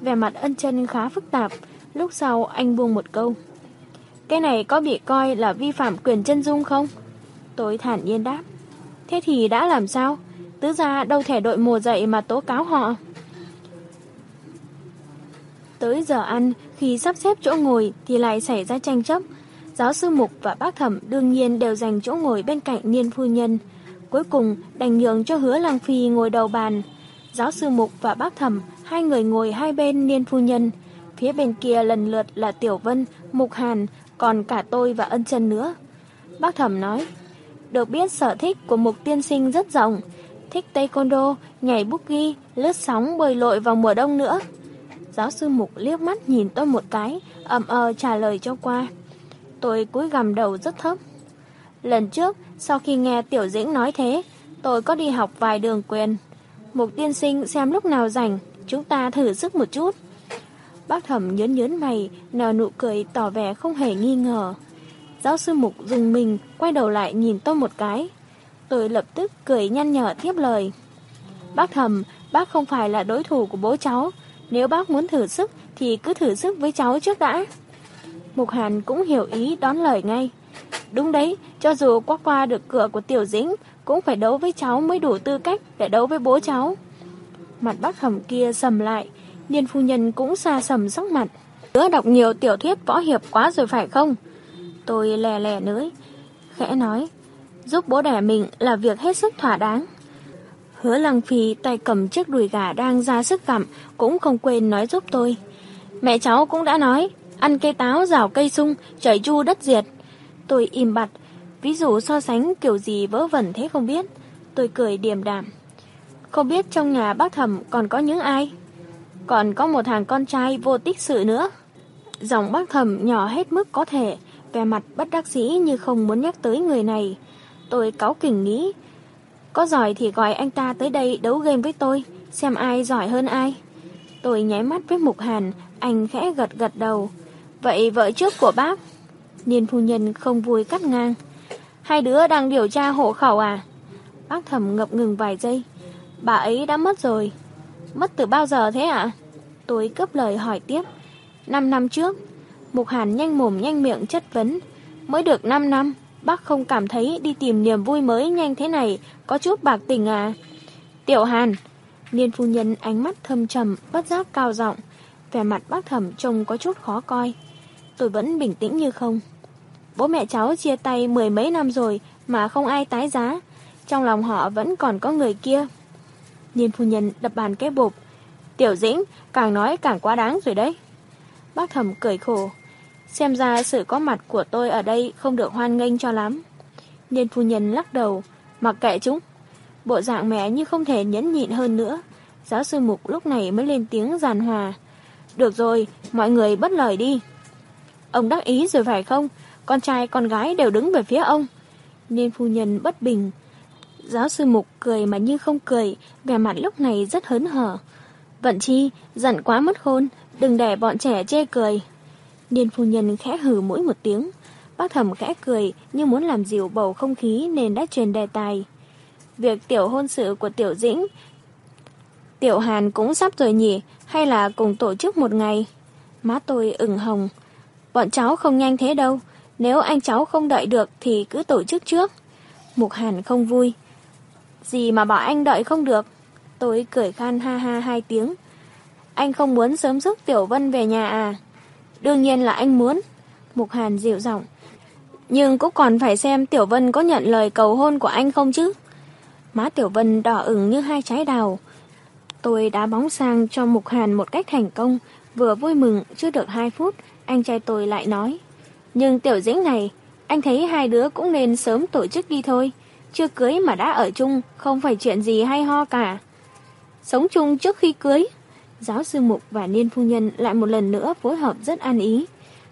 Vẻ mặt ân chân khá phức tạp, lúc sau anh buông một câu. Cái này có bị coi là vi phạm quyền chân dung không? Tôi thản nhiên đáp. Thế thì đã làm sao? Tứ gia đâu thể đội mùa dậy mà tố cáo họ. Tới giờ ăn, khi sắp xếp chỗ ngồi thì lại xảy ra tranh chấp. Giáo sư Mục và bác thẩm đương nhiên đều dành chỗ ngồi bên cạnh niên phu nhân. Cuối cùng đành nhường cho hứa lang phi ngồi đầu bàn. Giáo sư Mục và bác thẩm, hai người ngồi hai bên niên phu nhân. Phía bên kia lần lượt là Tiểu Vân, Mục Hàn, còn cả tôi và ân chân nữa. Bác thẩm nói, được biết sở thích của Mục tiên sinh rất rộng, thích taekwondo, nhảy boogie, lướt sóng, bơi lội vào mùa đông nữa. Giáo sư Mục liếc mắt nhìn tôi một cái, ậm ờ trả lời cho qua. Tôi cúi gằm đầu rất thấp. Lần trước, sau khi nghe Tiểu Dĩnh nói thế, tôi có đi học vài đường quyền. Mục tiên sinh xem lúc nào rảnh, chúng ta thử sức một chút. Bác thẩm nhớn nhớn mày, nở nụ cười tỏ vẻ không hề nghi ngờ. Giáo sư Mục dùng mình, quay đầu lại nhìn tôi một cái. Tôi lập tức cười nhăn nhở tiếp lời. Bác thẩm, bác không phải là đối thủ của bố cháu. Nếu bác muốn thử sức, thì cứ thử sức với cháu trước đã. Mục Hàn cũng hiểu ý đón lời ngay. Đúng đấy, cho dù qua qua được cửa của Tiểu Dĩnh, cũng phải đấu với cháu mới đủ tư cách để đấu với bố cháu. Mặt bác thẩm kia sầm lại, Niên phu nhân cũng xa sầm sắc mặt. Đứa đọc nhiều tiểu thuyết võ hiệp quá rồi phải không? Tôi lè lè nới, khẽ nói, giúp bố đẻ mình là việc hết sức thỏa đáng. Hứa lăng phi tay cầm chiếc đùi gà đang ra sức gặm, cũng không quên nói giúp tôi. Mẹ cháu cũng đã nói, ăn cây táo rào cây sung, chảy chu đất diệt. Tôi im bặt, ví dụ so sánh kiểu gì vỡ vẩn thế không biết. Tôi cười điềm đạm. Không biết trong nhà bác thẩm còn có những ai? Còn có một thằng con trai vô tích sự nữa. Giọng bác thẩm nhỏ hết mức có thể, vẻ mặt bất đắc dĩ như không muốn nhắc tới người này. Tôi cáu kỉnh nghĩ, có giỏi thì gọi anh ta tới đây đấu game với tôi, xem ai giỏi hơn ai. Tôi nháy mắt với Mục Hàn, anh khẽ gật gật đầu. Vậy vợ trước của bác? Niên phu nhân không vui cắt ngang. Hai đứa đang điều tra hộ khẩu à? Bác thẩm ngập ngừng vài giây. Bà ấy đã mất rồi. Mất từ bao giờ thế ạ? Tôi cấp lời hỏi tiếp. Năm năm trước. Mục Hàn nhanh mồm nhanh miệng chất vấn. Mới được 5 năm, bác không cảm thấy đi tìm niềm vui mới nhanh thế này có chút bạc tình à? Tiểu Hàn. Niên phu nhân ánh mắt thâm trầm, bất giác cao giọng Vẻ mặt bác thẩm trông có chút khó coi. Tôi vẫn bình tĩnh như không. Bố mẹ cháu chia tay mười mấy năm rồi mà không ai tái giá. Trong lòng họ vẫn còn có người kia. Nhìn phu nhân đập bàn cái bộp. Tiểu dĩnh, càng nói càng quá đáng rồi đấy. Bác thẩm cười khổ. Xem ra sự có mặt của tôi ở đây không được hoan nghênh cho lắm. nên phu nhân lắc đầu, mặc kệ chúng. Bộ dạng mẹ như không thể nhẫn nhịn hơn nữa. Giáo sư Mục lúc này mới lên tiếng giàn hòa. Được rồi, mọi người bất lời đi. Ông đắc ý rồi phải không? Con trai con gái đều đứng về phía ông. Nên phu nhân bất bình. Giáo sư Mục cười mà như không cười, vẻ mặt lúc này rất hớn hở. Vận chi, giận quá mất khôn, đừng để bọn trẻ chê cười. Niên phu nhân khẽ hừ mũi một tiếng. Bác thẩm khẽ cười như muốn làm dịu bầu không khí nên đã truyền đề tài. Việc tiểu hôn sự của tiểu dĩnh Tiểu Hàn cũng sắp rồi nhỉ, hay là cùng tổ chức một ngày? Má tôi ửng hồng. Bọn cháu không nhanh thế đâu, nếu anh cháu không đợi được thì cứ tổ chức trước. Mục Hàn không vui. Gì mà bảo anh đợi không được? Tôi cười khan ha ha hai tiếng. Anh không muốn sớm giúp Tiểu Vân về nhà à? Đương nhiên là anh muốn. Mục Hàn dịu giọng. Nhưng cũng còn phải xem Tiểu Vân có nhận lời cầu hôn của anh không chứ. Má Tiểu Vân đỏ ửng như hai trái đào. Tôi đã bóng sang cho Mục Hàn một cách thành công, vừa vui mừng chưa được hai phút, anh trai tôi lại nói. Nhưng Tiểu Dĩnh này, anh thấy hai đứa cũng nên sớm tổ chức đi thôi. Chưa cưới mà đã ở chung, không phải chuyện gì hay ho cả. Sống chung trước khi cưới. Giáo sư Mục và Niên Phu Nhân lại một lần nữa phối hợp rất an ý.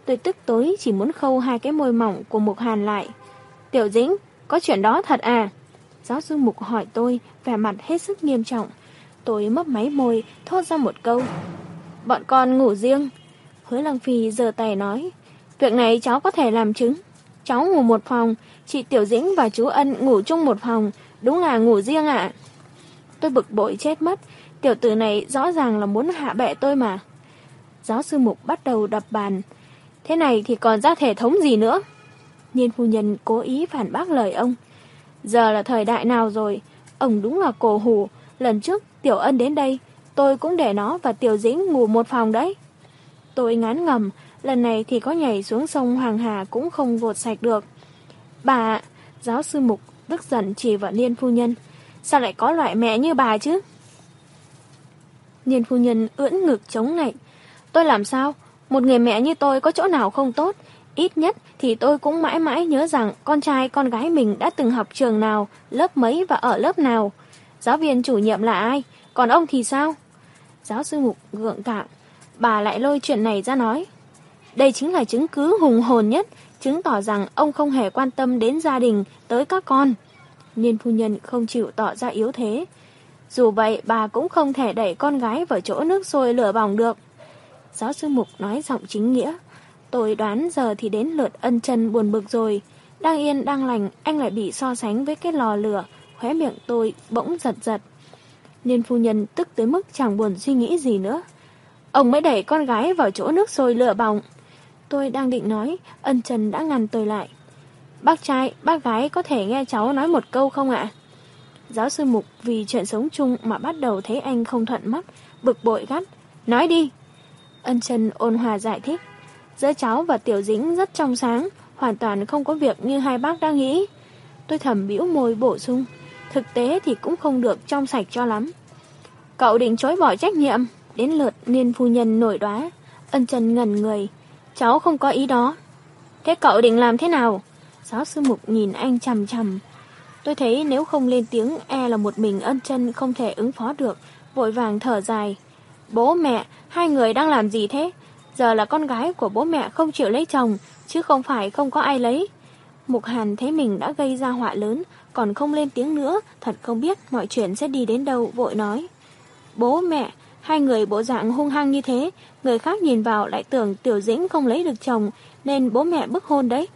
Tôi tức tối chỉ muốn khâu hai cái môi mỏng của Mục Hàn lại. Tiểu Dĩnh, có chuyện đó thật à? Giáo sư Mục hỏi tôi, vẻ mặt hết sức nghiêm trọng. Tôi mấp máy môi, thốt ra một câu. Bọn con ngủ riêng. Hứa Lăng Phi giơ tay nói. Việc này cháu có thể làm chứng. Cháu ngủ một phòng, chị Tiểu Dĩnh và chú Ân ngủ chung một phòng. Đúng là ngủ riêng ạ. Tôi bực bội chết mất. Tiểu tử này rõ ràng là muốn hạ bệ tôi mà. Giáo sư Mục bắt đầu đập bàn. Thế này thì còn ra thể thống gì nữa? Nhiên phu nhân cố ý phản bác lời ông. Giờ là thời đại nào rồi? Ông đúng là cổ hủ. Lần trước Tiểu Ân đến đây, tôi cũng để nó và Tiểu Dĩnh ngủ một phòng đấy. Tôi ngán ngầm, lần này thì có nhảy xuống sông Hoàng Hà cũng không gột sạch được. Bà, giáo sư Mục tức giận chỉ vào Niên phu nhân. Sao lại có loại mẹ như bà chứ? Niên phu nhân ưỡn ngực chống nạnh. Tôi làm sao? Một người mẹ như tôi có chỗ nào không tốt? Ít nhất thì tôi cũng mãi mãi nhớ rằng con trai con gái mình đã từng học trường nào, lớp mấy và ở lớp nào. Giáo viên chủ nhiệm là ai? Còn ông thì sao? Giáo sư Mục gượng gạo. Bà lại lôi chuyện này ra nói. Đây chính là chứng cứ hùng hồn nhất, chứng tỏ rằng ông không hề quan tâm đến gia đình, tới các con. Niên phu nhân không chịu tỏ ra yếu thế. Dù vậy, bà cũng không thể đẩy con gái vào chỗ nước sôi lửa bỏng được. Giáo sư Mục nói giọng chính nghĩa. Tôi đoán giờ thì đến lượt ân chân buồn bực rồi. Đang yên đang lành, anh lại bị so sánh với cái lò lửa. Khóe miệng tôi bỗng giật giật. Niên phu nhân tức tới mức chẳng buồn suy nghĩ gì nữa. Ông mới đẩy con gái vào chỗ nước sôi lửa bỏng. Tôi đang định nói, ân trần đã ngăn tôi lại. Bác trai, bác gái có thể nghe cháu nói một câu không ạ? Giáo sư Mục vì chuyện sống chung mà bắt đầu thấy anh không thuận mắt, bực bội gắt. Nói đi! Ân Trần ôn hòa giải thích. Giữa cháu và Tiểu Dĩnh rất trong sáng, hoàn toàn không có việc như hai bác đang nghĩ. Tôi thầm bĩu môi bổ sung. Thực tế thì cũng không được trong sạch cho lắm. Cậu định chối bỏ trách nhiệm. Đến lượt niên phu nhân nổi đoá. Ân Trần ngẩn người. Cháu không có ý đó. Thế cậu định làm thế nào? Giáo sư Mục nhìn anh chằm chằm. Tôi thấy nếu không lên tiếng e là một mình ân chân không thể ứng phó được, vội vàng thở dài. Bố mẹ, hai người đang làm gì thế? Giờ là con gái của bố mẹ không chịu lấy chồng, chứ không phải không có ai lấy. Mục Hàn thấy mình đã gây ra họa lớn, còn không lên tiếng nữa, thật không biết mọi chuyện sẽ đi đến đâu, vội nói. Bố mẹ, hai người bộ dạng hung hăng như thế, người khác nhìn vào lại tưởng Tiểu Dĩnh không lấy được chồng, nên bố mẹ bức hôn đấy.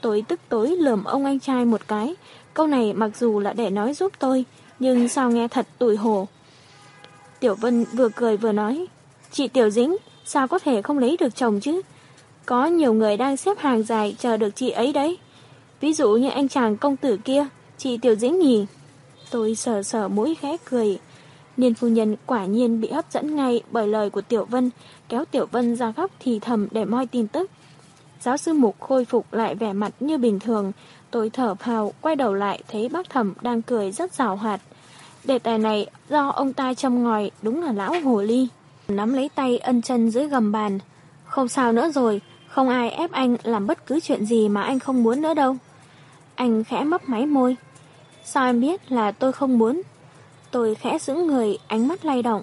Tôi tức tối lườm ông anh trai một cái, câu này mặc dù là để nói giúp tôi, nhưng sao nghe thật tủi hổ. Tiểu Vân vừa cười vừa nói, chị Tiểu Dĩnh, sao có thể không lấy được chồng chứ? Có nhiều người đang xếp hàng dài chờ được chị ấy đấy. Ví dụ như anh chàng công tử kia, chị Tiểu Dĩnh nhỉ? Tôi sờ sờ mũi khẽ cười. Niên phu nhân quả nhiên bị hấp dẫn ngay bởi lời của Tiểu Vân, kéo Tiểu Vân ra góc thì thầm để moi tin tức. Giáo sư Mục khôi phục lại vẻ mặt như bình thường. Tôi thở phào, quay đầu lại thấy bác thẩm đang cười rất rào hoạt. Đề tài này do ông ta châm ngòi đúng là lão hồ ly. Nắm lấy tay ân chân dưới gầm bàn. Không sao nữa rồi, không ai ép anh làm bất cứ chuyện gì mà anh không muốn nữa đâu. Anh khẽ mấp máy môi. Sao em biết là tôi không muốn? Tôi khẽ giữ người, ánh mắt lay động.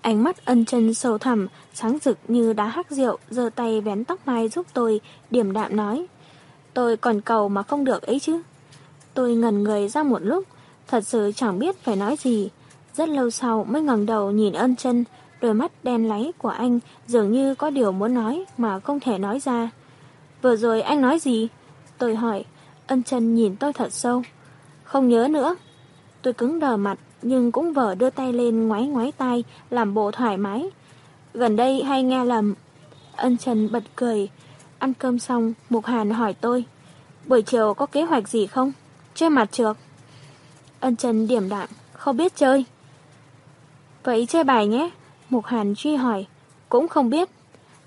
Ánh mắt ân chân sâu thẳm, sáng rực như đá hắc rượu, giơ tay vén tóc mai giúp tôi, điểm đạm nói. Tôi còn cầu mà không được ấy chứ. Tôi ngẩn người ra một lúc, thật sự chẳng biết phải nói gì. Rất lâu sau mới ngẩng đầu nhìn ân chân, đôi mắt đen láy của anh dường như có điều muốn nói mà không thể nói ra. Vừa rồi anh nói gì? Tôi hỏi, ân chân nhìn tôi thật sâu. Không nhớ nữa. Tôi cứng đờ mặt, nhưng cũng vờ đưa tay lên ngoái ngoái tay, làm bộ thoải mái. Gần đây hay nghe lầm. Ân Trần bật cười. Ăn cơm xong, Mục Hàn hỏi tôi. Buổi chiều có kế hoạch gì không? Chơi mặt trược. Ân Trần điểm đạm, không biết chơi. Vậy chơi bài nhé. Mục Hàn truy hỏi. Cũng không biết.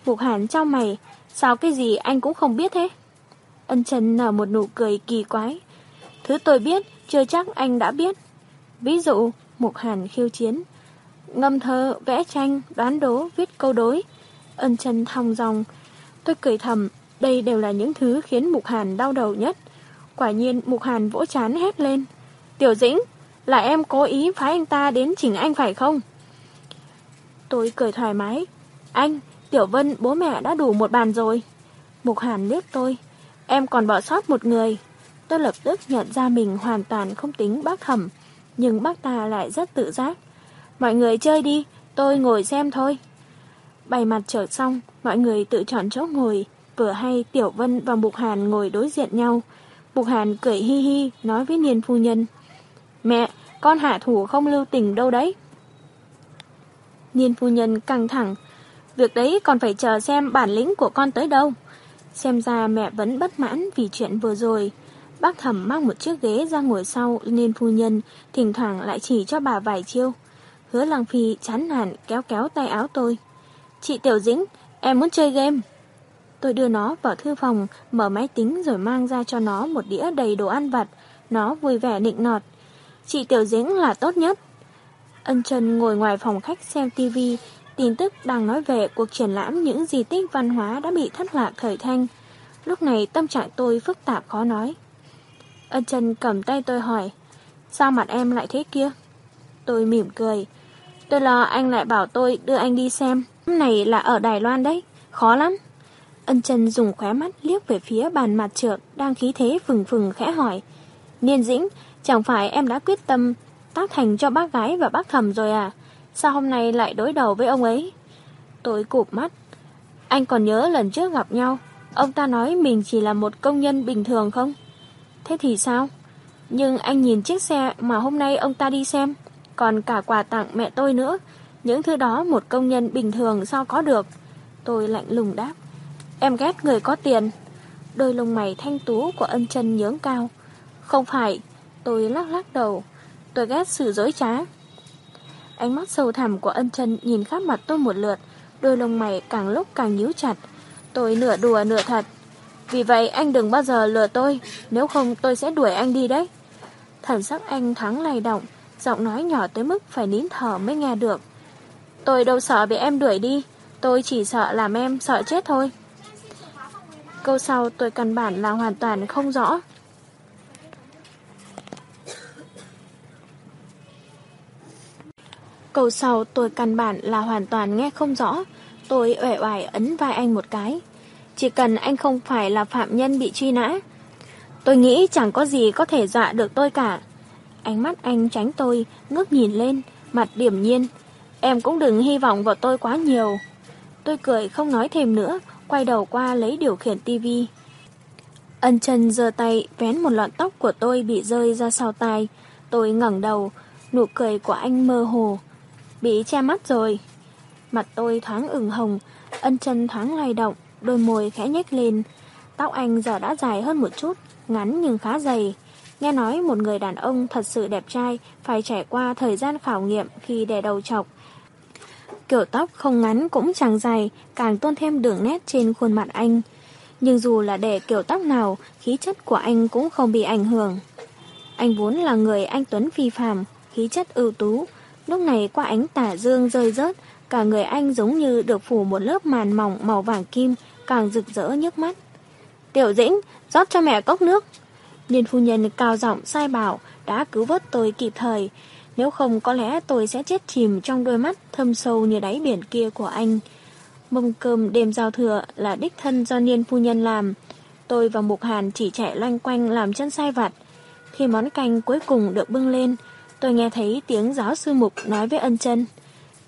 Mục Hàn trao mày, sao cái gì anh cũng không biết thế? Ân Trần nở một nụ cười kỳ quái. Thứ tôi biết, chưa chắc anh đã biết. Ví dụ, Mục Hàn khiêu chiến. Ngâm thơ, vẽ tranh, đoán đố, viết câu đối. Ân Trần thong dòng. Tôi cười thầm, đây đều là những thứ khiến Mục Hàn đau đầu nhất. Quả nhiên Mục Hàn vỗ chán hét lên. Tiểu Dĩnh, là em cố ý phái anh ta đến chỉnh anh phải không? Tôi cười thoải mái. Anh, Tiểu Vân, bố mẹ đã đủ một bàn rồi. Mục Hàn liếc tôi. Em còn bỏ sót một người. Tôi lập tức nhận ra mình hoàn toàn không tính bác thẩm. Nhưng bác ta lại rất tự giác. Mọi người chơi đi, tôi ngồi xem thôi. Bày mặt trở xong, mọi người tự chọn chỗ ngồi. Vừa hay Tiểu Vân và Mục Hàn ngồi đối diện nhau. Mục Hàn cười hi hi, nói với Niên Phu Nhân. Mẹ, con hạ thủ không lưu tình đâu đấy. Niên Phu Nhân căng thẳng. Việc đấy còn phải chờ xem bản lĩnh của con tới đâu. Xem ra mẹ vẫn bất mãn vì chuyện vừa rồi. Bác thẩm mang một chiếc ghế ra ngồi sau nên phu nhân thỉnh thoảng lại chỉ cho bà vài chiêu. Hứa Lăng Phi chán nản kéo kéo tay áo tôi. Chị Tiểu Dĩnh, em muốn chơi game. Tôi đưa nó vào thư phòng, mở máy tính rồi mang ra cho nó một đĩa đầy đồ ăn vặt. Nó vui vẻ nịnh nọt. Chị Tiểu Dĩnh là tốt nhất. Ân Trần ngồi ngoài phòng khách xem tivi, tin tức đang nói về cuộc triển lãm những di tích văn hóa đã bị thất lạc thời thanh. Lúc này tâm trạng tôi phức tạp khó nói. Ân Trần cầm tay tôi hỏi, sao mặt em lại thế kia? Tôi mỉm cười. Tôi lo anh lại bảo tôi đưa anh đi xem. Này là ở Đài Loan đấy, khó lắm. Ân Trần dùng khóe mắt liếc về phía bàn mặt trượng đang khí thế phừng phừng khẽ hỏi. Niên dĩnh, chẳng phải em đã quyết tâm tác thành cho bác gái và bác thầm rồi à? Sao hôm nay lại đối đầu với ông ấy? Tôi cụp mắt. Anh còn nhớ lần trước gặp nhau, ông ta nói mình chỉ là một công nhân bình thường không? Thế thì sao? Nhưng anh nhìn chiếc xe mà hôm nay ông ta đi xem, còn cả quà tặng mẹ tôi nữa. Những thứ đó một công nhân bình thường sao có được? Tôi lạnh lùng đáp. Em ghét người có tiền. Đôi lông mày thanh tú của ân chân nhướng cao. Không phải, tôi lắc lắc đầu. Tôi ghét sự dối trá. Ánh mắt sâu thẳm của ân chân nhìn khắp mặt tôi một lượt, đôi lông mày càng lúc càng nhíu chặt. Tôi nửa đùa nửa thật. Vì vậy anh đừng bao giờ lừa tôi, nếu không tôi sẽ đuổi anh đi đấy. Thần sắc anh thắng lay động, giọng nói nhỏ tới mức phải nín thở mới nghe được. Tôi đâu sợ bị em đuổi đi, tôi chỉ sợ làm em sợ chết thôi. Câu sau tôi căn bản là hoàn toàn không rõ. Câu sau tôi căn bản là hoàn toàn nghe không rõ. Tôi uể oải ấn vai anh một cái. Chỉ cần anh không phải là phạm nhân bị truy nã. Tôi nghĩ chẳng có gì có thể dọa được tôi cả. Ánh mắt anh tránh tôi, ngước nhìn lên, mặt điểm nhiên. Em cũng đừng hy vọng vào tôi quá nhiều. Tôi cười không nói thêm nữa, quay đầu qua lấy điều khiển tivi. Ân chân giơ tay vén một lọn tóc của tôi bị rơi ra sau tai. Tôi ngẩng đầu, nụ cười của anh mơ hồ. Bị che mắt rồi. Mặt tôi thoáng ửng hồng, ân chân thoáng lay động, đôi môi khẽ nhếch lên. Tóc anh giờ đã dài hơn một chút, ngắn nhưng khá dày. Nghe nói một người đàn ông thật sự đẹp trai phải trải qua thời gian khảo nghiệm khi đè đầu chọc. Kiểu tóc không ngắn cũng chẳng dài, càng tôn thêm đường nét trên khuôn mặt anh. Nhưng dù là để kiểu tóc nào, khí chất của anh cũng không bị ảnh hưởng. Anh vốn là người anh Tuấn phi phàm, khí chất ưu tú. Lúc này qua ánh tả dương rơi rớt, cả người anh giống như được phủ một lớp màn mỏng màu vàng kim, càng rực rỡ nhức mắt. Tiểu dĩnh, rót cho mẹ cốc nước. Niên phu nhân cao giọng sai bảo đã cứu vớt tôi kịp thời. Nếu không có lẽ tôi sẽ chết chìm trong đôi mắt thâm sâu như đáy biển kia của anh. Mâm cơm đêm giao thừa là đích thân do Niên phu nhân làm. Tôi và Mục Hàn chỉ chạy loanh quanh làm chân sai vặt. Khi món canh cuối cùng được bưng lên, tôi nghe thấy tiếng giáo sư Mục nói với ân chân.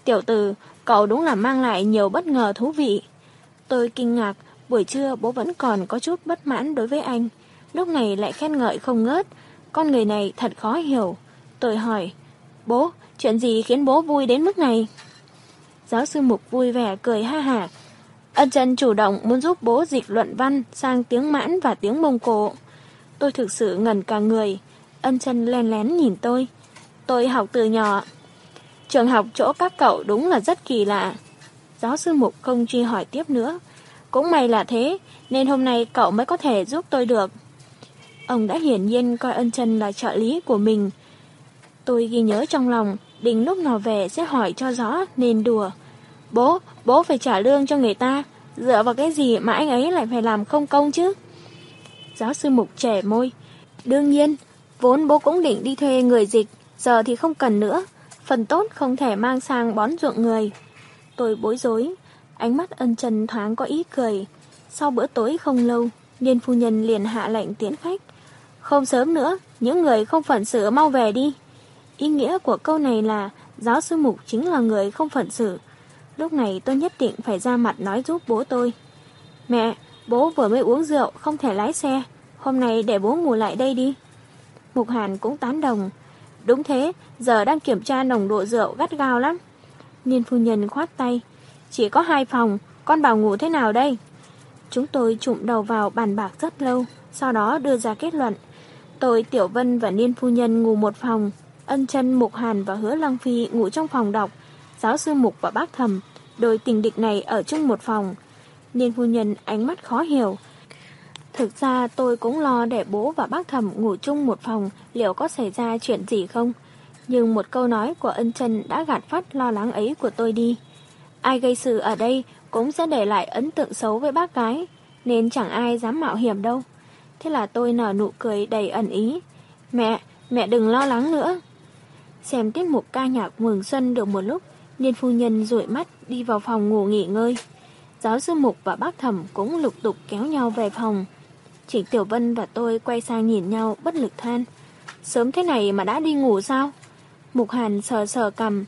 Tiểu tử, cậu đúng là mang lại nhiều bất ngờ thú vị. Tôi kinh ngạc, buổi trưa bố vẫn còn có chút bất mãn đối với anh. Lúc này lại khen ngợi không ngớt. Con người này thật khó hiểu. Tôi hỏi, bố, chuyện gì khiến bố vui đến mức này? Giáo sư Mục vui vẻ cười ha hả. Ân chân chủ động muốn giúp bố dịch luận văn sang tiếng mãn và tiếng mông cổ. Tôi thực sự ngẩn cả người. Ân chân len lén nhìn tôi. Tôi học từ nhỏ. Trường học chỗ các cậu đúng là rất kỳ lạ. Giáo sư Mục không truy hỏi tiếp nữa. cũng may là thế, nên hôm nay cậu mới có thể giúp tôi được. Ông đã hiển nhiên coi ân chân là trợ lý của mình. Tôi ghi nhớ trong lòng, định lúc nào về sẽ hỏi cho rõ nên đùa. Bố, bố phải trả lương cho người ta, dựa vào cái gì mà anh ấy lại phải làm không công chứ? Giáo sư Mục trẻ môi. Đương nhiên, vốn bố cũng định đi thuê người dịch, giờ thì không cần nữa. Phần tốt không thể mang sang bón ruộng người. Tôi bối rối, ánh mắt ân trần thoáng có ý cười. Sau bữa tối không lâu, Liên phu nhân liền hạ lệnh tiến khách. Không sớm nữa, những người không phận sự mau về đi. Ý nghĩa của câu này là giáo sư Mục chính là người không phận sự. Lúc này tôi nhất định phải ra mặt nói giúp bố tôi. Mẹ, bố vừa mới uống rượu, không thể lái xe. Hôm nay để bố ngủ lại đây đi. Mục Hàn cũng tán đồng. Đúng thế, giờ đang kiểm tra nồng độ rượu gắt gao lắm. Niên phu nhân khoát tay. Chỉ có hai phòng, con bảo ngủ thế nào đây? Chúng tôi trụm đầu vào bàn bạc rất lâu, sau đó đưa ra kết luận. Tôi, Tiểu Vân và Niên phu nhân ngủ một phòng, ân chân Mục Hàn và Hứa Lăng Phi ngủ trong phòng đọc, giáo sư Mục và bác thầm, đôi tình địch này ở chung một phòng. Niên phu nhân ánh mắt khó hiểu. Thực ra tôi cũng lo để bố và bác thầm ngủ chung một phòng liệu có xảy ra chuyện gì không. Nhưng một câu nói của ân chân đã gạt phát lo lắng ấy của tôi đi. Ai gây sự ở đây cũng sẽ để lại ấn tượng xấu với bác gái, nên chẳng ai dám mạo hiểm đâu. Thế là tôi nở nụ cười đầy ẩn ý. Mẹ, mẹ đừng lo lắng nữa. Xem tiết mục ca nhạc mừng xuân được một lúc, Niên phu nhân rụi mắt đi vào phòng ngủ nghỉ ngơi. Giáo sư Mục và bác thẩm cũng lục tục kéo nhau về phòng. Trịnh Tiểu Vân và tôi quay sang nhìn nhau bất lực than. Sớm thế này mà đã đi ngủ sao? Mục Hàn sờ sờ cầm.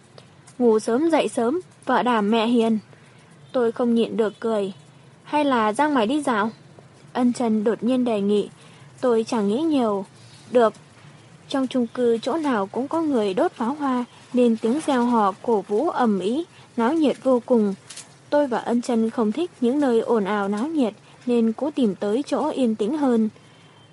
Ngủ sớm dậy sớm, vợ đảm mẹ hiền. Tôi không nhịn được cười. Hay là ra ngoài đi dạo? Ân Trần đột nhiên đề nghị. Tôi chẳng nghĩ nhiều. Được. Trong chung cư chỗ nào cũng có người đốt pháo hoa, nên tiếng reo hò cổ vũ ầm ý, náo nhiệt vô cùng. Tôi và Ân Trần không thích những nơi ồn ào náo nhiệt, nên cố tìm tới chỗ yên tĩnh hơn.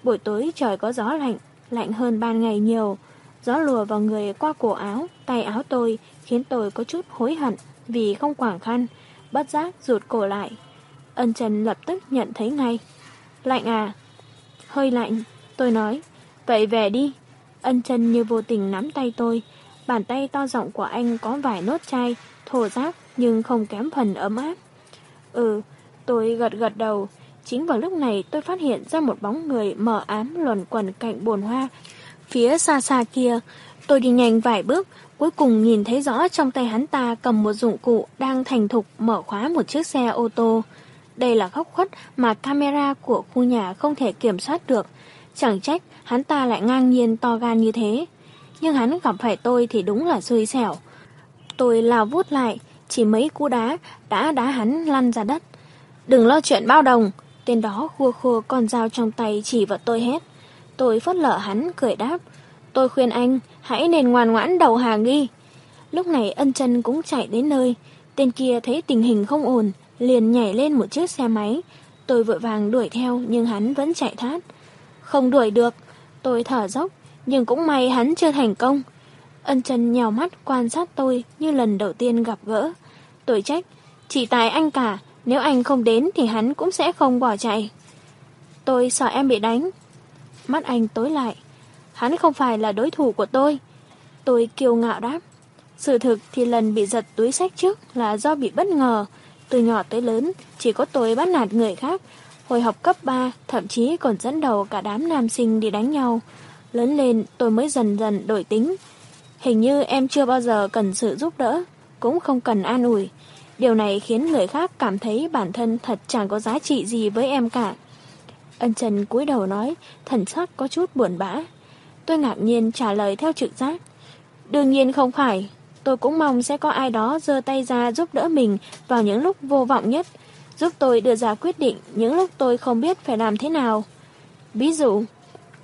Buổi tối trời có gió lạnh, lạnh hơn ban ngày nhiều. Gió lùa vào người qua cổ áo, tay áo tôi, khiến tôi có chút hối hận vì không quảng khăn, bất giác rụt cổ lại. Ân Trần lập tức nhận thấy ngay. Lạnh à? Hơi lạnh, tôi nói. Vậy về đi. Ân Trần như vô tình nắm tay tôi. Bàn tay to rộng của anh có vài nốt chai, thổ rác nhưng không kém phần ấm áp. Ừ, tôi gật gật đầu. Chính vào lúc này tôi phát hiện ra một bóng người mờ ám luẩn quẩn cạnh bồn hoa. Phía xa xa kia, tôi đi nhanh vài bước, cuối cùng nhìn thấy rõ trong tay hắn ta cầm một dụng cụ đang thành thục mở khóa một chiếc xe ô tô. Đây là góc khuất mà camera của khu nhà không thể kiểm soát được. Chẳng trách hắn ta lại ngang nhiên to gan như thế. Nhưng hắn gặp phải tôi thì đúng là xui xẻo. Tôi lao vút lại, chỉ mấy cú đá đã đá hắn lăn ra đất. Đừng lo chuyện bao đồng, tên đó khua khua con dao trong tay chỉ vào tôi hết. Tôi phớt lờ hắn, cười đáp. Tôi khuyên anh, hãy nên ngoan ngoãn đầu hàng đi. Lúc này ân chân cũng chạy đến nơi. Tên kia thấy tình hình không ổn, liền nhảy lên một chiếc xe máy. Tôi vội vàng đuổi theo nhưng hắn vẫn chạy thát. Không đuổi được, tôi thở dốc, nhưng cũng may hắn chưa thành công. Ân chân nhào mắt quan sát tôi như lần đầu tiên gặp gỡ. Tôi trách, chỉ tại anh cả, nếu anh không đến thì hắn cũng sẽ không bỏ chạy. Tôi sợ em bị đánh. Mắt anh tối lại. Hắn không phải là đối thủ của tôi. Tôi kiêu ngạo đáp. Sự thực thì lần bị giật túi sách trước là do bị bất ngờ. Từ nhỏ tới lớn, chỉ có tôi bắt nạt người khác. Hồi học cấp 3, thậm chí còn dẫn đầu cả đám nam sinh đi đánh nhau. Lớn lên, tôi mới dần dần đổi tính. Hình như em chưa bao giờ cần sự giúp đỡ, cũng không cần an ủi. Điều này khiến người khác cảm thấy bản thân thật chẳng có giá trị gì với em cả. Ân Trần cúi đầu nói, thần sắc có chút buồn bã. Tôi ngạc nhiên trả lời theo trực giác. Đương nhiên không phải, tôi cũng mong sẽ có ai đó giơ tay ra giúp đỡ mình vào những lúc vô vọng nhất, giúp tôi đưa ra quyết định những lúc tôi không biết phải làm thế nào. Ví dụ,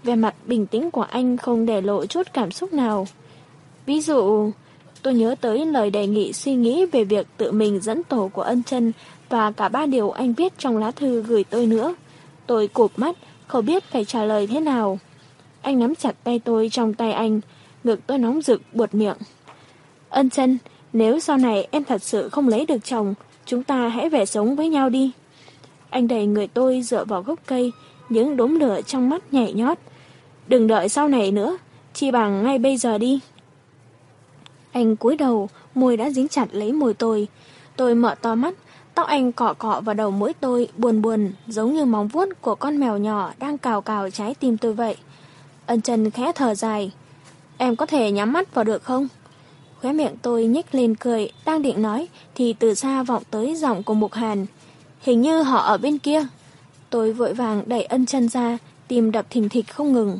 về mặt bình tĩnh của anh không để lộ chút cảm xúc nào. Ví dụ, tôi nhớ tới lời đề nghị suy nghĩ về việc tự mình dẫn tổ của ân chân và cả ba điều anh viết trong lá thư gửi tôi nữa. Tôi cụp mắt, không biết phải trả lời thế nào. Anh nắm chặt tay tôi trong tay anh, ngực tôi nóng rực buột miệng. Ân chân, nếu sau này em thật sự không lấy được chồng, chúng ta hãy về sống với nhau đi. Anh đẩy người tôi dựa vào gốc cây, những đốm lửa trong mắt nhảy nhót. Đừng đợi sau này nữa, chi bằng ngay bây giờ đi. Anh cúi đầu, môi đã dính chặt lấy môi tôi. Tôi mở to mắt, tóc anh cọ cọ vào đầu mũi tôi, buồn buồn, giống như móng vuốt của con mèo nhỏ đang cào cào trái tim tôi vậy. Ân chân khẽ thở dài. Em có thể nhắm mắt vào được không? Khóe miệng tôi nhếch lên cười, đang định nói, thì từ xa vọng tới giọng của Mục Hàn. Hình như họ ở bên kia. Tôi vội vàng đẩy ân chân ra, tim đập thình thịch không ngừng.